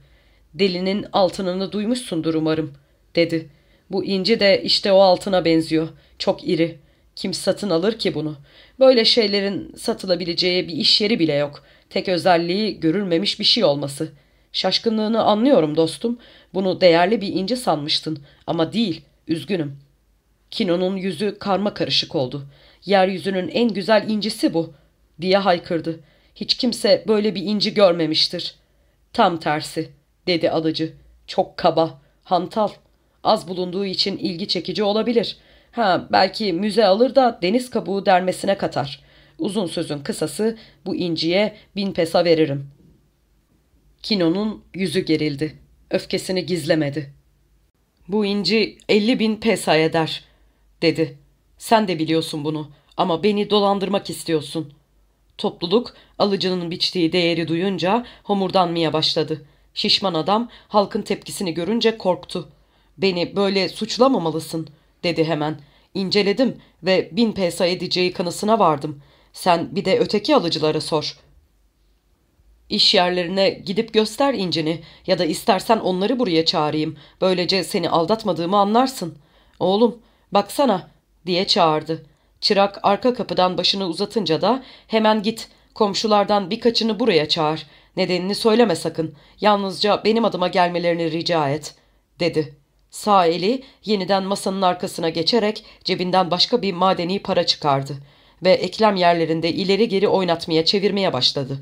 Delinin altınını duymuşsundur umarım, dedi. Bu inci de işte o altına benziyor. Çok iri. Kim satın alır ki bunu? Böyle şeylerin satılabileceği bir iş yeri bile yok. Tek özelliği görülmemiş bir şey olması. Şaşkınlığını anlıyorum dostum. Bunu değerli bir inci sanmıştın. Ama değil. Üzgünüm. Kino'nun yüzü karma karışık oldu. Yeryüzünün en güzel incisi bu. Diye haykırdı. Hiç kimse böyle bir inci görmemiştir. Tam tersi, dedi alıcı. Çok kaba, hantal. Az bulunduğu için ilgi çekici olabilir. Ha belki müze alır da deniz kabuğu dermesine katar. Uzun sözün kısası bu inciye bin pesa veririm. Kino'nun yüzü gerildi. Öfkesini gizlemedi. Bu inci elli bin pesa eder, dedi. Sen de biliyorsun bunu ama beni dolandırmak istiyorsun. Topluluk alıcının biçtiği değeri duyunca homurdanmaya başladı. Şişman adam halkın tepkisini görünce korktu. Beni böyle suçlamamalısın dedi hemen. İnceledim ve bin pesa edeceği kanısına vardım. Sen bir de öteki alıcılara sor. İş yerlerine gidip göster incini ya da istersen onları buraya çağırayım. Böylece seni aldatmadığımı anlarsın. Oğlum baksana diye çağırdı. Çırak arka kapıdan başını uzatınca da hemen git komşulardan birkaçını buraya çağır. Nedenini söyleme sakın. Yalnızca benim adıma gelmelerini rica et dedi. Sağ eli yeniden masanın arkasına geçerek cebinden başka bir madeni para çıkardı ve eklem yerlerinde ileri geri oynatmaya çevirmeye başladı.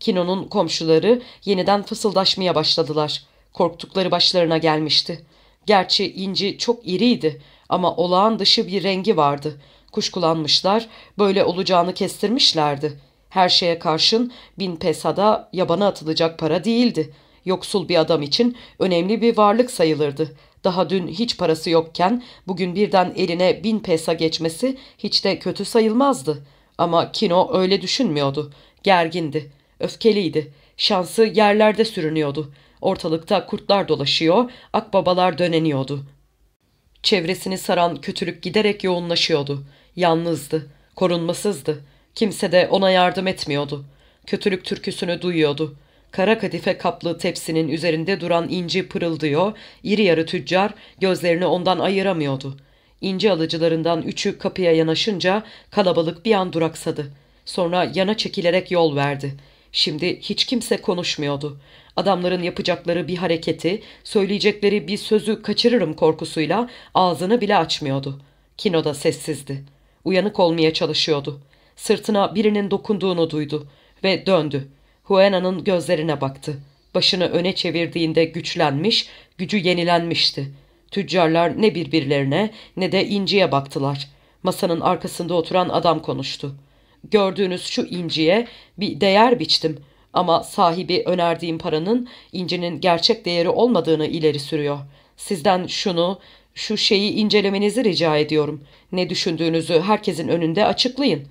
Kino'nun komşuları yeniden fısıldaşmaya başladılar. Korktukları başlarına gelmişti. Gerçi inci çok iriydi ama olağan dışı bir rengi vardı. Kuşkulanmışlar, böyle olacağını kestirmişlerdi. Her şeye karşın bin pesada yabana atılacak para değildi. Yoksul bir adam için önemli bir varlık sayılırdı. Daha dün hiç parası yokken bugün birden eline bin pesa geçmesi hiç de kötü sayılmazdı. Ama Kino öyle düşünmüyordu. Gergindi, öfkeliydi. Şansı yerlerde sürünüyordu. Ortalıkta kurtlar dolaşıyor, akbabalar döneniyordu. Çevresini saran kötülük giderek yoğunlaşıyordu. Yalnızdı, korunmasızdı. Kimse de ona yardım etmiyordu. Kötülük türküsünü duyuyordu. Kara kadife kaplı tepsinin üzerinde duran inci pırıldıyor, iri yarı tüccar gözlerini ondan ayıramıyordu. İnci alıcılarından üçü kapıya yanaşınca kalabalık bir an duraksadı. Sonra yana çekilerek yol verdi. Şimdi hiç kimse konuşmuyordu. Adamların yapacakları bir hareketi, söyleyecekleri bir sözü kaçırırım korkusuyla ağzını bile açmıyordu. Kino da sessizdi. Uyanık olmaya çalışıyordu. Sırtına birinin dokunduğunu duydu ve döndü. Huena'nın gözlerine baktı. Başını öne çevirdiğinde güçlenmiş, gücü yenilenmişti. Tüccarlar ne birbirlerine ne de inciye baktılar. Masanın arkasında oturan adam konuştu. Gördüğünüz şu inciye bir değer biçtim ama sahibi önerdiğim paranın incinin gerçek değeri olmadığını ileri sürüyor. Sizden şunu, şu şeyi incelemenizi rica ediyorum. Ne düşündüğünüzü herkesin önünde açıklayın.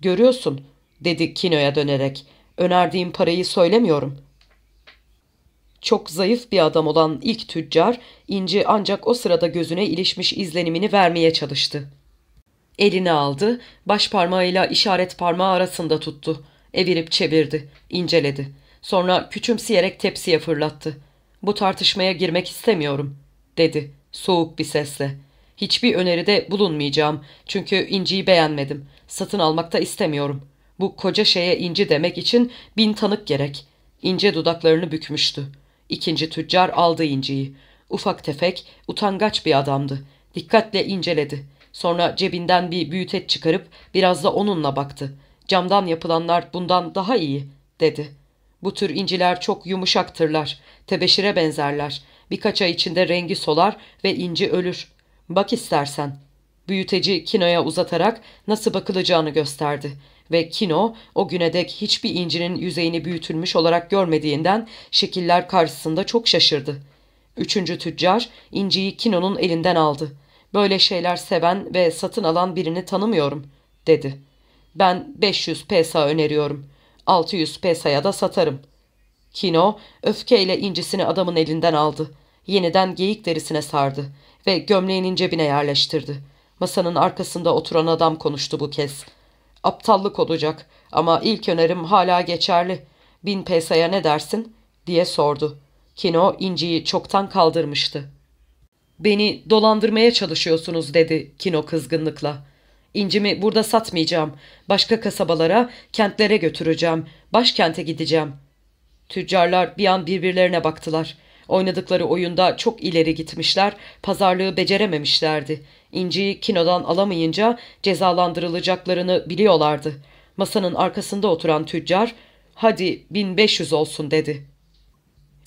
Görüyorsun, dedi Kino'ya dönerek. Önerdiğim parayı söylemiyorum. Çok zayıf bir adam olan ilk tüccar, inci ancak o sırada gözüne ilişmiş izlenimini vermeye çalıştı. Elini aldı, baş parmağıyla işaret parmağı arasında tuttu. Evirip çevirdi, inceledi. Sonra küçümseyerek tepsiye fırlattı. Bu tartışmaya girmek istemiyorum, dedi soğuk bir sesle. Hiçbir öneride bulunmayacağım çünkü inciyi beğenmedim. Satın almakta istemiyorum. Bu koca şeye inci demek için bin tanık gerek. İnce dudaklarını bükmüştü. İkinci tüccar aldı inciyi. Ufak tefek, utangaç bir adamdı. Dikkatle inceledi. Sonra cebinden bir büyüteç çıkarıp biraz da onunla baktı. Camdan yapılanlar bundan daha iyi, dedi. Bu tür inciler çok yumuşaktırlar. Tebeşire benzerler. Birkaç ay içinde rengi solar ve inci ölür. Bak istersen. Büyüteci Kino'ya uzatarak nasıl bakılacağını gösterdi ve Kino o güne dek hiçbir incinin yüzeyini büyütülmüş olarak görmediğinden şekiller karşısında çok şaşırdı. Üçüncü tüccar inciyi Kino'nun elinden aldı. Böyle şeyler seven ve satın alan birini tanımıyorum, dedi. Ben 500 pesa öneriyorum. 600 pesaya da satarım. Kino öfkeyle incisini adamın elinden aldı. Yeniden geyik derisine sardı ve gömleğinin cebine yerleştirdi. Masanın arkasında oturan adam konuştu bu kez. Aptallık olacak ama ilk önerim hala geçerli. Bin pesaya ne dersin? diye sordu. Kino inciyi çoktan kaldırmıştı. Beni dolandırmaya çalışıyorsunuz dedi Kino kızgınlıkla. İncimi burada satmayacağım. Başka kasabalara, kentlere götüreceğim. Başkente gideceğim. Tüccarlar bir an birbirlerine baktılar. Oynadıkları oyunda çok ileri gitmişler, pazarlığı becerememişlerdi. İnciyi kinodan alamayınca cezalandırılacaklarını biliyorlardı. Masanın arkasında oturan tüccar, hadi 1500 olsun dedi.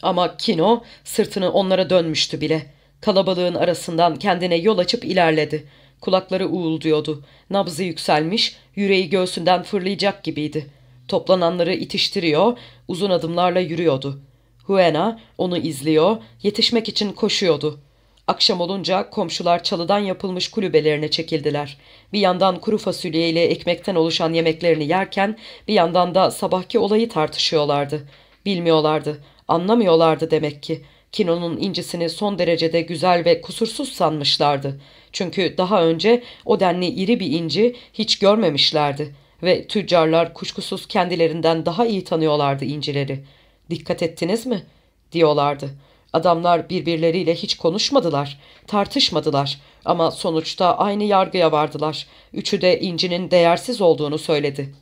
Ama Kino sırtını onlara dönmüştü bile. Kalabalığın arasından kendine yol açıp ilerledi. Kulakları uğulduyordu. Nabzı yükselmiş, yüreği göğsünden fırlayacak gibiydi. Toplananları itiştiriyor, uzun adımlarla yürüyordu. Huena onu izliyor, yetişmek için koşuyordu. Akşam olunca komşular çalıdan yapılmış kulübelerine çekildiler. Bir yandan kuru fasulye ile ekmekten oluşan yemeklerini yerken bir yandan da sabahki olayı tartışıyorlardı. Bilmiyorlardı, anlamıyorlardı demek ki. Kino'nun incisini son derecede güzel ve kusursuz sanmışlardı. Çünkü daha önce o denli iri bir inci hiç görmemişlerdi ve tüccarlar kuşkusuz kendilerinden daha iyi tanıyorlardı incileri. Dikkat ettiniz mi? diyorlardı. Adamlar birbirleriyle hiç konuşmadılar, tartışmadılar ama sonuçta aynı yargıya vardılar. Üçü de incinin değersiz olduğunu söyledi.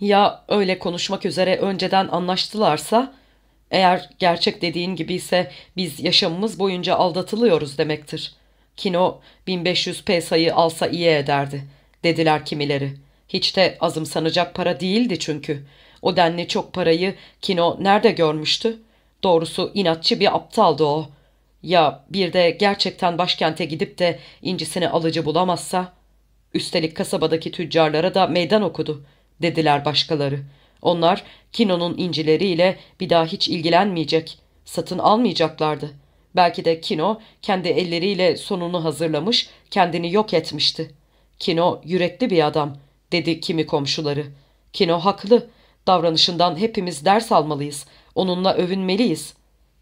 Ya öyle konuşmak üzere önceden anlaştılarsa? Eğer gerçek dediğin gibi ise biz yaşamımız boyunca aldatılıyoruz demektir. Kino 1500 pesayı alsa iyi ederdi, dediler kimileri. Hiç de azımsanacak para değildi çünkü. O denli çok parayı Kino nerede görmüştü? Doğrusu inatçı bir aptaldı o. Ya bir de gerçekten başkente gidip de incisini alıcı bulamazsa? Üstelik kasabadaki tüccarlara da meydan okudu, dediler başkaları. Onlar Kino'nun incileriyle bir daha hiç ilgilenmeyecek, satın almayacaklardı. Belki de Kino kendi elleriyle sonunu hazırlamış, kendini yok etmişti. Kino yürekli bir adam, dedi kimi komşuları. Kino haklı, davranışından hepimiz ders almalıyız, onunla övünmeliyiz.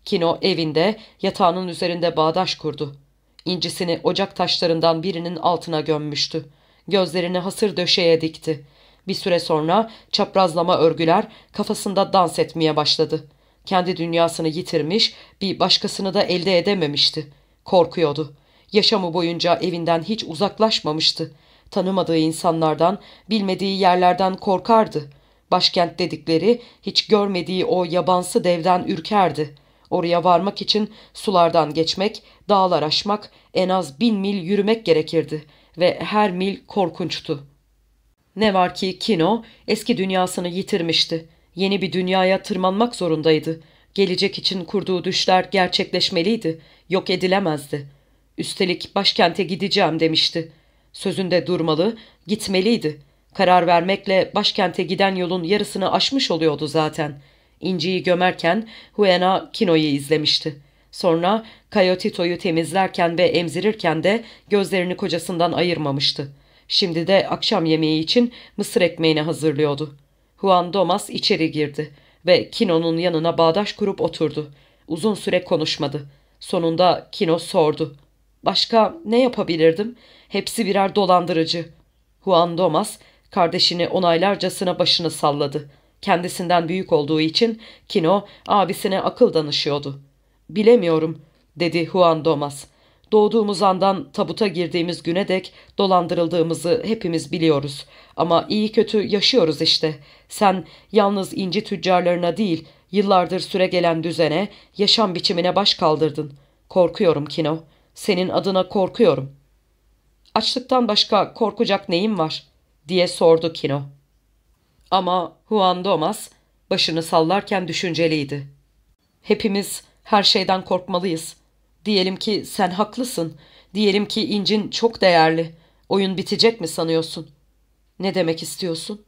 Kino evinde, yatağının üzerinde bağdaş kurdu. İncisini ocak taşlarından birinin altına gömmüştü. Gözlerini hasır döşeye dikti. Bir süre sonra çaprazlama örgüler kafasında dans etmeye başladı. Kendi dünyasını yitirmiş, bir başkasını da elde edememişti. Korkuyordu. Yaşamı boyunca evinden hiç uzaklaşmamıştı. Tanımadığı insanlardan, bilmediği yerlerden korkardı. Başkent dedikleri hiç görmediği o yabansı devden ürkerdi. Oraya varmak için sulardan geçmek, dağlar aşmak, en az bin mil yürümek gerekirdi ve her mil korkunçtu. Ne var ki Kino eski dünyasını yitirmişti. Yeni bir dünyaya tırmanmak zorundaydı. Gelecek için kurduğu düşler gerçekleşmeliydi, yok edilemezdi. Üstelik başkente gideceğim demişti. Sözünde durmalı, gitmeliydi. Karar vermekle başkente giden yolun yarısını aşmış oluyordu zaten. İnciyi gömerken Huena Kino'yu izlemişti. Sonra Kayotito'yu temizlerken ve emzirirken de gözlerini kocasından ayırmamıştı. Şimdi de akşam yemeği için mısır ekmeğini hazırlıyordu. Juan Domas içeri girdi ve Kino'nun yanına bağdaş kurup oturdu. Uzun süre konuşmadı. Sonunda Kino sordu. Başka ne yapabilirdim? Hepsi birer dolandırıcı. Juan Domas kardeşini onaylarcasına başını salladı. Kendisinden büyük olduğu için Kino abisine akıl danışıyordu. Bilemiyorum dedi Juan Domas. Doğduğumuz andan tabuta girdiğimiz güne dek dolandırıldığımızı hepimiz biliyoruz. Ama iyi kötü yaşıyoruz işte. Sen yalnız inci tüccarlarına değil, yıllardır süre gelen düzene, yaşam biçimine baş kaldırdın. Korkuyorum Kino. Senin adına korkuyorum. Açlıktan başka korkacak neyim var? Diye sordu Kino. Ama Juan Domas başını sallarken düşünceliydi. Hepimiz her şeyden korkmalıyız.'' Diyelim ki sen haklısın. Diyelim ki incin çok değerli. Oyun bitecek mi sanıyorsun? Ne demek istiyorsun?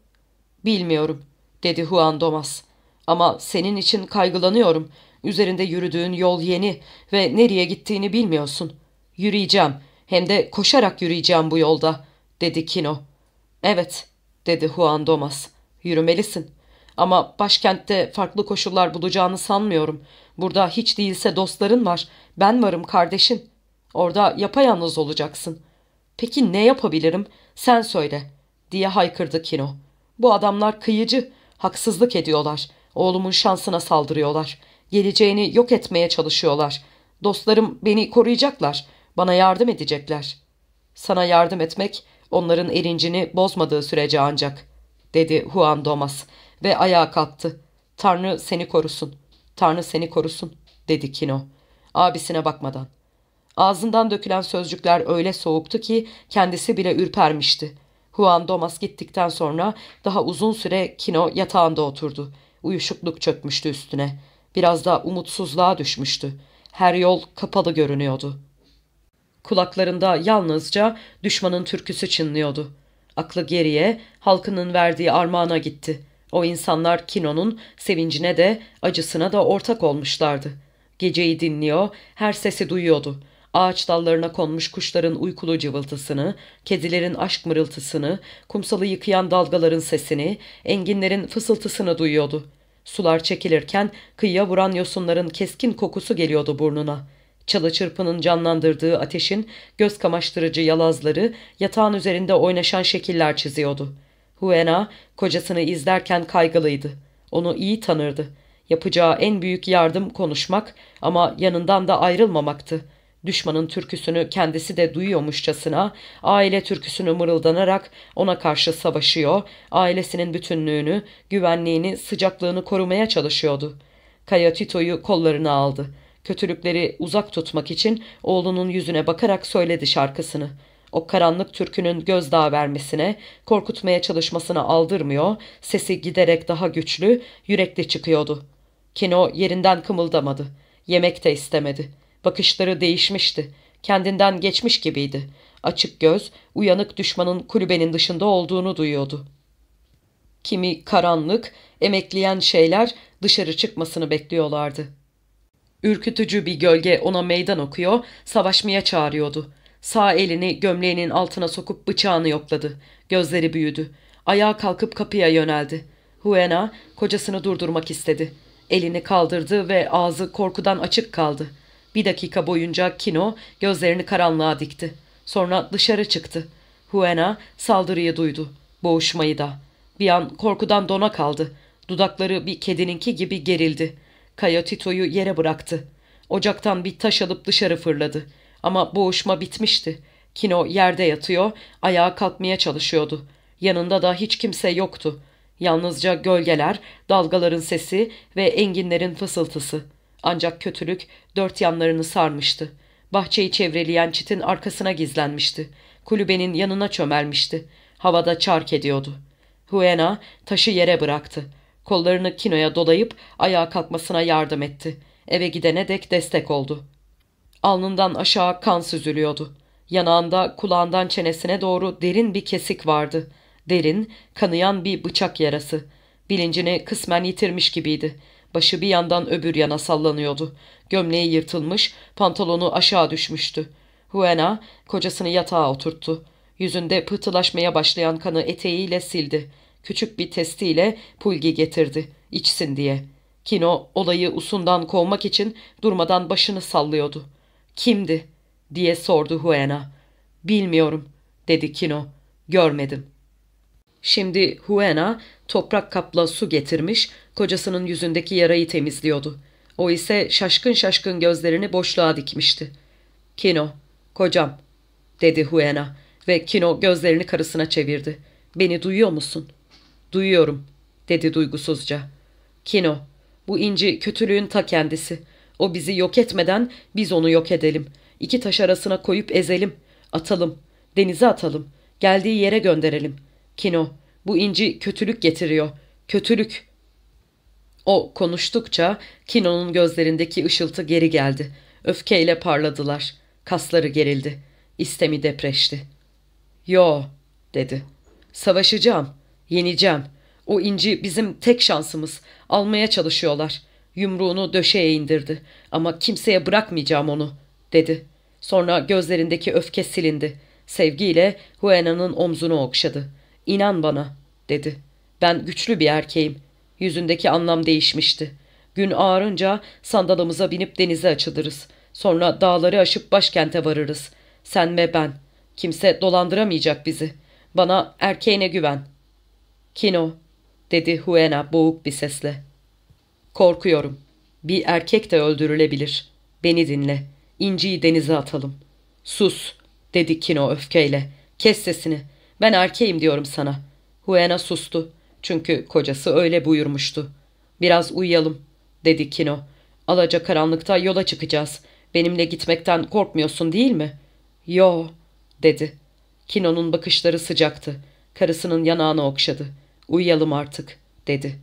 Bilmiyorum, dedi Juan Domas. Ama senin için kaygılanıyorum. Üzerinde yürüdüğün yol yeni ve nereye gittiğini bilmiyorsun. Yürüyeceğim, hem de koşarak yürüyeceğim bu yolda, dedi Kino. Evet, dedi Juan Domas. Yürümelisin. Ama başkentte farklı koşullar bulacağını sanmıyorum. Burada hiç değilse dostların var. Ben varım kardeşin. Orada yapayalnız olacaksın. Peki ne yapabilirim? Sen söyle diye haykırdı Kino. Bu adamlar kıyıcı. Haksızlık ediyorlar. Oğlumun şansına saldırıyorlar. Geleceğini yok etmeye çalışıyorlar. Dostlarım beni koruyacaklar. Bana yardım edecekler. Sana yardım etmek onların erincini bozmadığı sürece ancak, dedi Juan Domas ve ayağa kalktı. Tanrı seni korusun. Tanrı seni korusun, dedi Kino. Abisine bakmadan. Ağzından dökülen sözcükler öyle soğuktu ki kendisi bile ürpermişti. Juan Domas gittikten sonra daha uzun süre Kino yatağında oturdu. Uyuşukluk çökmüştü üstüne. Biraz da umutsuzluğa düşmüştü. Her yol kapalı görünüyordu. Kulaklarında yalnızca düşmanın türküsü çınlıyordu. Aklı geriye, halkının verdiği armağana gitti. O insanlar Kino'nun sevincine de acısına da ortak olmuşlardı. Geceyi dinliyor, her sesi duyuyordu. Ağaç dallarına konmuş kuşların uykulu cıvıltısını, kedilerin aşk mırıltısını, kumsalı yıkayan dalgaların sesini, enginlerin fısıltısını duyuyordu. Sular çekilirken kıyıya vuran yosunların keskin kokusu geliyordu burnuna. Çalı çırpının canlandırdığı ateşin göz kamaştırıcı yalazları yatağın üzerinde oynaşan şekiller çiziyordu. Huena kocasını izlerken kaygılıydı. Onu iyi tanırdı. Yapacağı en büyük yardım konuşmak ama yanından da ayrılmamaktı. Düşmanın türküsünü kendisi de duyuyormuşçasına aile türküsünü mırıldanarak ona karşı savaşıyor, ailesinin bütünlüğünü, güvenliğini, sıcaklığını korumaya çalışıyordu. Kaya Tito'yu kollarına aldı. Kötülükleri uzak tutmak için oğlunun yüzüne bakarak söyledi şarkısını. O karanlık türkünün gözdağı vermesine, korkutmaya çalışmasına aldırmıyor, sesi giderek daha güçlü, yürekli çıkıyordu. Kino yerinden kımıldamadı. Yemek de istemedi. Bakışları değişmişti. Kendinden geçmiş gibiydi. Açık göz, uyanık düşmanın kulübenin dışında olduğunu duyuyordu. Kimi karanlık, emekleyen şeyler dışarı çıkmasını bekliyorlardı. Ürkütücü bir gölge ona meydan okuyor, savaşmaya çağırıyordu. Sağ elini gömleğinin altına sokup bıçağını yokladı. Gözleri büyüdü. Ayağa kalkıp kapıya yöneldi. Huena kocasını durdurmak istedi. Elini kaldırdı ve ağzı korkudan açık kaldı. Bir dakika boyunca Kino gözlerini karanlığa dikti. Sonra dışarı çıktı. Huena saldırıyı duydu. Boğuşmayı da. Bir an korkudan dona kaldı. Dudakları bir kedininki gibi gerildi. Kaya Tito'yu yere bıraktı. Ocaktan bir taş alıp dışarı fırladı. Ama boğuşma bitmişti. Kino yerde yatıyor, ayağa kalkmaya çalışıyordu. Yanında da hiç kimse yoktu. Yalnızca gölgeler, dalgaların sesi ve enginlerin fısıltısı. Ancak kötülük dört yanlarını sarmıştı. Bahçeyi çevreleyen çitin arkasına gizlenmişti. Kulübenin yanına çömelmişti. Havada çark ediyordu. Huena taşı yere bıraktı. Kollarını Kino'ya dolayıp ayağa kalkmasına yardım etti. Eve gidene dek destek oldu. Alnından aşağı kan süzülüyordu. Yanağında kulağından çenesine doğru derin bir kesik vardı. Derin, kanayan bir bıçak yarası. Bilincini kısmen yitirmiş gibiydi. Başı bir yandan öbür yana sallanıyordu. Gömleği yırtılmış, pantolonu aşağı düşmüştü. Huena kocasını yatağa oturttu. Yüzünde pıhtılaşmaya başlayan kanı eteğiyle sildi. Küçük bir testiyle pulgi getirdi, içsin diye. Kino olayı usundan kovmak için durmadan başını sallıyordu. Kimdi? diye sordu Huena. Bilmiyorum, dedi Kino. Görmedim. Şimdi Huena toprak kapla su getirmiş, kocasının yüzündeki yarayı temizliyordu. O ise şaşkın şaşkın gözlerini boşluğa dikmişti. Kino, kocam, dedi Huena ve Kino gözlerini karısına çevirdi. Beni duyuyor musun? Duyuyorum, dedi duygusuzca. Kino, bu inci kötülüğün ta kendisi. O bizi yok etmeden biz onu yok edelim. İki taş arasına koyup ezelim. Atalım. Denize atalım. Geldiği yere gönderelim. Kino, bu inci kötülük getiriyor. Kötülük. O konuştukça Kino'nun gözlerindeki ışıltı geri geldi. Öfkeyle parladılar. Kasları gerildi. İstemi depreşti. Yo, dedi. Savaşacağım. Yeneceğim. O inci bizim tek şansımız. Almaya çalışıyorlar. Yumruğunu döşeye indirdi. Ama kimseye bırakmayacağım onu, dedi. Sonra gözlerindeki öfke silindi. Sevgiyle Huena'nın omzunu okşadı. İnan bana, dedi. Ben güçlü bir erkeğim. Yüzündeki anlam değişmişti. Gün ağarınca sandalımıza binip denize açılırız. Sonra dağları aşıp başkente varırız. Sen ve ben. Kimse dolandıramayacak bizi. Bana erkeğine güven. Kino, dedi Huena boğuk bir sesle. Korkuyorum. Bir erkek de öldürülebilir. Beni dinle. İnciyi denize atalım. Sus, dedi Kino öfkeyle. Kes sesini. Ben erkeğim diyorum sana. Huena sustu. Çünkü kocası öyle buyurmuştu. Biraz uyuyalım, dedi Kino. Alaca karanlıkta yola çıkacağız. Benimle gitmekten korkmuyorsun değil mi? Yo, dedi. Kino'nun bakışları sıcaktı. Karısının yanağını okşadı. Uyuyalım artık, dedi.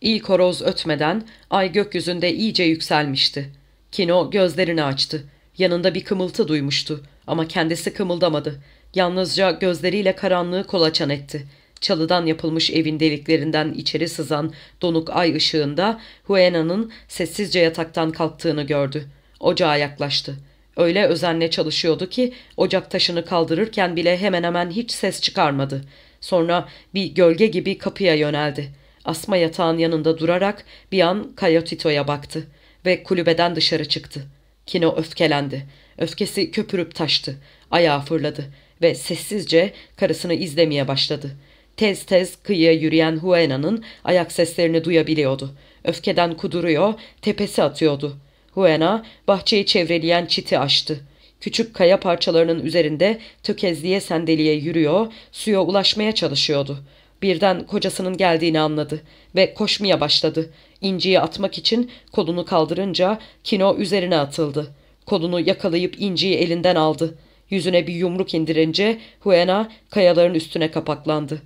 İlk horoz ötmeden ay gökyüzünde iyice yükselmişti. Kino gözlerini açtı. Yanında bir kımıltı duymuştu ama kendisi kımıldamadı. Yalnızca gözleriyle karanlığı kolaçan etti. Çalıdan yapılmış evin deliklerinden içeri sızan donuk ay ışığında Huena'nın sessizce yataktan kalktığını gördü. Ocağa yaklaştı. Öyle özenle çalışıyordu ki ocak taşını kaldırırken bile hemen hemen hiç ses çıkarmadı. Sonra bir gölge gibi kapıya yöneldi. Asma yatağın yanında durarak bir an Kayotito'ya baktı ve kulübeden dışarı çıktı. Kino öfkelendi. Öfkesi köpürüp taştı. Ayağa fırladı ve sessizce karısını izlemeye başladı. Tez tez kıyıya yürüyen Huena'nın ayak seslerini duyabiliyordu. Öfkeden kuduruyor, tepesi atıyordu. Huena bahçeyi çevreleyen çiti açtı. Küçük kaya parçalarının üzerinde tökezliye sendeliye yürüyor, suya ulaşmaya çalışıyordu. Birden kocasının geldiğini anladı ve koşmaya başladı. İnciyi atmak için kolunu kaldırınca Kino üzerine atıldı. Kolunu yakalayıp inciyi elinden aldı. Yüzüne bir yumruk indirince Huena kayaların üstüne kapaklandı.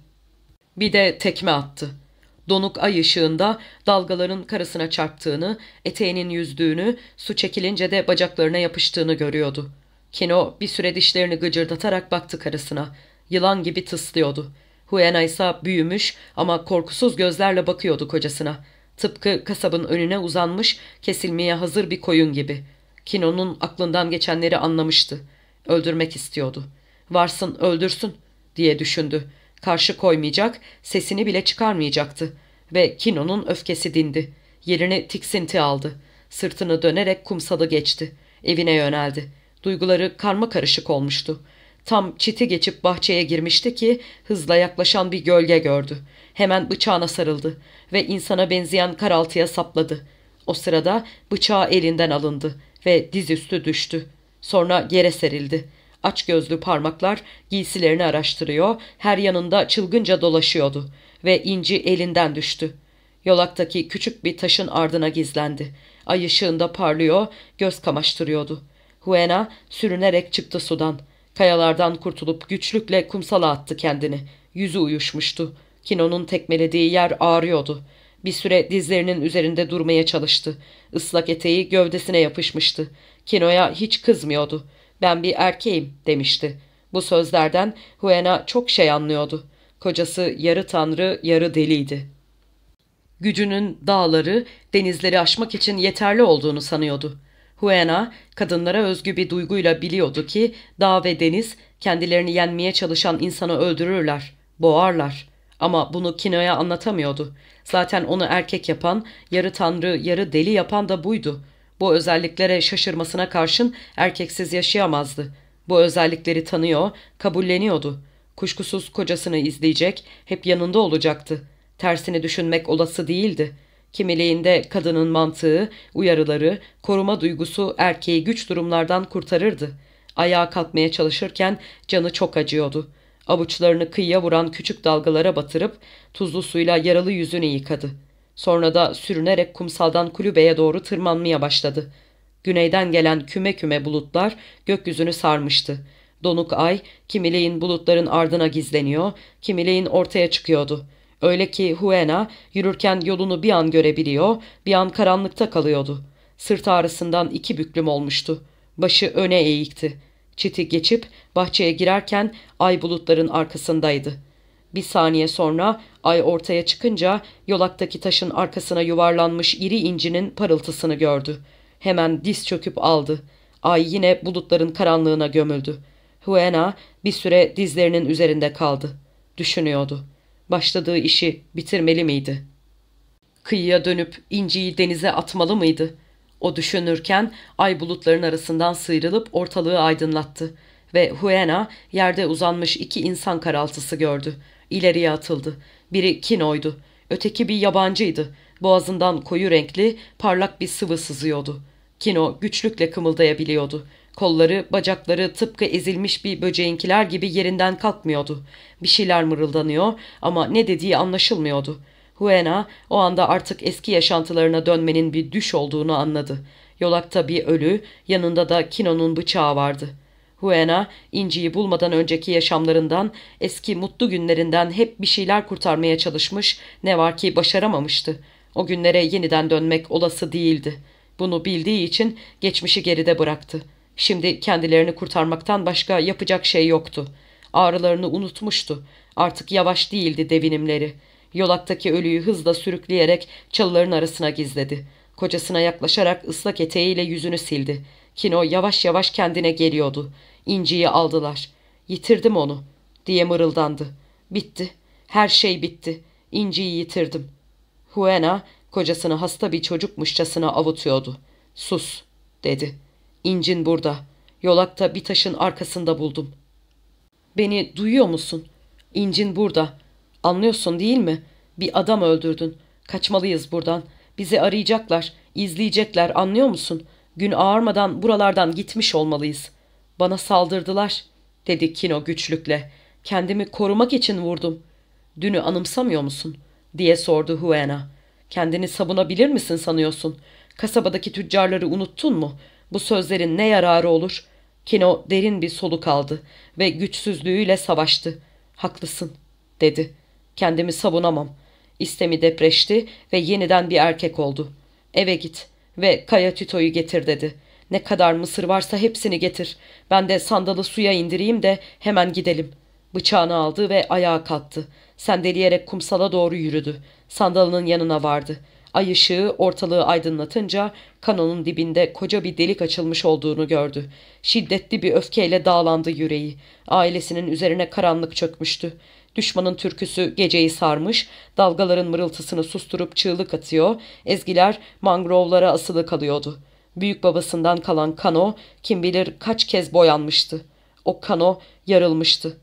Bir de tekme attı. Donuk ay ışığında dalgaların karısına çarptığını, eteğinin yüzdüğünü, su çekilince de bacaklarına yapıştığını görüyordu. Kino bir süre dişlerini gıcırdatarak baktı karısına. Yılan gibi tıslıyordu. Huena ise büyümüş ama korkusuz gözlerle bakıyordu kocasına. Tıpkı kasabın önüne uzanmış, kesilmeye hazır bir koyun gibi. Kino'nun aklından geçenleri anlamıştı. Öldürmek istiyordu. Varsın öldürsün diye düşündü. Karşı koymayacak, sesini bile çıkarmayacaktı. Ve Kino'nun öfkesi dindi. Yerini tiksinti aldı. Sırtını dönerek kumsalı geçti. Evine yöneldi. Duyguları karma karışık olmuştu. Tam çiti geçip bahçeye girmişti ki hızla yaklaşan bir gölge gördü. Hemen bıçağına sarıldı ve insana benzeyen karaltıya sapladı. O sırada bıçağı elinden alındı ve dizüstü düştü. Sonra yere serildi. Aç gözlü parmaklar giysilerini araştırıyor, her yanında çılgınca dolaşıyordu ve inci elinden düştü. Yolaktaki küçük bir taşın ardına gizlendi. Ay ışığında parlıyor, göz kamaştırıyordu. Huena sürünerek çıktı sudan. Kayalardan kurtulup güçlükle kumsala attı kendini. Yüzü uyuşmuştu. Kino'nun tekmelediği yer ağrıyordu. Bir süre dizlerinin üzerinde durmaya çalıştı. Islak eteği gövdesine yapışmıştı. Kino'ya hiç kızmıyordu. Ben bir erkeğim demişti. Bu sözlerden Huena çok şey anlıyordu. Kocası yarı tanrı yarı deliydi. Gücünün dağları, denizleri aşmak için yeterli olduğunu sanıyordu. Huena, kadınlara özgü bir duyguyla biliyordu ki dağ ve deniz kendilerini yenmeye çalışan insanı öldürürler, boğarlar. Ama bunu Kino'ya anlatamıyordu. Zaten onu erkek yapan, yarı tanrı, yarı deli yapan da buydu. Bu özelliklere şaşırmasına karşın erkeksiz yaşayamazdı. Bu özellikleri tanıyor, kabulleniyordu. Kuşkusuz kocasını izleyecek, hep yanında olacaktı. Tersini düşünmek olası değildi. Kimiliğinde kadının mantığı, uyarıları, koruma duygusu erkeği güç durumlardan kurtarırdı. Ayağa kalkmaya çalışırken canı çok acıyordu. Avuçlarını kıyıya vuran küçük dalgalara batırıp tuzlu suyla yaralı yüzünü yıkadı. Sonra da sürünerek kumsaldan kulübeye doğru tırmanmaya başladı. Güneyden gelen küme küme bulutlar gökyüzünü sarmıştı. Donuk ay kimileyin bulutların ardına gizleniyor, kimileyin ortaya çıkıyordu. Öyle ki Huena yürürken yolunu bir an görebiliyor, bir an karanlıkta kalıyordu. Sırt ağrısından iki büklüm olmuştu. Başı öne eğikti. Çiti geçip bahçeye girerken ay bulutların arkasındaydı. Bir saniye sonra ay ortaya çıkınca yolaktaki taşın arkasına yuvarlanmış iri incinin parıltısını gördü. Hemen diz çöküp aldı. Ay yine bulutların karanlığına gömüldü. Huena bir süre dizlerinin üzerinde kaldı. Düşünüyordu. Başladığı işi bitirmeli miydi? Kıyıya dönüp inciyi denize atmalı mıydı? O düşünürken ay bulutların arasından sıyrılıp ortalığı aydınlattı ve Huena yerde uzanmış iki insan karaltısı gördü. İleriye atıldı. Biri Kino'ydu. Öteki bir yabancıydı. Boğazından koyu renkli, parlak bir sıvı sızıyordu. Kino güçlükle kımıldayabiliyordu. Kolları, bacakları tıpkı ezilmiş bir böceğinkiler gibi yerinden kalkmıyordu. Bir şeyler mırıldanıyor ama ne dediği anlaşılmıyordu. Huena o anda artık eski yaşantılarına dönmenin bir düş olduğunu anladı. Yolakta bir ölü, yanında da Kino'nun bıçağı vardı. Huena, inciyi bulmadan önceki yaşamlarından, eski mutlu günlerinden hep bir şeyler kurtarmaya çalışmış, ne var ki başaramamıştı. O günlere yeniden dönmek olası değildi. Bunu bildiği için geçmişi geride bıraktı. Şimdi kendilerini kurtarmaktan başka yapacak şey yoktu. Ağrılarını unutmuştu. Artık yavaş değildi devinimleri. Yolaktaki ölüyü hızla sürükleyerek çalıların arasına gizledi. Kocasına yaklaşarak ıslak eteğiyle yüzünü sildi. Kino yavaş yavaş kendine geliyordu. İnciyi aldılar. Yitirdim onu diye mırıldandı. Bitti. Her şey bitti. İnciyi yitirdim. Huena kocasını hasta bir çocukmuşçasına avutuyordu. Sus dedi. İncin burada. Yolakta bir taşın arkasında buldum. Beni duyuyor musun? İncin burada. Anlıyorsun değil mi? Bir adam öldürdün. Kaçmalıyız buradan. Bizi arayacaklar, izleyecekler anlıyor musun? Gün ağarmadan buralardan gitmiş olmalıyız. Bana saldırdılar, dedi Kino güçlükle. Kendimi korumak için vurdum. Dünü anımsamıyor musun? diye sordu Huena. Kendini savunabilir misin sanıyorsun? Kasabadaki tüccarları unuttun mu? Bu sözlerin ne yararı olur? Kino derin bir soluk aldı ve güçsüzlüğüyle savaştı. Haklısın, dedi. Kendimi savunamam. İstemi depreşti ve yeniden bir erkek oldu. Eve git ve Kaya Tito'yu getir dedi. Ne kadar mısır varsa hepsini getir. Ben de sandalı suya indireyim de hemen gidelim. Bıçağını aldı ve ayağa kalktı. Sendeleyerek kumsala doğru yürüdü. Sandalının yanına vardı. Ay ışığı ortalığı aydınlatınca kanonun dibinde koca bir delik açılmış olduğunu gördü. Şiddetli bir öfkeyle dağlandı yüreği. Ailesinin üzerine karanlık çökmüştü. Düşmanın türküsü geceyi sarmış, dalgaların mırıltısını susturup çığlık atıyor, ezgiler mangrovlara asılı kalıyordu. Büyük babasından kalan kano kim bilir kaç kez boyanmıştı. O kano yarılmıştı.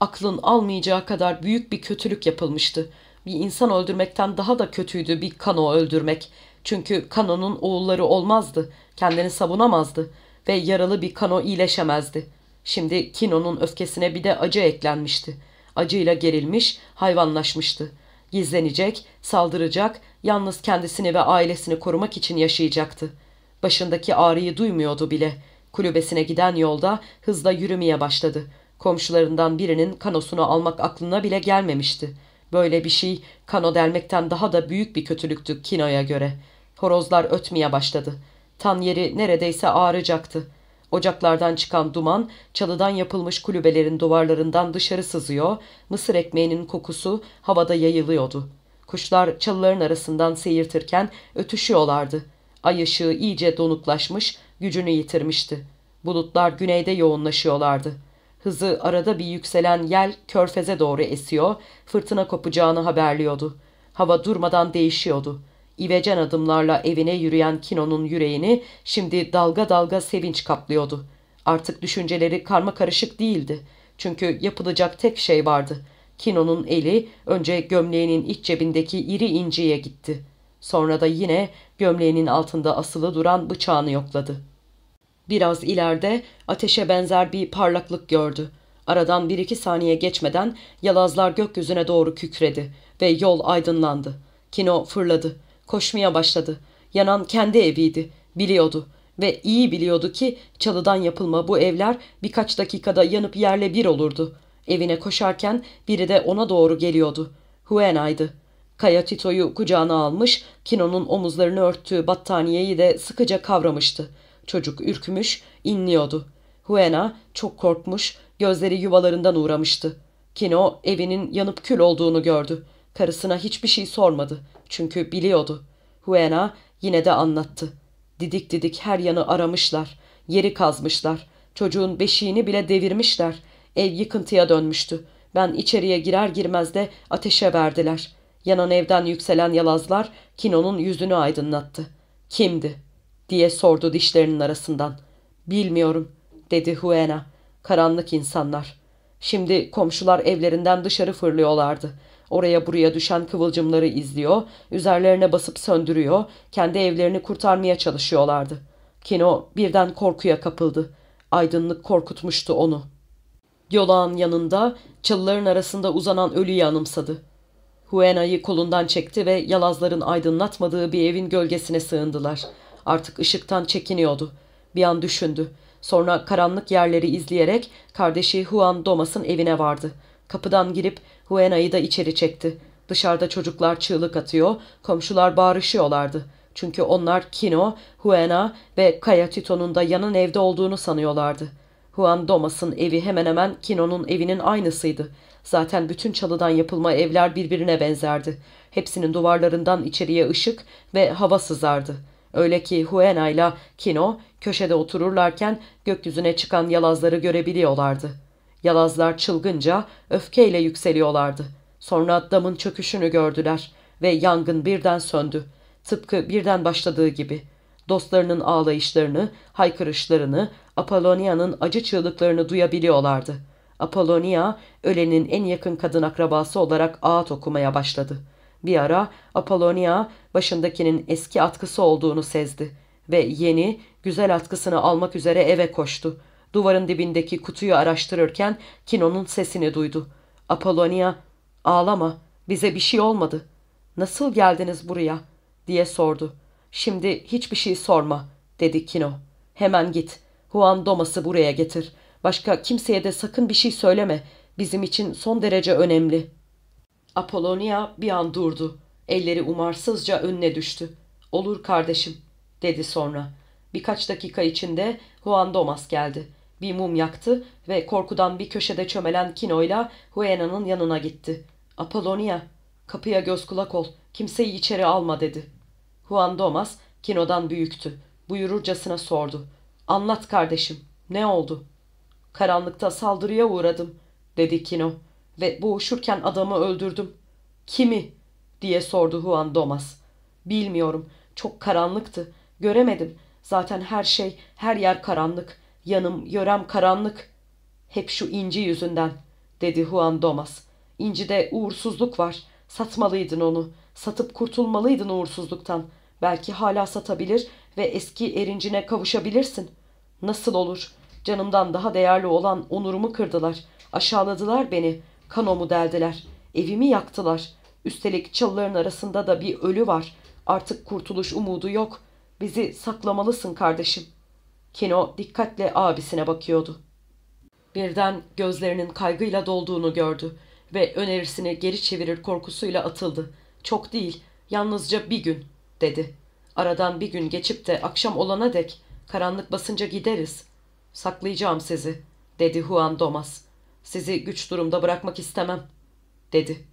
Aklın almayacağı kadar büyük bir kötülük yapılmıştı. Bir insan öldürmekten daha da kötüydü bir kano öldürmek. Çünkü kanonun oğulları olmazdı, kendini savunamazdı ve yaralı bir kano iyileşemezdi. Şimdi Kino'nun öfkesine bir de acı eklenmişti acıyla gerilmiş, hayvanlaşmıştı. Gizlenecek, saldıracak, yalnız kendisini ve ailesini korumak için yaşayacaktı. Başındaki ağrıyı duymuyordu bile. Kulübesine giden yolda hızla yürümeye başladı. Komşularından birinin kanosunu almak aklına bile gelmemişti. Böyle bir şey kano delmekten daha da büyük bir kötülüktü Kino'ya göre. Horozlar ötmeye başladı. Tan yeri neredeyse ağrıcaktı. Ocaklardan çıkan duman çalıdan yapılmış kulübelerin duvarlarından dışarı sızıyor, mısır ekmeğinin kokusu havada yayılıyordu. Kuşlar çalıların arasından seyirtirken ötüşüyorlardı. Ay ışığı iyice donuklaşmış, gücünü yitirmişti. Bulutlar güneyde yoğunlaşıyorlardı. Hızı arada bir yükselen yel körfeze doğru esiyor, fırtına kopacağını haberliyordu. Hava durmadan değişiyordu. İvecen adımlarla evine yürüyen Kino'nun yüreğini şimdi dalga dalga sevinç kaplıyordu. Artık düşünceleri karma karışık değildi. Çünkü yapılacak tek şey vardı. Kino'nun eli önce gömleğinin iç cebindeki iri inciye gitti. Sonra da yine gömleğinin altında asılı duran bıçağını yokladı. Biraz ileride ateşe benzer bir parlaklık gördü. Aradan bir iki saniye geçmeden yalazlar gökyüzüne doğru kükredi ve yol aydınlandı. Kino fırladı. Koşmaya başladı. Yanan kendi eviydi. Biliyordu. Ve iyi biliyordu ki çalıdan yapılma bu evler birkaç dakikada yanıp yerle bir olurdu. Evine koşarken biri de ona doğru geliyordu. Huena'ydı. Kaya Tito'yu kucağına almış, Kino'nun omuzlarını örttüğü battaniyeyi de sıkıca kavramıştı. Çocuk ürkmüş, inliyordu. Huena çok korkmuş, gözleri yuvalarından uğramıştı. Kino evinin yanıp kül olduğunu gördü. Karısına hiçbir şey sormadı. Çünkü biliyordu. Huena yine de anlattı. Didik didik her yanı aramışlar. Yeri kazmışlar. Çocuğun beşiğini bile devirmişler. Ev yıkıntıya dönmüştü. Ben içeriye girer girmez de ateşe verdiler. Yanan evden yükselen yalazlar Kino'nun yüzünü aydınlattı. Kimdi? Diye sordu dişlerinin arasından. Bilmiyorum dedi Huena. Karanlık insanlar. Şimdi komşular evlerinden dışarı fırlıyorlardı. Oraya buraya düşen kıvılcımları izliyor, üzerlerine basıp söndürüyor, kendi evlerini kurtarmaya çalışıyorlardı. Kino birden korkuya kapıldı. Aydınlık korkutmuştu onu. Yolağın yanında çalıların arasında uzanan ölüyü anımsadı. Huena'yı kolundan çekti ve yalazların aydınlatmadığı bir evin gölgesine sığındılar. Artık ışıktan çekiniyordu. Bir an düşündü. Sonra karanlık yerleri izleyerek kardeşi Juan Domas'ın evine vardı. Kapıdan girip Huena'yı da içeri çekti. Dışarıda çocuklar çığlık atıyor, komşular bağırışıyorlardı. Çünkü onlar Kino, Huena ve Kaya Tito'nun da yanın evde olduğunu sanıyorlardı. Juan Domas'ın evi hemen hemen Kino'nun evinin aynısıydı. Zaten bütün çalıdan yapılma evler birbirine benzerdi. Hepsinin duvarlarından içeriye ışık ve hava sızardı. Öyle ki Huena ile Kino köşede otururlarken gökyüzüne çıkan yalazları görebiliyorlardı. Yalazlar çılgınca öfkeyle yükseliyorlardı. Sonra damın çöküşünü gördüler ve yangın birden söndü. Tıpkı birden başladığı gibi. Dostlarının ağlayışlarını, haykırışlarını, Apollonia'nın acı çığlıklarını duyabiliyorlardı. Apollonia, ölenin en yakın kadın akrabası olarak ağıt okumaya başladı. Bir ara Apollonia başındakinin eski atkısı olduğunu sezdi ve yeni, güzel atkısını almak üzere eve koştu. Duvarın dibindeki kutuyu araştırırken Kino'nun sesini duydu. Apollonia, ağlama, bize bir şey olmadı. Nasıl geldiniz buraya? diye sordu. Şimdi hiçbir şey sorma, dedi Kino. Hemen git. Juan Domas'ı buraya getir. Başka kimseye de sakın bir şey söyleme. Bizim için son derece önemli. Apollonia bir an durdu. Elleri umarsızca önüne düştü. Olur kardeşim, dedi sonra. Birkaç dakika içinde Juan Domas geldi. Bir mum yaktı ve korkudan bir köşede çömelen Kino'yla Huena'nın yanına gitti. Apollonia, kapıya göz kulak ol, kimseyi içeri alma dedi. Juan Domas, Kino'dan büyüktü. Buyururcasına sordu. Anlat kardeşim, ne oldu? Karanlıkta saldırıya uğradım, dedi Kino. Ve boğuşurken adamı öldürdüm. Kimi? diye sordu Juan Domas. Bilmiyorum, çok karanlıktı. Göremedim. Zaten her şey, her yer karanlık. Yanım, yörem karanlık. Hep şu inci yüzünden, dedi Juan Domas. İncide uğursuzluk var. Satmalıydın onu. Satıp kurtulmalıydın uğursuzluktan. Belki hala satabilir ve eski erincine kavuşabilirsin. Nasıl olur? Canımdan daha değerli olan onurumu kırdılar. Aşağıladılar beni. Kanomu deldiler. Evimi yaktılar. Üstelik çalıların arasında da bir ölü var. Artık kurtuluş umudu yok. Bizi saklamalısın kardeşim. Kino dikkatle abisine bakıyordu. Birden gözlerinin kaygıyla dolduğunu gördü ve önerisini geri çevirir korkusuyla atıldı. Çok değil, yalnızca bir gün, dedi. Aradan bir gün geçip de akşam olana dek karanlık basınca gideriz. Saklayacağım sizi, dedi Juan Domas. Sizi güç durumda bırakmak istemem, dedi.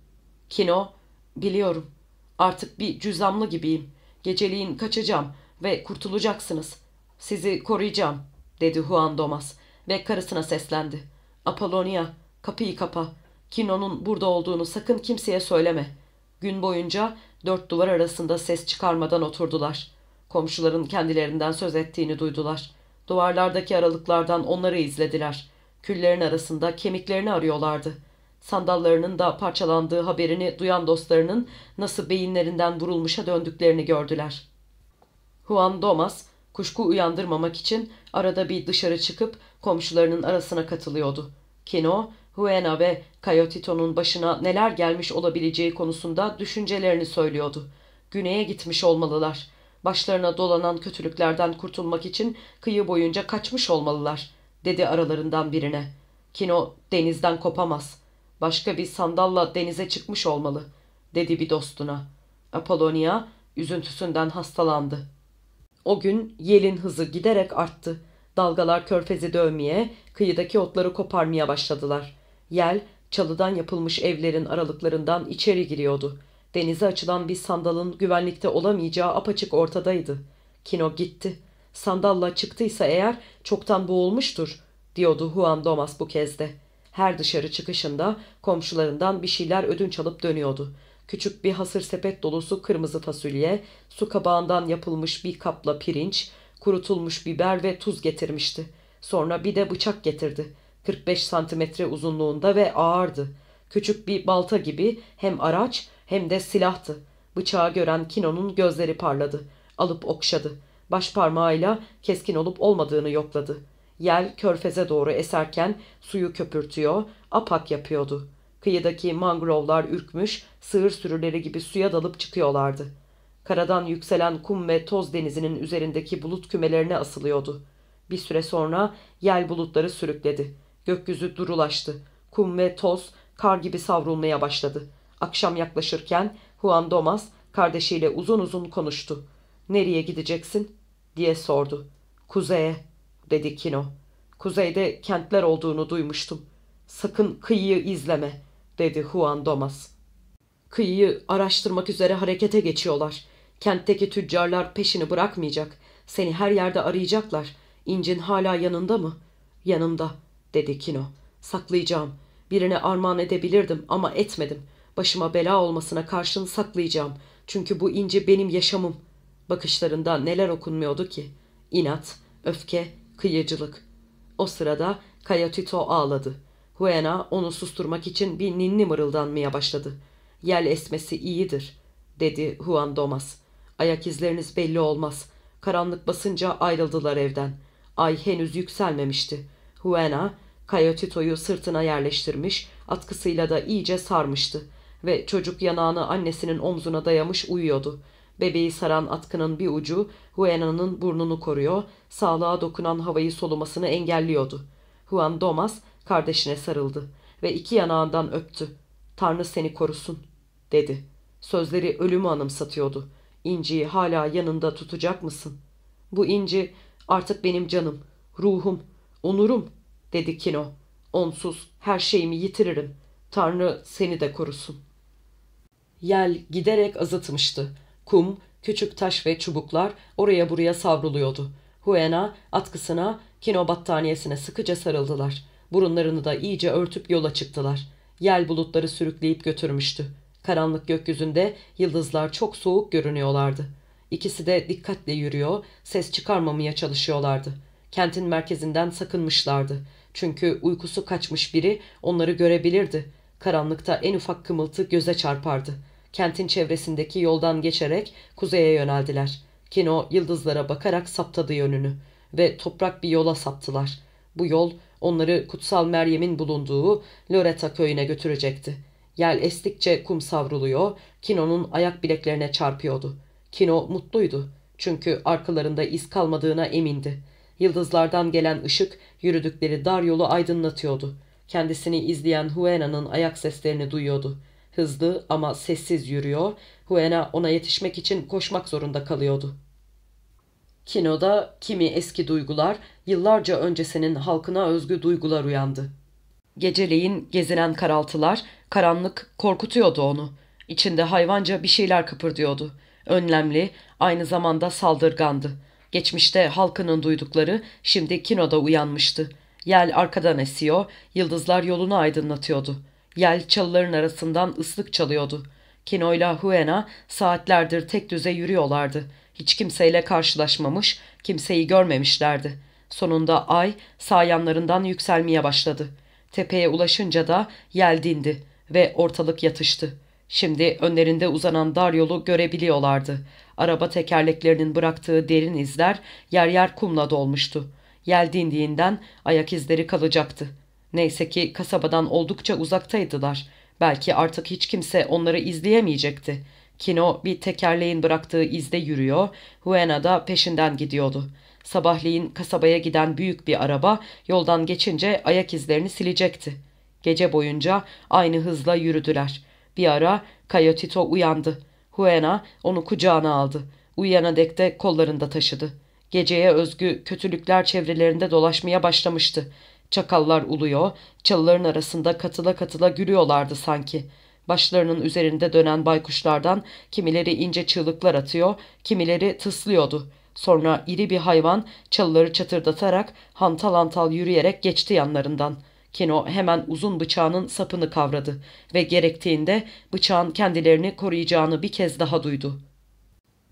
Kino, biliyorum. Artık bir cüzamlı gibiyim. Geceliğin kaçacağım ve kurtulacaksınız. Sizi koruyacağım, dedi Juan Domas ve karısına seslendi. Apollonia, kapıyı kapa. Kino'nun burada olduğunu sakın kimseye söyleme. Gün boyunca dört duvar arasında ses çıkarmadan oturdular. Komşuların kendilerinden söz ettiğini duydular. Duvarlardaki aralıklardan onları izlediler. Küllerin arasında kemiklerini arıyorlardı. Sandallarının da parçalandığı haberini duyan dostlarının nasıl beyinlerinden vurulmuşa döndüklerini gördüler. Juan Domas, kuşku uyandırmamak için arada bir dışarı çıkıp komşularının arasına katılıyordu. Kino, Huena ve Coyotito'nun başına neler gelmiş olabileceği konusunda düşüncelerini söylüyordu. Güneye gitmiş olmalılar. Başlarına dolanan kötülüklerden kurtulmak için kıyı boyunca kaçmış olmalılar, dedi aralarından birine. Kino denizden kopamaz. Başka bir sandalla denize çıkmış olmalı, dedi bir dostuna. Apollonia üzüntüsünden hastalandı. O gün yelin hızı giderek arttı. Dalgalar körfezi dövmeye, kıyıdaki otları koparmaya başladılar. Yel, çalıdan yapılmış evlerin aralıklarından içeri giriyordu. Denize açılan bir sandalın güvenlikte olamayacağı apaçık ortadaydı. Kino gitti. Sandalla çıktıysa eğer çoktan boğulmuştur, diyordu Juan Domas bu kez de. Her dışarı çıkışında komşularından bir şeyler ödünç alıp dönüyordu. küçük bir hasır sepet dolusu kırmızı fasulye, su kabağından yapılmış bir kapla pirinç, kurutulmuş biber ve tuz getirmişti. Sonra bir de bıçak getirdi. 45 santimetre uzunluğunda ve ağırdı. Küçük bir balta gibi hem araç hem de silahtı. Bıçağı gören Kino'nun gözleri parladı. Alıp okşadı. Baş parmağıyla keskin olup olmadığını yokladı. Yel körfeze doğru eserken suyu köpürtüyor, apak yapıyordu. Kıyıdaki mangrovlar ürkmüş, sığır sürüleri gibi suya dalıp çıkıyorlardı. Karadan yükselen kum ve toz denizinin üzerindeki bulut kümelerine asılıyordu. Bir süre sonra yel bulutları sürükledi. Gökyüzü durulaştı. Kum ve toz kar gibi savrulmaya başladı. Akşam yaklaşırken Juan Domas kardeşiyle uzun uzun konuştu. ''Nereye gideceksin?'' Diye sordu. ''Kuzeye'' dedi Kino. ''Kuzeyde kentler olduğunu duymuştum. Sakın kıyıyı izleme.'' dedi Juan Domas. ''Kıyıyı araştırmak üzere harekete geçiyorlar. Kentteki tüccarlar peşini bırakmayacak. Seni her yerde arayacaklar. İncin hala yanında mı?'' ''Yanımda.'' dedi Kino. ''Saklayacağım. Birine armağan edebilirdim ama etmedim. Başıma bela olmasına karşın saklayacağım. Çünkü bu inci benim yaşamım. Bakışlarında neler okunmuyordu ki? İnat, öfke, kıyıcılık. O sırada Kayatito ağladı. Huena onu susturmak için bir ninni mırıldanmaya başladı. Yel esmesi iyidir, dedi Juan Domas. Ayak izleriniz belli olmaz. Karanlık basınca ayrıldılar evden. Ay henüz yükselmemişti. Huena, Kayotito'yu sırtına yerleştirmiş, atkısıyla da iyice sarmıştı ve çocuk yanağını annesinin omzuna dayamış uyuyordu. Bebeği saran atkının bir ucu Huena'nın burnunu koruyor, sağlığa dokunan havayı solumasını engelliyordu. Juan Domas kardeşine sarıldı ve iki yanağından öptü. Tanrı seni korusun, dedi. Sözleri ölümü anımsatıyordu. İnci'yi hala yanında tutacak mısın? Bu inci artık benim canım, ruhum, onurum, dedi Kino. Onsuz her şeyimi yitiririm. Tanrı seni de korusun. Yel giderek azıtmıştı. Kum, küçük taş ve çubuklar oraya buraya savruluyordu. Huena atkısına, Kino battaniyesine sıkıca sarıldılar. Burunlarını da iyice örtüp yola çıktılar. Yel bulutları sürükleyip götürmüştü. Karanlık gökyüzünde yıldızlar çok soğuk görünüyorlardı. İkisi de dikkatle yürüyor, ses çıkarmamaya çalışıyorlardı. Kentin merkezinden sakınmışlardı. Çünkü uykusu kaçmış biri onları görebilirdi. Karanlıkta en ufak kımıltı göze çarpardı. Kentin çevresindeki yoldan geçerek kuzeye yöneldiler. Kino yıldızlara bakarak saptadı yönünü ve toprak bir yola saptılar. Bu yol onları Kutsal Meryem'in bulunduğu Loretta köyüne götürecekti. Yel estikçe kum savruluyor, Kino'nun ayak bileklerine çarpıyordu. Kino mutluydu. Çünkü arkalarında iz kalmadığına emindi. Yıldızlardan gelen ışık yürüdükleri dar yolu aydınlatıyordu. Kendisini izleyen Huena'nın ayak seslerini duyuyordu. Hızlı ama sessiz yürüyor, Huena ona yetişmek için koşmak zorunda kalıyordu. Kino'da kimi eski duygular, yıllarca öncesinin halkına özgü duygular uyandı. Geceleyin gezinen karaltılar, karanlık korkutuyordu onu. İçinde hayvanca bir şeyler kıpırdıyordu. Önlemli, aynı zamanda saldırgandı. Geçmişte halkının duydukları şimdi Kino'da uyanmıştı. Yel arkadan esiyor, yıldızlar yolunu aydınlatıyordu. Yel çalıların arasından ıslık çalıyordu. Kino ile Huena saatlerdir tek düze yürüyorlardı. Hiç kimseyle karşılaşmamış, kimseyi görmemişlerdi. Sonunda ay sağ yanlarından yükselmeye başladı. Tepeye ulaşınca da yel dindi ve ortalık yatıştı. Şimdi önlerinde uzanan dar yolu görebiliyorlardı. Araba tekerleklerinin bıraktığı derin izler yer yer kumla dolmuştu. Yel dindiğinden ayak izleri kalacaktı. Neyse ki kasabadan oldukça uzaktaydılar. Belki artık hiç kimse onları izleyemeyecekti. Kino bir tekerleğin bıraktığı izde yürüyor, Huena da peşinden gidiyordu. Sabahleyin kasabaya giden büyük bir araba yoldan geçince ayak izlerini silecekti. Gece boyunca aynı hızla yürüdüler. Bir ara Kayotito uyandı. Huena onu kucağına aldı. Uyuyana dek de kollarında taşıdı. Geceye özgü kötülükler çevrelerinde dolaşmaya başlamıştı. Çakallar uluyor, çalıların arasında katıla katıla gülüyorlardı sanki. Başlarının üzerinde dönen baykuşlardan kimileri ince çığlıklar atıyor, kimileri tıslıyordu. Sonra iri bir hayvan çalıları çatırdatarak hantal hantal yürüyerek geçti yanlarından. Kino hemen uzun bıçağının sapını kavradı ve gerektiğinde bıçağın kendilerini koruyacağını bir kez daha duydu.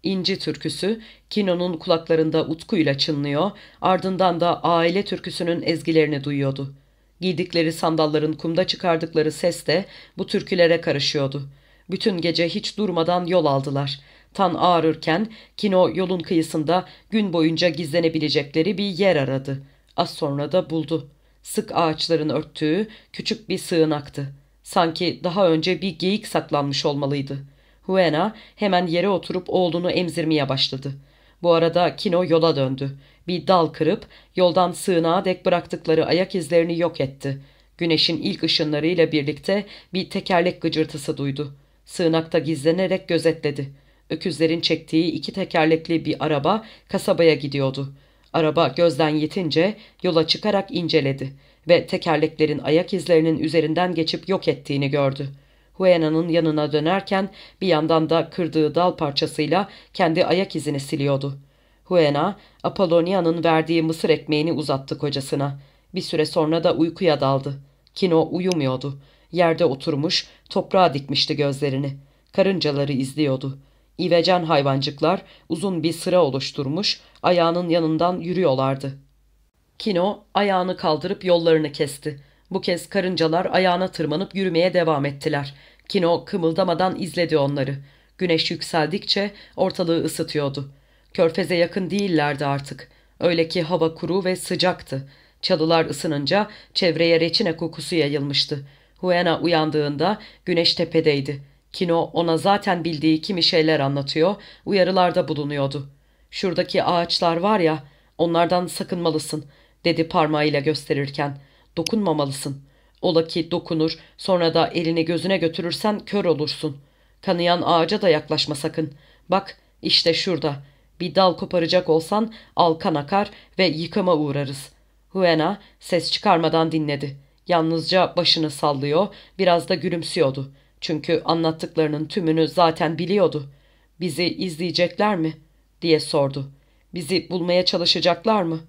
İnci türküsü Kino'nun kulaklarında utkuyla çınlıyor, ardından da aile türküsünün ezgilerini duyuyordu. Giydikleri sandalların kumda çıkardıkları ses de bu türkülere karışıyordu. Bütün gece hiç durmadan yol aldılar. Tan ağrırken Kino yolun kıyısında gün boyunca gizlenebilecekleri bir yer aradı. Az sonra da buldu. Sık ağaçların örttüğü küçük bir sığınaktı. Sanki daha önce bir geyik saklanmış olmalıydı. Huena hemen yere oturup oğlunu emzirmeye başladı. Bu arada Kino yola döndü. Bir dal kırıp yoldan sığınağa dek bıraktıkları ayak izlerini yok etti. Güneşin ilk ışınlarıyla birlikte bir tekerlek gıcırtısı duydu. Sığınakta gizlenerek gözetledi. Öküzlerin çektiği iki tekerlekli bir araba kasabaya gidiyordu. Araba gözden yetince yola çıkarak inceledi ve tekerleklerin ayak izlerinin üzerinden geçip yok ettiğini gördü. Huena'nın yanına dönerken bir yandan da kırdığı dal parçasıyla kendi ayak izini siliyordu. Huena, Apollonia'nın verdiği mısır ekmeğini uzattı kocasına. Bir süre sonra da uykuya daldı. Kino uyumuyordu. Yerde oturmuş, toprağa dikmişti gözlerini. Karıncaları izliyordu. İvecen hayvancıklar uzun bir sıra oluşturmuş, ayağının yanından yürüyorlardı. Kino ayağını kaldırıp yollarını kesti. Bu kez karıncalar ayağına tırmanıp yürümeye devam ettiler. Kino kımıldamadan izledi onları. Güneş yükseldikçe ortalığı ısıtıyordu. Körfeze yakın değillerdi artık. Öyle ki hava kuru ve sıcaktı. Çalılar ısınınca çevreye reçine kokusu yayılmıştı. Huena uyandığında güneş tepedeydi. Kino ona zaten bildiği kimi şeyler anlatıyor, uyarılarda bulunuyordu. Şuradaki ağaçlar var ya, onlardan sakınmalısın, dedi parmağıyla gösterirken. Dokunmamalısın. Ola ki dokunur, sonra da elini gözüne götürürsen kör olursun. Kanayan ağaca da yaklaşma sakın. Bak, işte şurada. Bir dal koparacak olsan alkan akar ve yıkama uğrarız. Huena ses çıkarmadan dinledi. Yalnızca başını sallıyor, biraz da gülümsüyordu. Çünkü anlattıklarının tümünü zaten biliyordu. Bizi izleyecekler mi? diye sordu. Bizi bulmaya çalışacaklar mı?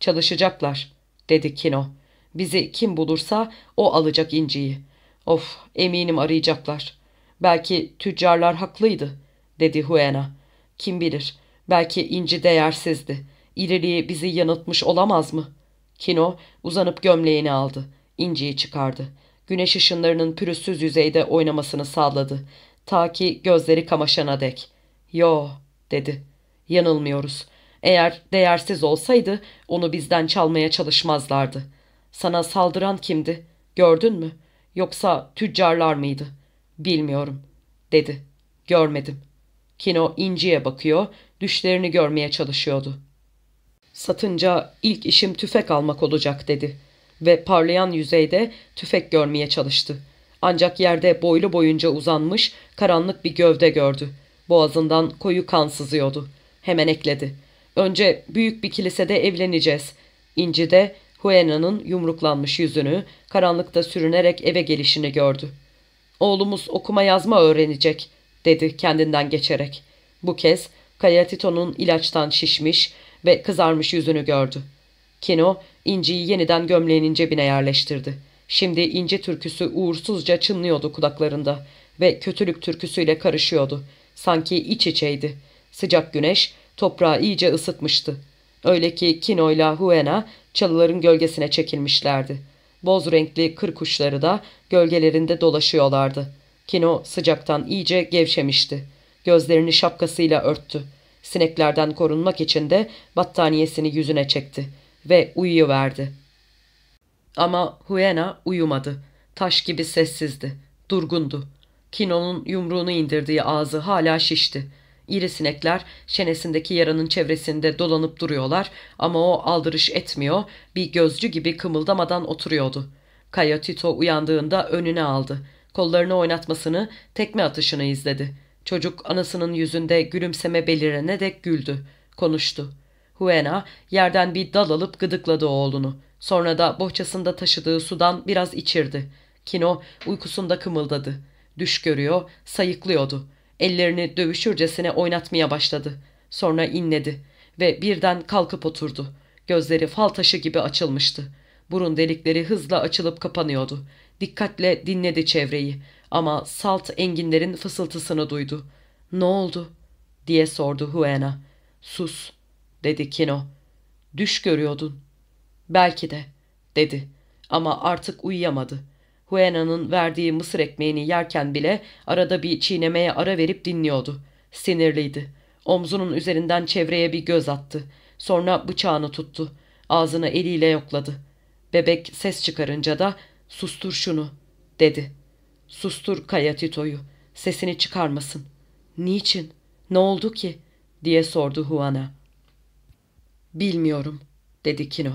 Çalışacaklar, dedi Kino. Bizi kim bulursa o alacak inciyi. Of, eminim arayacaklar. Belki tüccarlar haklıydı, dedi Huena. Kim bilir, belki inci değersizdi. İriliği bizi yanıltmış olamaz mı? Kino uzanıp gömleğini aldı. İnciyi çıkardı güneş ışınlarının pürüzsüz yüzeyde oynamasını sağladı. Ta ki gözleri kamaşana dek. Yo, dedi. Yanılmıyoruz. Eğer değersiz olsaydı onu bizden çalmaya çalışmazlardı. Sana saldıran kimdi? Gördün mü? Yoksa tüccarlar mıydı? Bilmiyorum, dedi. Görmedim. Kino inciye bakıyor, düşlerini görmeye çalışıyordu. Satınca ilk işim tüfek almak olacak dedi ve parlayan yüzeyde tüfek görmeye çalıştı. Ancak yerde boylu boyunca uzanmış karanlık bir gövde gördü. Boğazından koyu kan sızıyordu. Hemen ekledi. Önce büyük bir kilisede evleneceğiz. İnci de Huena'nın yumruklanmış yüzünü karanlıkta sürünerek eve gelişini gördü. Oğlumuz okuma yazma öğrenecek dedi kendinden geçerek. Bu kez Kayatito'nun ilaçtan şişmiş ve kızarmış yüzünü gördü. Kino inciyi yeniden gömleğinin cebine yerleştirdi. Şimdi inci türküsü uğursuzca çınlıyordu kulaklarında ve kötülük türküsüyle karışıyordu. Sanki iç içeydi. Sıcak güneş toprağı iyice ısıtmıştı. Öyle ki Kino ile Huena çalıların gölgesine çekilmişlerdi. Boz renkli kır kuşları da gölgelerinde dolaşıyorlardı. Kino sıcaktan iyice gevşemişti. Gözlerini şapkasıyla örttü. Sineklerden korunmak için de battaniyesini yüzüne çekti ve uyuyuverdi. Ama Huena uyumadı. Taş gibi sessizdi. Durgundu. Kino'nun yumruğunu indirdiği ağzı hala şişti. İri sinekler çenesindeki yaranın çevresinde dolanıp duruyorlar ama o aldırış etmiyor, bir gözcü gibi kımıldamadan oturuyordu. Kaya Tito uyandığında önüne aldı. Kollarını oynatmasını, tekme atışını izledi. Çocuk anasının yüzünde gülümseme belirene dek güldü. Konuştu. Huena yerden bir dal alıp gıdıkladı oğlunu. Sonra da bohçasında taşıdığı sudan biraz içirdi. Kino uykusunda kımıldadı. Düş görüyor, sayıklıyordu. Ellerini dövüşürcesine oynatmaya başladı. Sonra inledi ve birden kalkıp oturdu. Gözleri fal taşı gibi açılmıştı. Burun delikleri hızla açılıp kapanıyordu. Dikkatle dinledi çevreyi ama salt enginlerin fısıltısını duydu. ''Ne oldu?'' diye sordu Huena. ''Sus'' dedi Kino. ''Düş görüyordun.'' ''Belki de'' dedi ama artık uyuyamadı. Huena'nın verdiği mısır ekmeğini yerken bile arada bir çiğnemeye ara verip dinliyordu. Sinirliydi. Omzunun üzerinden çevreye bir göz attı. Sonra bıçağını tuttu. Ağzını eliyle yokladı. Bebek ses çıkarınca da sustur şunu dedi. Sustur Kaya Tito'yu. Sesini çıkarmasın. Niçin? Ne oldu ki? diye sordu Huana. Bilmiyorum dedi Kino.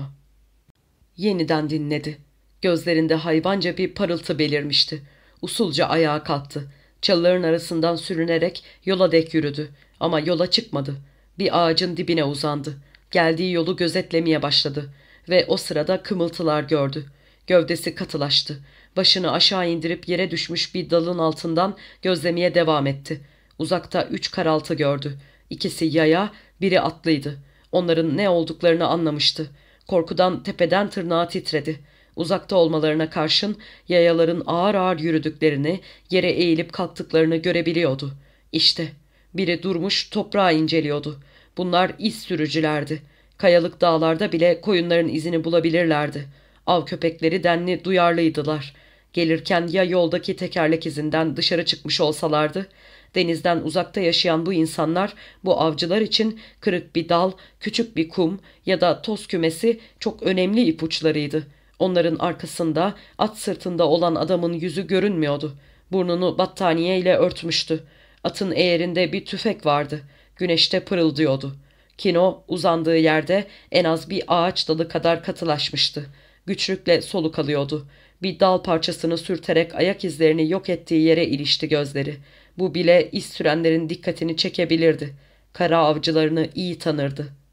Yeniden dinledi. Gözlerinde hayvanca bir parıltı belirmişti. Usulca ayağa kalktı. Çalıların arasından sürünerek yola dek yürüdü. Ama yola çıkmadı. Bir ağacın dibine uzandı. Geldiği yolu gözetlemeye başladı. Ve o sırada kımıltılar gördü. Gövdesi katılaştı. Başını aşağı indirip yere düşmüş bir dalın altından gözlemeye devam etti. Uzakta üç karaltı gördü. İkisi yaya, biri atlıydı. Onların ne olduklarını anlamıştı. Korkudan tepeden tırnağa titredi. Uzakta olmalarına karşın yayaların ağır ağır yürüdüklerini, yere eğilip kalktıklarını görebiliyordu. İşte biri durmuş toprağı inceliyordu. Bunlar iz sürücülerdi. Kayalık dağlarda bile koyunların izini bulabilirlerdi. Av köpekleri denli duyarlıydılar. Gelirken ya yoldaki tekerlek izinden dışarı çıkmış olsalardı, denizden uzakta yaşayan bu insanlar bu avcılar için kırık bir dal, küçük bir kum ya da toz kümesi çok önemli ipuçlarıydı. Onların arkasında at sırtında olan adamın yüzü görünmüyordu. Burnunu battaniye ile örtmüştü. Atın eğerinde bir tüfek vardı. Güneşte pırıldıyordu. Kino uzandığı yerde en az bir ağaç dalı kadar katılaşmıştı. Güçlükle soluk alıyordu. Bir dal parçasını sürterek ayak izlerini yok ettiği yere ilişti gözleri. Bu bile iz sürenlerin dikkatini çekebilirdi. Kara avcılarını iyi tanırdı.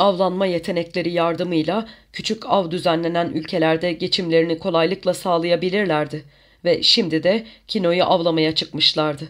Avlanma yetenekleri yardımıyla küçük av düzenlenen ülkelerde geçimlerini kolaylıkla sağlayabilirlerdi ve şimdi de kinoyu avlamaya çıkmışlardı.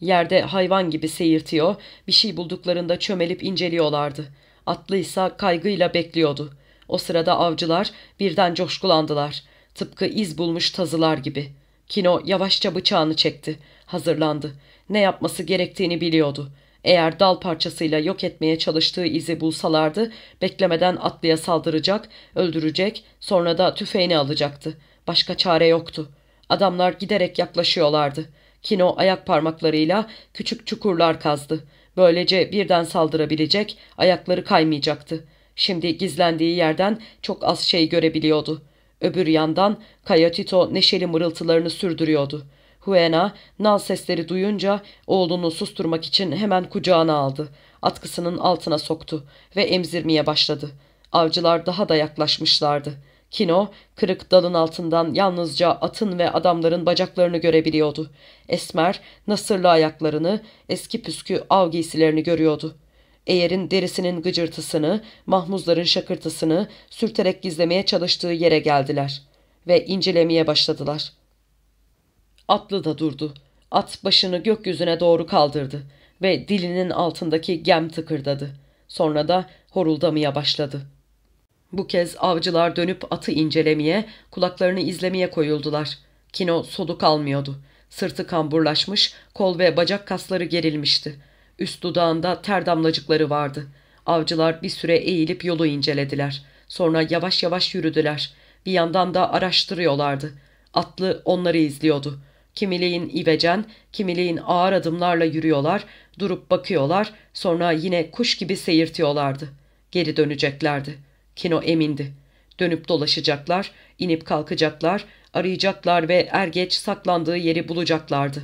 Yerde hayvan gibi seyirtiyor, bir şey bulduklarında çömelip inceliyorlardı. Atlıysa kaygıyla bekliyordu. O sırada avcılar birden coşkulandılar. Tıpkı iz bulmuş tazılar gibi. Kino yavaşça bıçağını çekti. Hazırlandı. Ne yapması gerektiğini biliyordu. Eğer dal parçasıyla yok etmeye çalıştığı izi bulsalardı, beklemeden atlıya saldıracak, öldürecek, sonra da tüfeğini alacaktı. Başka çare yoktu. Adamlar giderek yaklaşıyorlardı. Kino ayak parmaklarıyla küçük çukurlar kazdı. Böylece birden saldırabilecek, ayakları kaymayacaktı. Şimdi gizlendiği yerden çok az şey görebiliyordu. Öbür yandan Kayatito neşeli mırıltılarını sürdürüyordu. Huena nal sesleri duyunca oğlunu susturmak için hemen kucağına aldı. Atkısının altına soktu ve emzirmeye başladı. Avcılar daha da yaklaşmışlardı. Kino, kırık dalın altından yalnızca atın ve adamların bacaklarını görebiliyordu. Esmer, nasırlı ayaklarını, eski püskü av giysilerini görüyordu. Eğer'in derisinin gıcırtısını, mahmuzların şakırtısını sürterek gizlemeye çalıştığı yere geldiler ve incelemeye başladılar. Atlı da durdu. At başını gökyüzüne doğru kaldırdı ve dilinin altındaki gem tıkırdadı. Sonra da horuldamaya başladı. Bu kez avcılar dönüp atı incelemeye, kulaklarını izlemeye koyuldular. Kino soluk almıyordu. Sırtı kamburlaşmış, kol ve bacak kasları gerilmişti. Üst dudağında ter damlacıkları vardı. Avcılar bir süre eğilip yolu incelediler. Sonra yavaş yavaş yürüdüler. Bir yandan da araştırıyorlardı. Atlı onları izliyordu. Kimileyin ivecen, kimileyin ağır adımlarla yürüyorlar, durup bakıyorlar, sonra yine kuş gibi seyirtiyorlardı. Geri döneceklerdi. Kino emindi. Dönüp dolaşacaklar, inip kalkacaklar, arayacaklar ve er geç saklandığı yeri bulacaklardı.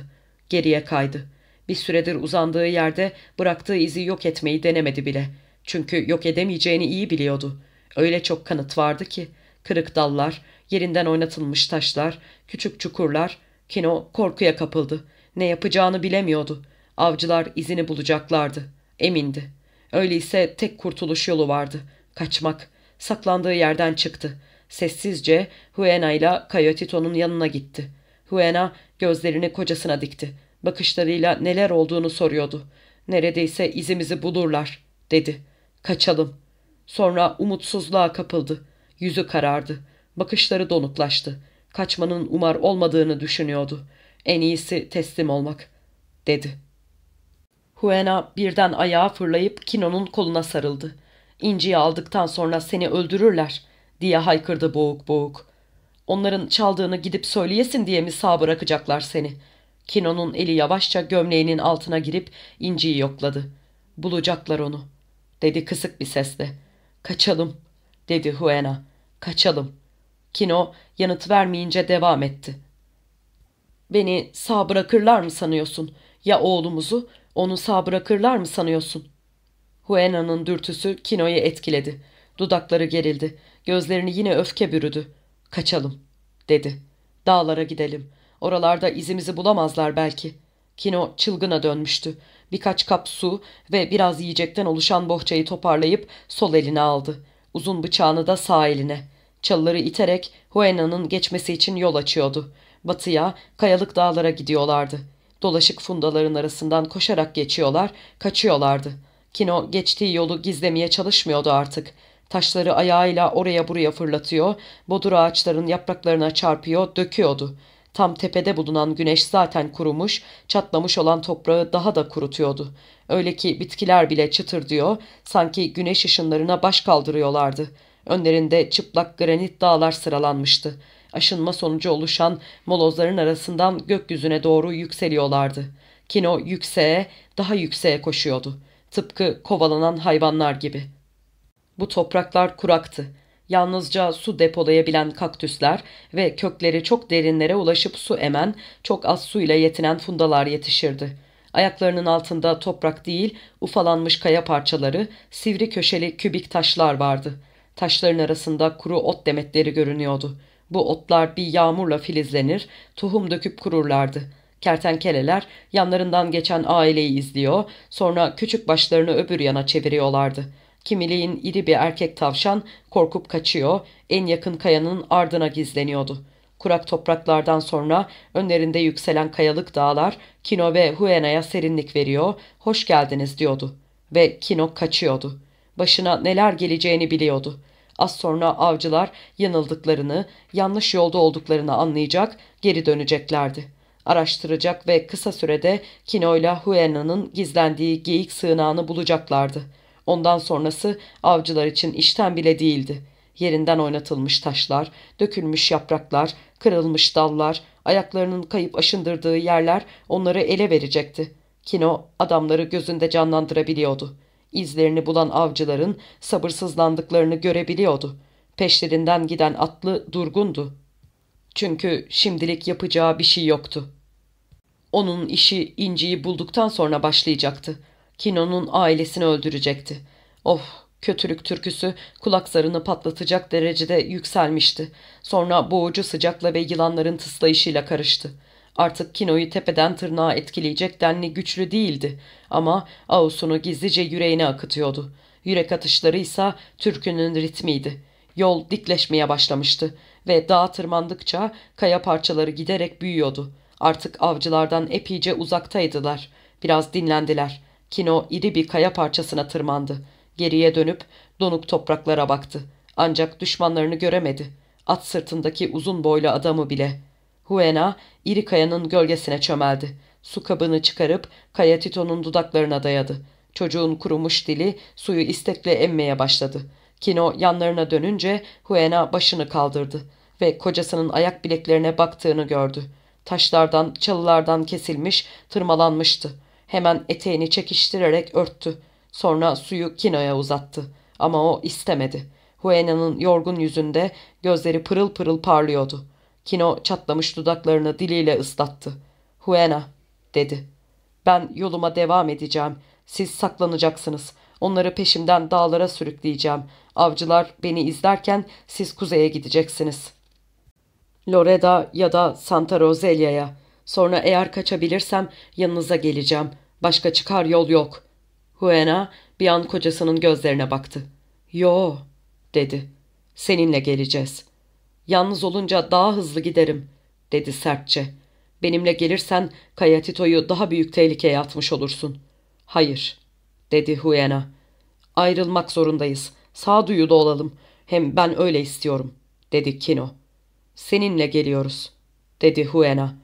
Geriye kaydı. Bir süredir uzandığı yerde bıraktığı izi yok etmeyi denemedi bile. Çünkü yok edemeyeceğini iyi biliyordu. Öyle çok kanıt vardı ki. Kırık dallar, yerinden oynatılmış taşlar, küçük çukurlar. Kino korkuya kapıldı. Ne yapacağını bilemiyordu. Avcılar izini bulacaklardı. Emindi. Öyleyse tek kurtuluş yolu vardı. Kaçmak. Saklandığı yerden çıktı. Sessizce Huena ile Coyotito'nun yanına gitti. Huena gözlerini kocasına dikti. Bakışlarıyla neler olduğunu soruyordu. Neredeyse izimizi bulurlar, dedi. Kaçalım. Sonra umutsuzluğa kapıldı. Yüzü karardı. Bakışları donuklaştı. Kaçmanın umar olmadığını düşünüyordu. En iyisi teslim olmak, dedi. Huena birden ayağa fırlayıp Kino'nun koluna sarıldı. İnciyi aldıktan sonra seni öldürürler, diye haykırdı boğuk boğuk. Onların çaldığını gidip söyleyesin diye mi sağ bırakacaklar seni? Kino'nun eli yavaşça gömleğinin altına girip inciyi yokladı. Bulacaklar onu, dedi kısık bir sesle. Kaçalım, dedi Huena. Kaçalım. Kino yanıt vermeyince devam etti. Beni sağ bırakırlar mı sanıyorsun? Ya oğlumuzu? Onu sağ bırakırlar mı sanıyorsun? Huena'nın dürtüsü Kino'yu etkiledi. Dudakları gerildi. Gözlerini yine öfke bürüdü. Kaçalım, dedi. Dağlara gidelim. Oralarda izimizi bulamazlar belki. Kino çılgına dönmüştü. Birkaç kap su ve biraz yiyecekten oluşan bohçayı toparlayıp sol eline aldı. Uzun bıçağını da sağ eline. Çalıları iterek Huena'nın geçmesi için yol açıyordu. Batıya, kayalık dağlara gidiyorlardı. Dolaşık fundaların arasından koşarak geçiyorlar, kaçıyorlardı. Kino geçtiği yolu gizlemeye çalışmıyordu artık. Taşları ayağıyla oraya buraya fırlatıyor, bodur ağaçların yapraklarına çarpıyor, döküyordu. Tam tepede bulunan güneş zaten kurumuş, çatlamış olan toprağı daha da kurutuyordu. Öyle ki bitkiler bile çıtır diyor, sanki güneş ışınlarına baş kaldırıyorlardı. Önlerinde çıplak granit dağlar sıralanmıştı. Aşınma sonucu oluşan molozların arasından gökyüzüne doğru yükseliyorlardı. Kino yükseğe, daha yükseğe koşuyordu. Tıpkı kovalanan hayvanlar gibi. Bu topraklar kuraktı. Yalnızca su depolayabilen kaktüsler ve kökleri çok derinlere ulaşıp su emen, çok az suyla yetinen fundalar yetişirdi. Ayaklarının altında toprak değil, ufalanmış kaya parçaları, sivri köşeli kübik taşlar vardı. Taşların arasında kuru ot demetleri görünüyordu. Bu otlar bir yağmurla filizlenir, tohum döküp kururlardı. Kertenkeleler yanlarından geçen aileyi izliyor, sonra küçük başlarını öbür yana çeviriyorlardı. Kimiliğin iri bir erkek tavşan korkup kaçıyor, en yakın kayanın ardına gizleniyordu. Kurak topraklardan sonra önlerinde yükselen kayalık dağlar Kino ve Huena'ya serinlik veriyor, hoş geldiniz diyordu. Ve Kino kaçıyordu. Başına neler geleceğini biliyordu. Az sonra avcılar yanıldıklarını, yanlış yolda olduklarını anlayacak, geri döneceklerdi. Araştıracak ve kısa sürede Kino ile Huena'nın gizlendiği geyik sığınağını bulacaklardı. Ondan sonrası avcılar için işten bile değildi. Yerinden oynatılmış taşlar, dökülmüş yapraklar, kırılmış dallar, ayaklarının kayıp aşındırdığı yerler onları ele verecekti. Kino adamları gözünde canlandırabiliyordu. İzlerini bulan avcıların sabırsızlandıklarını görebiliyordu. Peşlerinden giden atlı durgundu. Çünkü şimdilik yapacağı bir şey yoktu. Onun işi inciyi bulduktan sonra başlayacaktı. Kino'nun ailesini öldürecekti. Oh, kötülük türküsü kulak zarını patlatacak derecede yükselmişti. Sonra boğucu sıcakla ve yılanların tıslayışıyla karıştı. Artık Kino'yu tepeden tırnağa etkileyecek denli güçlü değildi ama Ağus'unu gizlice yüreğine akıtıyordu. Yürek atışları ise türkünün ritmiydi. Yol dikleşmeye başlamıştı ve dağa tırmandıkça kaya parçaları giderek büyüyordu. Artık avcılardan epeyce uzaktaydılar. Biraz dinlendiler. Kino iri bir kaya parçasına tırmandı. Geriye dönüp donuk topraklara baktı. Ancak düşmanlarını göremedi. At sırtındaki uzun boylu adamı bile. Huena iri kayanın gölgesine çömeldi. Su kabını çıkarıp Kaya Tito'nun dudaklarına dayadı. Çocuğun kurumuş dili suyu istekle emmeye başladı. Kino yanlarına dönünce Huena başını kaldırdı ve kocasının ayak bileklerine baktığını gördü. Taşlardan, çalılardan kesilmiş, tırmalanmıştı. Hemen eteğini çekiştirerek örttü. Sonra suyu Kino'ya uzattı. Ama o istemedi. Huena'nın yorgun yüzünde gözleri pırıl pırıl parlıyordu. Kino çatlamış dudaklarını diliyle ıslattı. Huena, dedi. Ben yoluma devam edeceğim. Siz saklanacaksınız. Onları peşimden dağlara sürükleyeceğim. Avcılar beni izlerken siz kuzeye gideceksiniz. Loreda ya da Santa Roselia'ya. Sonra eğer kaçabilirsem yanınıza geleceğim. Başka çıkar yol yok. Huena bir an kocasının gözlerine baktı. Yo, dedi. Seninle geleceğiz. Yalnız olunca daha hızlı giderim, dedi sertçe. Benimle gelirsen Kayatito'yu daha büyük tehlikeye atmış olursun. Hayır, dedi Huena. Ayrılmak zorundayız. Sağduyulu olalım. Hem ben öyle istiyorum, dedi Kino. Seninle geliyoruz, dedi Huena.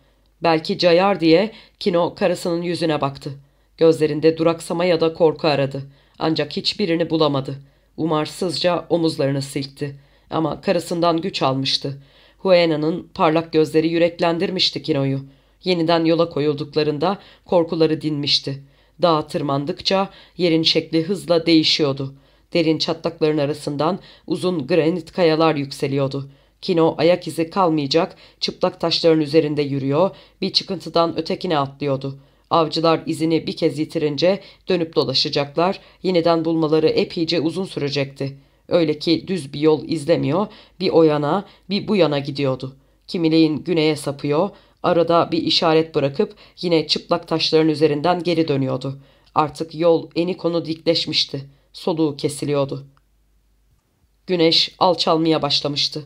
Belki cayar diye Kino karısının yüzüne baktı. Gözlerinde duraksama ya da korku aradı. Ancak hiçbirini bulamadı. Umarsızca omuzlarını silkti. Ama karısından güç almıştı. Huena'nın parlak gözleri yüreklendirmişti Kino'yu. Yeniden yola koyulduklarında korkuları dinmişti. Dağa tırmandıkça yerin şekli hızla değişiyordu. Derin çatlakların arasından uzun granit kayalar yükseliyordu. Kino ayak izi kalmayacak çıplak taşların üzerinde yürüyor, bir çıkıntıdan ötekine atlıyordu. Avcılar izini bir kez yitirince dönüp dolaşacaklar, yeniden bulmaları epeyce uzun sürecekti. Öyle ki düz bir yol izlemiyor, bir o yana bir bu yana gidiyordu. Kimileyin güneye sapıyor, arada bir işaret bırakıp yine çıplak taşların üzerinden geri dönüyordu. Artık yol eni konu dikleşmişti. Soluğu kesiliyordu. Güneş alçalmaya başlamıştı.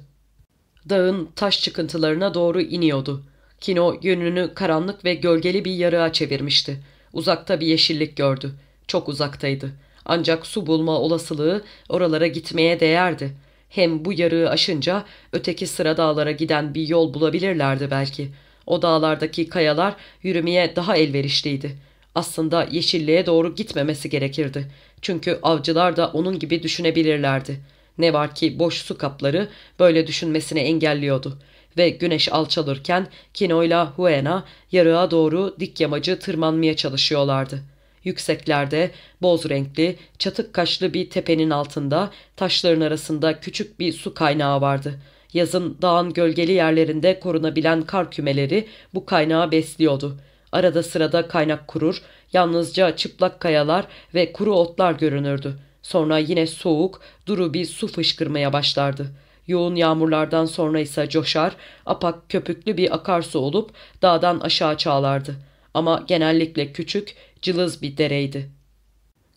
Dağın taş çıkıntılarına doğru iniyordu. Kino yönünü karanlık ve gölgeli bir yarığa çevirmişti. Uzakta bir yeşillik gördü. Çok uzaktaydı. Ancak su bulma olasılığı oralara gitmeye değerdi. Hem bu yarığı aşınca öteki sıra dağlara giden bir yol bulabilirlerdi belki. O dağlardaki kayalar yürümeye daha elverişliydi. Aslında yeşilliğe doğru gitmemesi gerekirdi. Çünkü avcılar da onun gibi düşünebilirlerdi. Ne var ki boş su kapları böyle düşünmesini engelliyordu. Ve güneş alçalırken Kino ile Huena yarığa doğru dik yamacı tırmanmaya çalışıyorlardı. Yükseklerde boz renkli, çatık kaşlı bir tepenin altında taşların arasında küçük bir su kaynağı vardı. Yazın dağın gölgeli yerlerinde korunabilen kar kümeleri bu kaynağı besliyordu. Arada sırada kaynak kurur, yalnızca çıplak kayalar ve kuru otlar görünürdü. Sonra yine soğuk, duru bir su fışkırmaya başlardı. Yoğun yağmurlardan sonra ise coşar, apak köpüklü bir akarsu olup dağdan aşağı çağlardı. Ama genellikle küçük, cılız bir dereydi.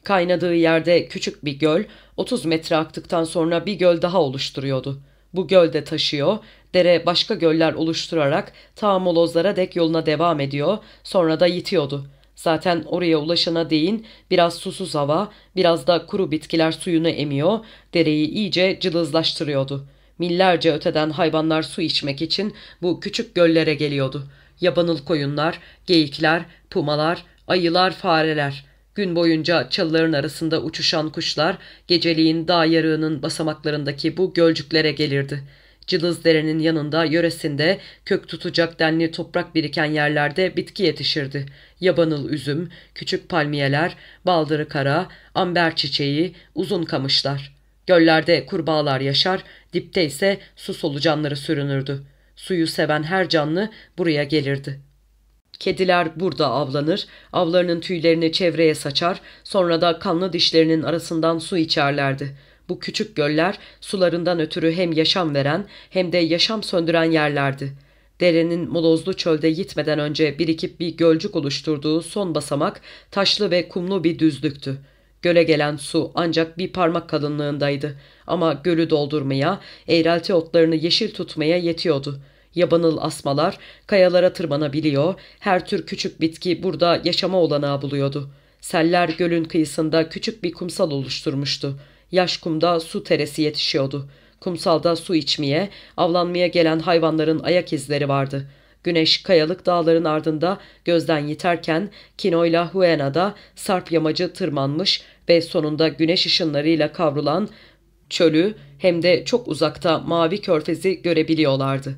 Kaynadığı yerde küçük bir göl, 30 metre aktıktan sonra bir göl daha oluşturuyordu. Bu göl de taşıyor, dere başka göller oluşturarak ta molozlara dek yoluna devam ediyor, sonra da yitiyordu. Zaten oraya ulaşana değin biraz susuz hava, biraz da kuru bitkiler suyunu emiyor, dereyi iyice cılızlaştırıyordu. Millerce öteden hayvanlar su içmek için bu küçük göllere geliyordu. Yabanıl koyunlar, geyikler, pumalar, ayılar, fareler. Gün boyunca çalıların arasında uçuşan kuşlar geceliğin dağ yarığının basamaklarındaki bu gölcüklere gelirdi. Cılız derenin yanında yöresinde kök tutacak denli toprak biriken yerlerde bitki yetişirdi. Yabanıl üzüm, küçük palmiyeler, baldırı kara, amber çiçeği, uzun kamışlar. Göllerde kurbağalar yaşar, dipte ise su solucanları sürünürdü. Suyu seven her canlı buraya gelirdi. Kediler burada avlanır, avlarının tüylerini çevreye saçar, sonra da kanlı dişlerinin arasından su içerlerdi. Bu küçük göller sularından ötürü hem yaşam veren hem de yaşam söndüren yerlerdi. Derenin molozlu çölde gitmeden önce birikip bir gölcük oluşturduğu son basamak taşlı ve kumlu bir düzlüktü. Göle gelen su ancak bir parmak kalınlığındaydı ama gölü doldurmaya, eğrelti otlarını yeşil tutmaya yetiyordu. Yabanıl asmalar kayalara tırmanabiliyor, her tür küçük bitki burada yaşama olanağı buluyordu. Seller gölün kıyısında küçük bir kumsal oluşturmuştu. Yaş kumda su teresi yetişiyordu. Kumsalda su içmeye, avlanmaya gelen hayvanların ayak izleri vardı. Güneş kayalık dağların ardında gözden yiterken Kino'yla Huena'da sarp yamacı tırmanmış ve sonunda güneş ışınlarıyla kavrulan çölü hem de çok uzakta mavi körfezi görebiliyorlardı.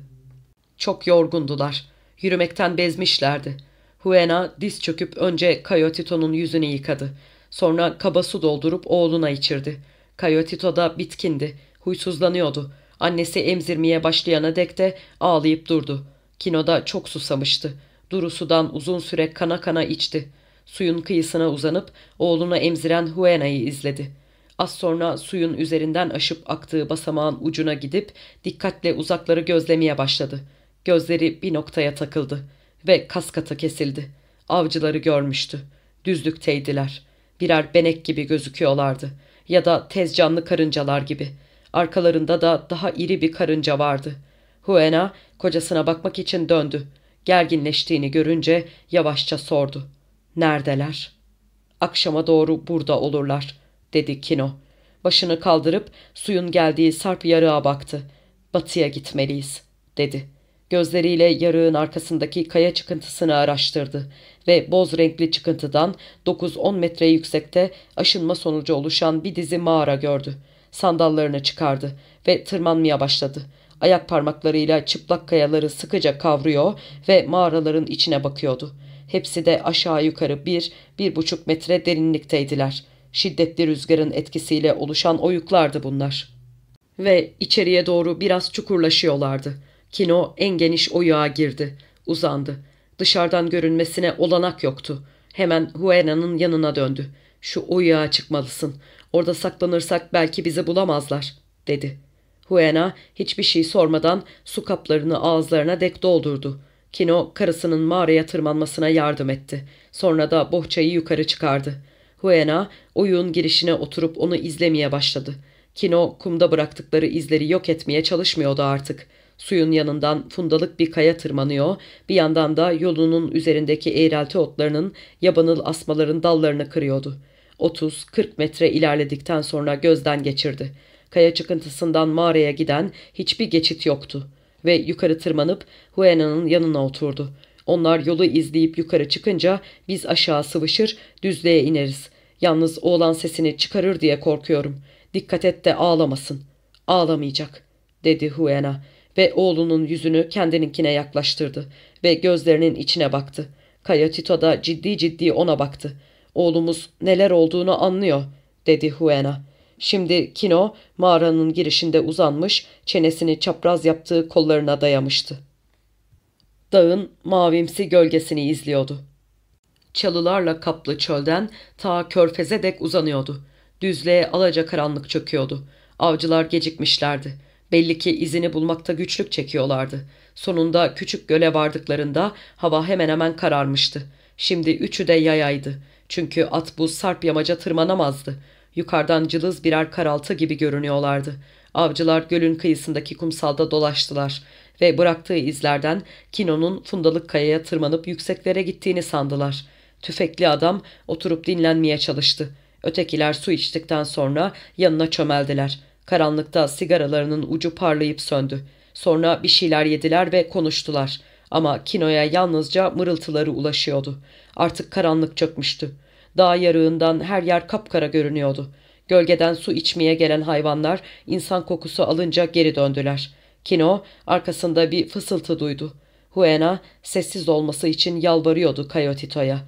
Çok yorgundular. Yürümekten bezmişlerdi. Huena diz çöküp önce Kayotito'nun yüzünü yıkadı. Sonra kaba su doldurup oğluna içirdi. Kayotito da bitkindi. Huysuzlanıyordu. Annesi emzirmeye başlayana dek de ağlayıp durdu. Kino da çok susamıştı. Duru sudan uzun süre kana kana içti. Suyun kıyısına uzanıp oğlunu emziren Huena'yı izledi. Az sonra suyun üzerinden aşıp aktığı basamağın ucuna gidip dikkatle uzakları gözlemeye başladı. Gözleri bir noktaya takıldı ve kaskata kesildi. Avcıları görmüştü. Düzlükteydiler. Birer benek gibi gözüküyorlardı. Ya da tez canlı karıncalar gibi. Arkalarında da daha iri bir karınca vardı. Huena kocasına bakmak için döndü. Gerginleştiğini görünce yavaşça sordu. Neredeler? Akşama doğru burada olurlar, dedi Kino. Başını kaldırıp suyun geldiği sarp yarığa baktı. Batıya gitmeliyiz, dedi. Gözleriyle yarığın arkasındaki kaya çıkıntısını araştırdı ve boz renkli çıkıntıdan 9-10 metre yüksekte aşınma sonucu oluşan bir dizi mağara gördü. Sandallarını çıkardı ve tırmanmaya başladı. Ayak parmaklarıyla çıplak kayaları sıkıca kavruyor ve mağaraların içine bakıyordu. Hepsi de aşağı yukarı bir, bir buçuk metre derinlikteydiler. Şiddetli rüzgarın etkisiyle oluşan oyuklardı bunlar. Ve içeriye doğru biraz çukurlaşıyorlardı. Kino en geniş oyuğa girdi. Uzandı. Dışarıdan görünmesine olanak yoktu. Hemen Huena'nın yanına döndü. Şu oyuğa çıkmalısın. Orada saklanırsak belki bizi bulamazlar, dedi. Huena hiçbir şey sormadan su kaplarını ağızlarına dek doldurdu. Kino karısının mağaraya tırmanmasına yardım etti. Sonra da bohçayı yukarı çıkardı. Huena oyun girişine oturup onu izlemeye başladı. Kino kumda bıraktıkları izleri yok etmeye çalışmıyordu artık. Suyun yanından fundalık bir kaya tırmanıyor, bir yandan da yolunun üzerindeki eğrelti otlarının yabanıl asmaların dallarını kırıyordu. 30-40 metre ilerledikten sonra gözden geçirdi. Kaya çıkıntısından mağaraya giden hiçbir geçit yoktu ve yukarı tırmanıp Huena'nın yanına oturdu. Onlar yolu izleyip yukarı çıkınca biz aşağı sıvışır, düzlüğe ineriz. Yalnız oğlan sesini çıkarır diye korkuyorum. Dikkat et de ağlamasın. Ağlamayacak, dedi Huena ve oğlunun yüzünü kendininkine yaklaştırdı ve gözlerinin içine baktı. Kaya Tito da ciddi ciddi ona baktı. Oğlumuz neler olduğunu anlıyor, dedi Huena. Şimdi Kino mağaranın girişinde uzanmış, çenesini çapraz yaptığı kollarına dayamıştı. Dağın mavimsi gölgesini izliyordu. Çalılarla kaplı çölden ta körfeze dek uzanıyordu. Düzlüğe alaca karanlık çöküyordu. Avcılar gecikmişlerdi. Belli ki izini bulmakta güçlük çekiyorlardı. Sonunda küçük göle vardıklarında hava hemen hemen kararmıştı. Şimdi üçü de yayaydı. Çünkü at bu sarp yamaca tırmanamazdı. Yukarıdan cılız birer karaltı gibi görünüyorlardı. Avcılar gölün kıyısındaki kumsalda dolaştılar ve bıraktığı izlerden Kino'nun fundalık kayaya tırmanıp yükseklere gittiğini sandılar. Tüfekli adam oturup dinlenmeye çalıştı. Ötekiler su içtikten sonra yanına çömeldiler. Karanlıkta sigaralarının ucu parlayıp söndü. Sonra bir şeyler yediler ve konuştular. Ama Kino'ya yalnızca mırıltıları ulaşıyordu. Artık karanlık çökmüştü. Dağ yarığından her yer kapkara görünüyordu. Gölgeden su içmeye gelen hayvanlar insan kokusu alınca geri döndüler. Kino arkasında bir fısıltı duydu. Huena sessiz olması için yalvarıyordu Kayotito'ya.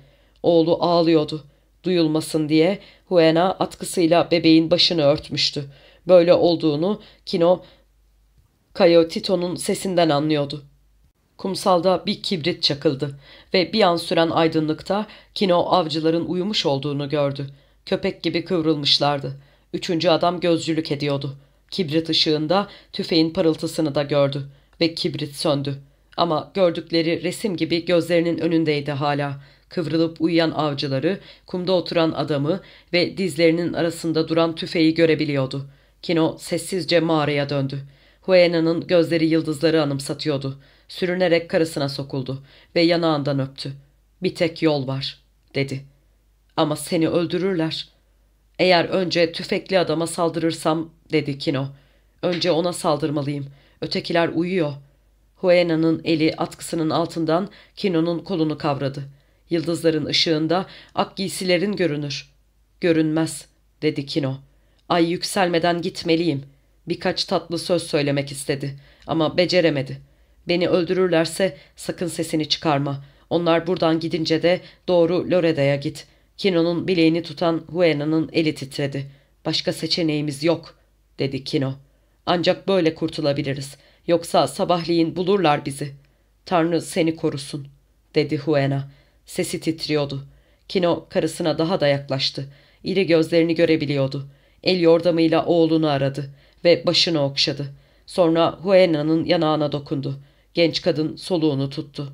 Oğlu ağlıyordu. Duyulmasın diye Huena atkısıyla bebeğin başını örtmüştü. Böyle olduğunu Kino Kayotito'nun sesinden anlıyordu. Kumsalda bir kibrit çakıldı ve bir an süren aydınlıkta Kino avcıların uyumuş olduğunu gördü. Köpek gibi kıvrılmışlardı. Üçüncü adam gözcülük ediyordu. Kibrit ışığında tüfeğin parıltısını da gördü ve kibrit söndü. Ama gördükleri resim gibi gözlerinin önündeydi hala. Kıvrılıp uyuyan avcıları, kumda oturan adamı ve dizlerinin arasında duran tüfeği görebiliyordu. Kino sessizce mağaraya döndü. Huena'nın gözleri yıldızları anımsatıyordu. Sürünerek karısına sokuldu ve yanağından öptü. Bir tek yol var, dedi. Ama seni öldürürler. Eğer önce tüfekli adama saldırırsam, dedi Kino. Önce ona saldırmalıyım. Ötekiler uyuyor. Huena'nın eli atkısının altından Kino'nun kolunu kavradı. Yıldızların ışığında ak giysilerin görünür. Görünmez, dedi Kino. Ay yükselmeden gitmeliyim. Birkaç tatlı söz söylemek istedi ama beceremedi. Beni öldürürlerse sakın sesini çıkarma. Onlar buradan gidince de doğru Loreda'ya git. Kino'nun bileğini tutan Huena'nın eli titredi. Başka seçeneğimiz yok, dedi Kino. Ancak böyle kurtulabiliriz. Yoksa sabahleyin bulurlar bizi. Tanrı seni korusun, dedi Huena. Sesi titriyordu. Kino karısına daha da yaklaştı. İri gözlerini görebiliyordu. El yordamıyla oğlunu aradı ve başını okşadı. Sonra Huena'nın yanağına dokundu. Genç kadın soluğunu tuttu.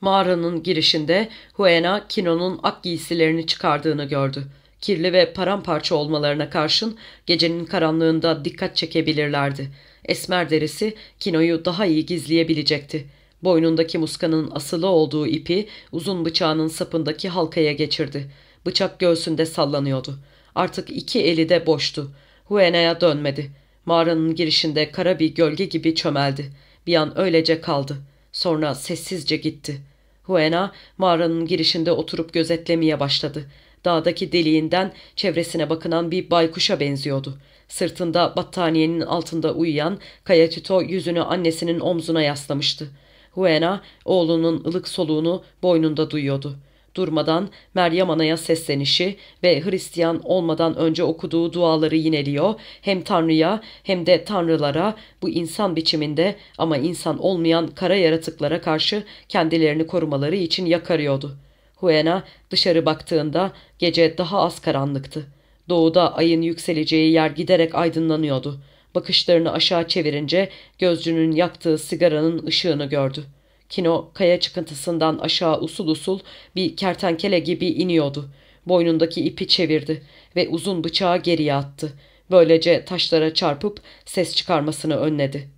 Mağaranın girişinde Huena Kino'nun ak giysilerini çıkardığını gördü. Kirli ve paramparça olmalarına karşın gecenin karanlığında dikkat çekebilirlerdi. Esmer derisi Kino'yu daha iyi gizleyebilecekti. Boynundaki muskanın asılı olduğu ipi uzun bıçağının sapındaki halkaya geçirdi. Bıçak göğsünde sallanıyordu. Artık iki eli de boştu. Huena'ya dönmedi. Mağaranın girişinde kara bir gölge gibi çömeldi. Bir an öylece kaldı. Sonra sessizce gitti. Huena mağaranın girişinde oturup gözetlemeye başladı. Dağdaki deliğinden çevresine bakınan bir baykuşa benziyordu. Sırtında battaniyenin altında uyuyan Kayatito yüzünü annesinin omzuna yaslamıştı. Huena oğlunun ılık soluğunu boynunda duyuyordu. Durmadan Meryem Ana'ya seslenişi ve Hristiyan olmadan önce okuduğu duaları yineliyor, hem Tanrı'ya hem de Tanrılara bu insan biçiminde ama insan olmayan kara yaratıklara karşı kendilerini korumaları için yakarıyordu. Huena dışarı baktığında gece daha az karanlıktı. Doğuda ayın yükseleceği yer giderek aydınlanıyordu. Bakışlarını aşağı çevirince gözcünün yaktığı sigaranın ışığını gördü. Kino kaya çıkıntısından aşağı usul usul bir kertenkele gibi iniyordu. Boynundaki ipi çevirdi ve uzun bıçağı geriye attı. Böylece taşlara çarpıp ses çıkarmasını önledi.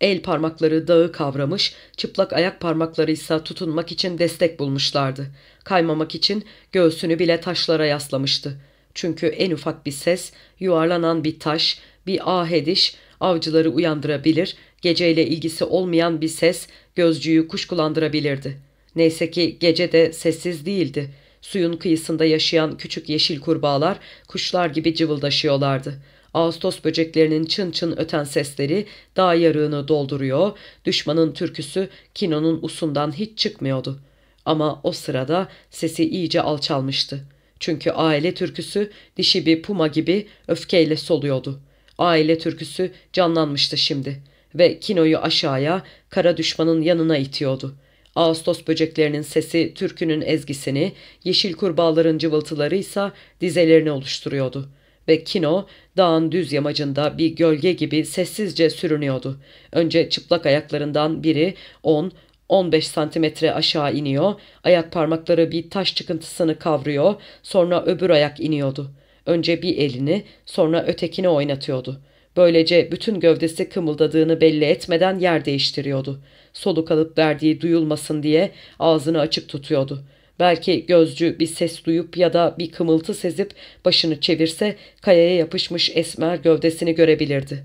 El parmakları dağı kavramış, çıplak ayak parmakları ise tutunmak için destek bulmuşlardı. Kaymamak için göğsünü bile taşlara yaslamıştı. Çünkü en ufak bir ses, yuvarlanan bir taş, bir ah ediş avcıları uyandırabilir, geceyle ilgisi olmayan bir ses gözcüyü kuşkulandırabilirdi. Neyse ki gece de sessiz değildi. Suyun kıyısında yaşayan küçük yeşil kurbağalar kuşlar gibi cıvıldaşıyorlardı. Ağustos böceklerinin çın çın öten sesleri dağ yarığını dolduruyor, düşmanın türküsü Kino'nun usundan hiç çıkmıyordu. Ama o sırada sesi iyice alçalmıştı. Çünkü aile türküsü dişi bir puma gibi öfkeyle soluyordu. Aile türküsü canlanmıştı şimdi ve Kino'yu aşağıya kara düşmanın yanına itiyordu. Ağustos böceklerinin sesi türkünün ezgisini, yeşil kurbağaların cıvıltıları ise dizelerini oluşturuyordu. Ve Kino dağın düz yamacında bir gölge gibi sessizce sürünüyordu. Önce çıplak ayaklarından biri 10, 15 santimetre aşağı iniyor, ayak parmakları bir taş çıkıntısını kavruyor, sonra öbür ayak iniyordu. Önce bir elini, sonra ötekini oynatıyordu. Böylece bütün gövdesi kımıldadığını belli etmeden yer değiştiriyordu. Soluk alıp verdiği duyulmasın diye ağzını açık tutuyordu. Belki gözcü bir ses duyup ya da bir kımıltı sezip başını çevirse kayaya yapışmış esmer gövdesini görebilirdi.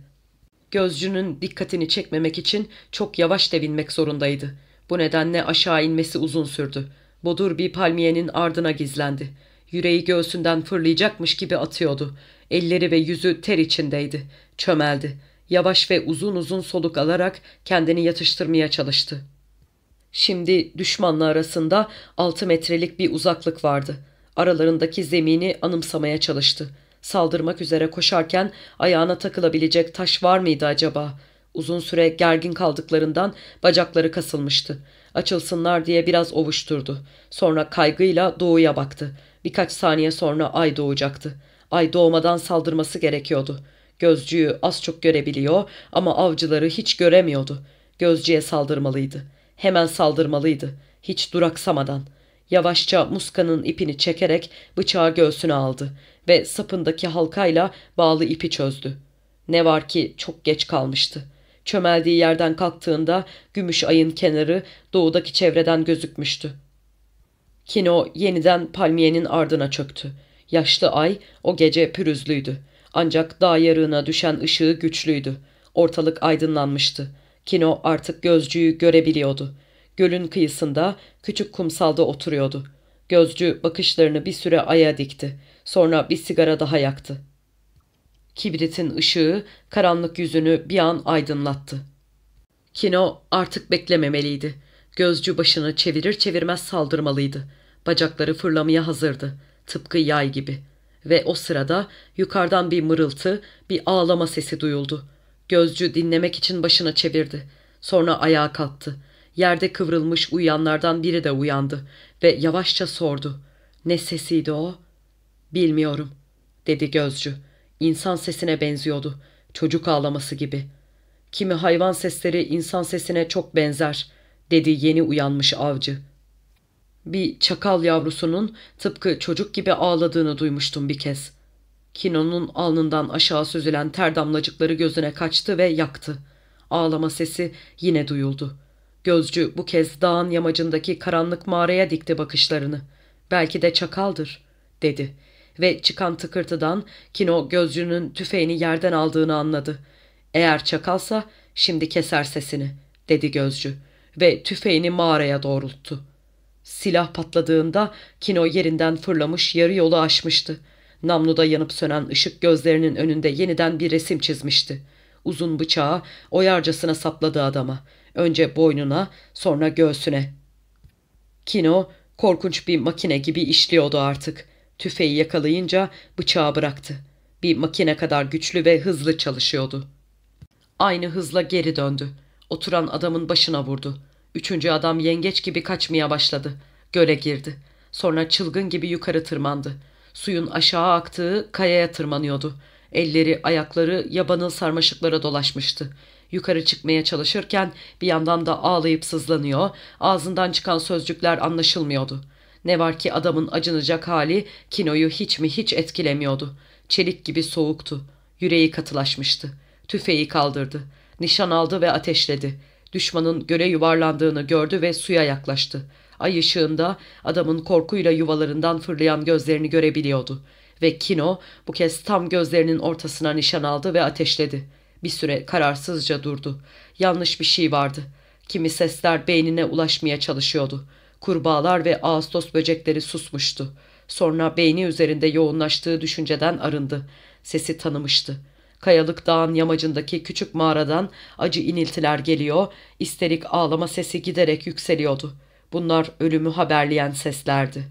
Gözcünün dikkatini çekmemek için çok yavaş devinmek zorundaydı. Bu nedenle aşağı inmesi uzun sürdü. Bodur bir palmiyenin ardına gizlendi. Yüreği göğsünden fırlayacakmış gibi atıyordu. Elleri ve yüzü ter içindeydi. Çömeldi. Yavaş ve uzun uzun soluk alarak kendini yatıştırmaya çalıştı. Şimdi düşmanla arasında altı metrelik bir uzaklık vardı. Aralarındaki zemini anımsamaya çalıştı. Saldırmak üzere koşarken ayağına takılabilecek taş var mıydı acaba? Uzun süre gergin kaldıklarından bacakları kasılmıştı. Açılsınlar diye biraz ovuşturdu. Sonra kaygıyla doğuya baktı. Birkaç saniye sonra ay doğacaktı. Ay doğmadan saldırması gerekiyordu. Gözcüyü az çok görebiliyor ama avcıları hiç göremiyordu. Gözcüye saldırmalıydı. Hemen saldırmalıydı. Hiç duraksamadan. Yavaşça muskanın ipini çekerek bıçağı göğsüne aldı ve sapındaki halkayla bağlı ipi çözdü. Ne var ki çok geç kalmıştı. Çömeldiği yerden kalktığında gümüş ayın kenarı doğudaki çevreden gözükmüştü. Kino yeniden palmiyenin ardına çöktü. Yaşlı ay o gece pürüzlüydü. Ancak dağ yarığına düşen ışığı güçlüydü. Ortalık aydınlanmıştı. Kino artık gözcüyü görebiliyordu. Gölün kıyısında küçük kumsalda oturuyordu. Gözcü bakışlarını bir süre aya dikti. Sonra bir sigara daha yaktı. Kibritin ışığı karanlık yüzünü bir an aydınlattı. Kino artık beklememeliydi. Gözcü başını çevirir çevirmez saldırmalıydı. Bacakları fırlamaya hazırdı. Tıpkı yay gibi. Ve o sırada yukarıdan bir mırıltı, bir ağlama sesi duyuldu. Gözcü dinlemek için başını çevirdi. Sonra ayağa kalktı. Yerde kıvrılmış uyuyanlardan biri de uyandı ve yavaşça sordu. Ne sesiydi o? Bilmiyorum, dedi gözcü. İnsan sesine benziyordu. Çocuk ağlaması gibi. Kimi hayvan sesleri insan sesine çok benzer, dedi yeni uyanmış avcı. Bir çakal yavrusunun tıpkı çocuk gibi ağladığını duymuştum bir kez. Kino'nun alnından aşağı süzülen ter damlacıkları gözüne kaçtı ve yaktı. Ağlama sesi yine duyuldu. Gözcü bu kez dağın yamacındaki karanlık mağaraya dikti bakışlarını. Belki de çakaldır, dedi. ve çıkan tıkırtıdan Kino gözcünün tüfeğini yerden aldığını anladı. Eğer çakalsa şimdi keser sesini dedi gözcü ve tüfeğini mağaraya doğrulttu. Silah patladığında Kino yerinden fırlamış yarı yolu aşmıştı. Namluda yanıp sönen ışık gözlerinin önünde yeniden bir resim çizmişti. Uzun bıçağı oyarcasına sapladı adama. Önce boynuna sonra göğsüne. Kino korkunç bir makine gibi işliyordu artık. Tüfeği yakalayınca bıçağı bıraktı. Bir makine kadar güçlü ve hızlı çalışıyordu. Aynı hızla geri döndü. Oturan adamın başına vurdu. Üçüncü adam yengeç gibi kaçmaya başladı. Göle girdi. Sonra çılgın gibi yukarı tırmandı. Suyun aşağı aktığı kayaya tırmanıyordu. Elleri, ayakları yabanıl sarmaşıklara dolaşmıştı. Yukarı çıkmaya çalışırken bir yandan da ağlayıp sızlanıyor, ağzından çıkan sözcükler anlaşılmıyordu. Ne var ki adamın acınacak hali Kino'yu hiç mi hiç etkilemiyordu. Çelik gibi soğuktu. Yüreği katılaşmıştı. Tüfeği kaldırdı. Nişan aldı ve ateşledi. Düşmanın göle yuvarlandığını gördü ve suya yaklaştı. Ay ışığında adamın korkuyla yuvalarından fırlayan gözlerini görebiliyordu. Ve Kino bu kez tam gözlerinin ortasına nişan aldı ve ateşledi. Bir süre kararsızca durdu. Yanlış bir şey vardı. Kimi sesler beynine ulaşmaya çalışıyordu. Kurbağalar ve ağustos böcekleri susmuştu. Sonra beyni üzerinde yoğunlaştığı düşünceden arındı. Sesi tanımıştı. Kayalık dağın yamacındaki küçük mağaradan acı iniltiler geliyor, isterik ağlama sesi giderek yükseliyordu. Bunlar ölümü haberleyen seslerdi.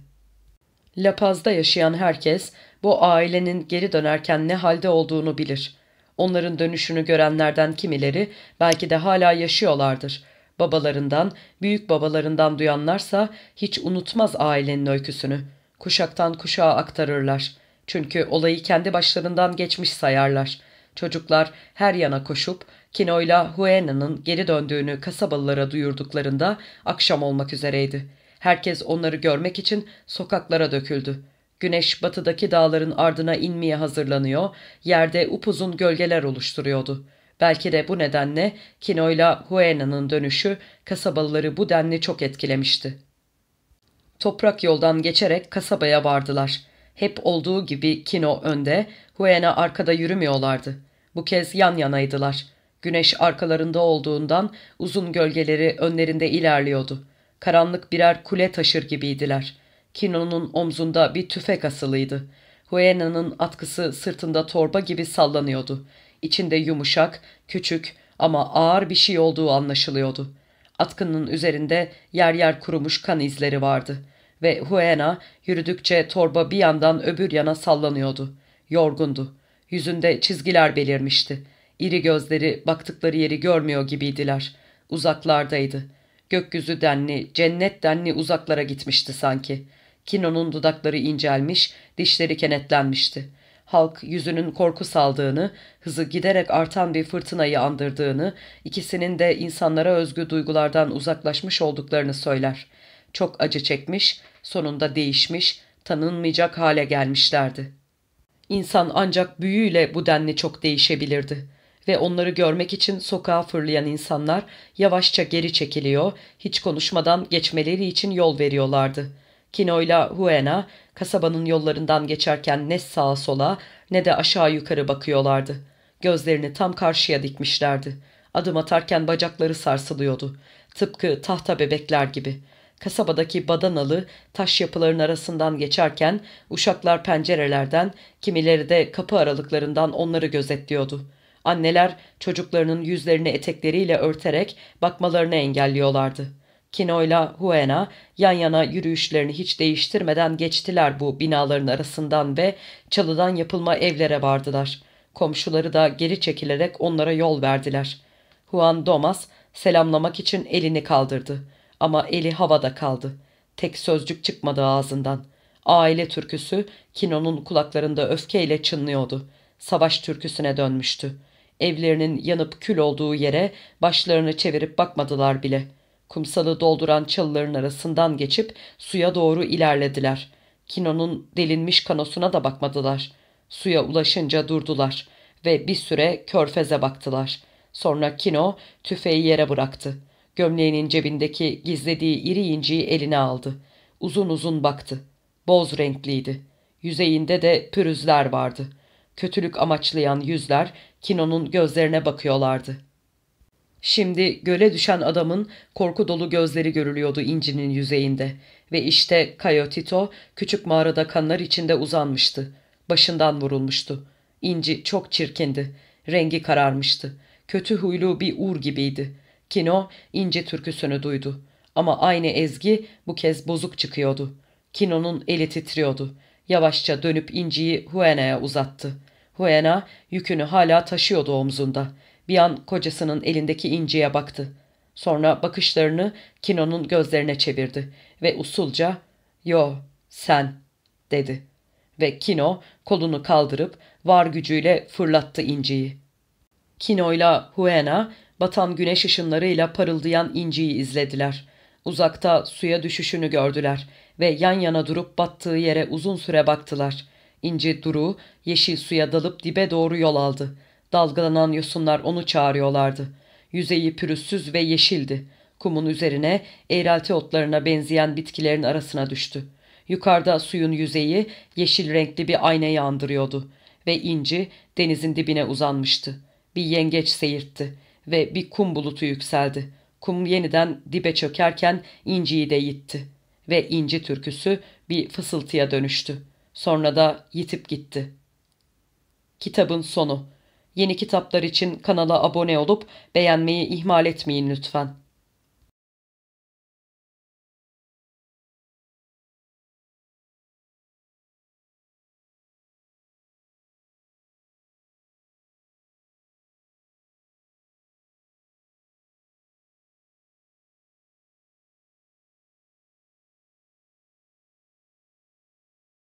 La Paz'da yaşayan herkes bu ailenin geri dönerken ne halde olduğunu bilir. Onların dönüşünü görenlerden kimileri belki de hala yaşıyorlardır. Babalarından, büyük babalarından duyanlarsa hiç unutmaz ailenin öyküsünü. Kuşaktan kuşağa aktarırlar. Çünkü olayı kendi başlarından geçmiş sayarlar. Çocuklar her yana koşup Kino'yla Huena'nın geri döndüğünü kasabalılara duyurduklarında akşam olmak üzereydi. Herkes onları görmek için sokaklara döküldü. Güneş batıdaki dağların ardına inmeye hazırlanıyor, yerde upuzun gölgeler oluşturuyordu. Belki de bu nedenle Kino'yla Huena'nın dönüşü kasabalıları bu denli çok etkilemişti. Toprak yoldan geçerek kasabaya vardılar. Hep olduğu gibi Kino önde, Huena arkada yürümüyorlardı. Bu kez yan yanaydılar. Güneş arkalarında olduğundan uzun gölgeleri önlerinde ilerliyordu. Karanlık birer kule taşır gibiydiler. Kino'nun omzunda bir tüfek asılıydı. Huena'nın atkısı sırtında torba gibi sallanıyordu. İçinde yumuşak, küçük ama ağır bir şey olduğu anlaşılıyordu. Atkının üzerinde yer yer kurumuş kan izleri vardı ve Huena yürüdükçe torba bir yandan öbür yana sallanıyordu. Yorgundu. Yüzünde çizgiler belirmişti. İri gözleri baktıkları yeri görmüyor gibiydiler. Uzaklardaydı. Gökyüzü denli, cennet denli uzaklara gitmişti sanki. Kino'nun dudakları incelmiş, dişleri kenetlenmişti. Halk yüzünün korku saldığını, hızı giderek artan bir fırtınayı andırdığını, ikisinin de insanlara özgü duygulardan uzaklaşmış olduklarını söyler. Çok acı çekmiş, sonunda değişmiş, tanınmayacak hale gelmişlerdi. İnsan ancak büyüyle bu denli çok değişebilirdi ve onları görmek için sokağa fırlayan insanlar yavaşça geri çekiliyor, hiç konuşmadan geçmeleri için yol veriyorlardı. Kino ile Huena kasabanın yollarından geçerken ne sağa sola ne de aşağı yukarı bakıyorlardı. Gözlerini tam karşıya dikmişlerdi. Adım atarken bacakları sarsılıyordu. Tıpkı tahta bebekler gibi. Kasabadaki badanalı taş yapıların arasından geçerken uşaklar pencerelerden, kimileri de kapı aralıklarından onları gözetliyordu. Anneler çocuklarının yüzlerini etekleriyle örterek bakmalarını engelliyorlardı. Kino ile Huena yan yana yürüyüşlerini hiç değiştirmeden geçtiler bu binaların arasından ve çalıdan yapılma evlere vardılar. Komşuları da geri çekilerek onlara yol verdiler. Juan Domas selamlamak için elini kaldırdı. Ama eli havada kaldı. Tek sözcük çıkmadı ağzından. Aile türküsü Kino'nun kulaklarında öfkeyle çınlıyordu. Savaş türküsüne dönmüştü. Evlerinin yanıp kül olduğu yere başlarını çevirip bakmadılar bile. Kumsalı dolduran çalıların arasından geçip suya doğru ilerlediler. Kino'nun delinmiş kanosuna da bakmadılar. Suya ulaşınca durdular ve bir süre körfeze baktılar. Sonra Kino tüfeği yere bıraktı. Gömleğinin cebindeki gizlediği iri inciyi eline aldı. Uzun uzun baktı. Boz renkliydi. Yüzeyinde de pürüzler vardı. Kötülük amaçlayan yüzler Kino'nun gözlerine bakıyorlardı. Şimdi göle düşen adamın korku dolu gözleri görülüyordu incinin yüzeyinde ve işte Kayotito küçük mağarada kanlar içinde uzanmıştı. Başından vurulmuştu. İnci çok çirkindi. Rengi kararmıştı. Kötü huylu bir ur gibiydi. Kino inci türküsünü duydu. Ama aynı ezgi bu kez bozuk çıkıyordu. Kino'nun eli titriyordu. Yavaşça dönüp inciyi Huena'ya uzattı. Huena yükünü hala taşıyordu omzunda. Bir an kocasının elindeki inciye baktı. Sonra bakışlarını Kino'nun gözlerine çevirdi ve usulca ''Yo, sen'' dedi. Ve Kino kolunu kaldırıp var gücüyle fırlattı inciyi. Kino'yla Huena batan güneş ışınlarıyla parıldayan inciyi izlediler. Uzakta suya düşüşünü gördüler ve yan yana durup battığı yere uzun süre baktılar. İnci duru yeşil suya dalıp dibe doğru yol aldı. Dalgalanan yosunlar onu çağırıyorlardı. Yüzeyi pürüzsüz ve yeşildi. Kumun üzerine eğrelti otlarına benzeyen bitkilerin arasına düştü. Yukarıda suyun yüzeyi yeşil renkli bir aynayı andırıyordu ve inci denizin dibine uzanmıştı. Bir yengeç seyirtti ve bir kum bulutu yükseldi. Kum yeniden dibe çökerken inciyi de yitti ve inci türküsü bir fısıltıya dönüştü. Sonra da yitip gitti. Kitabın sonu. Yeni kitaplar için kanala abone olup beğenmeyi ihmal etmeyin lütfen.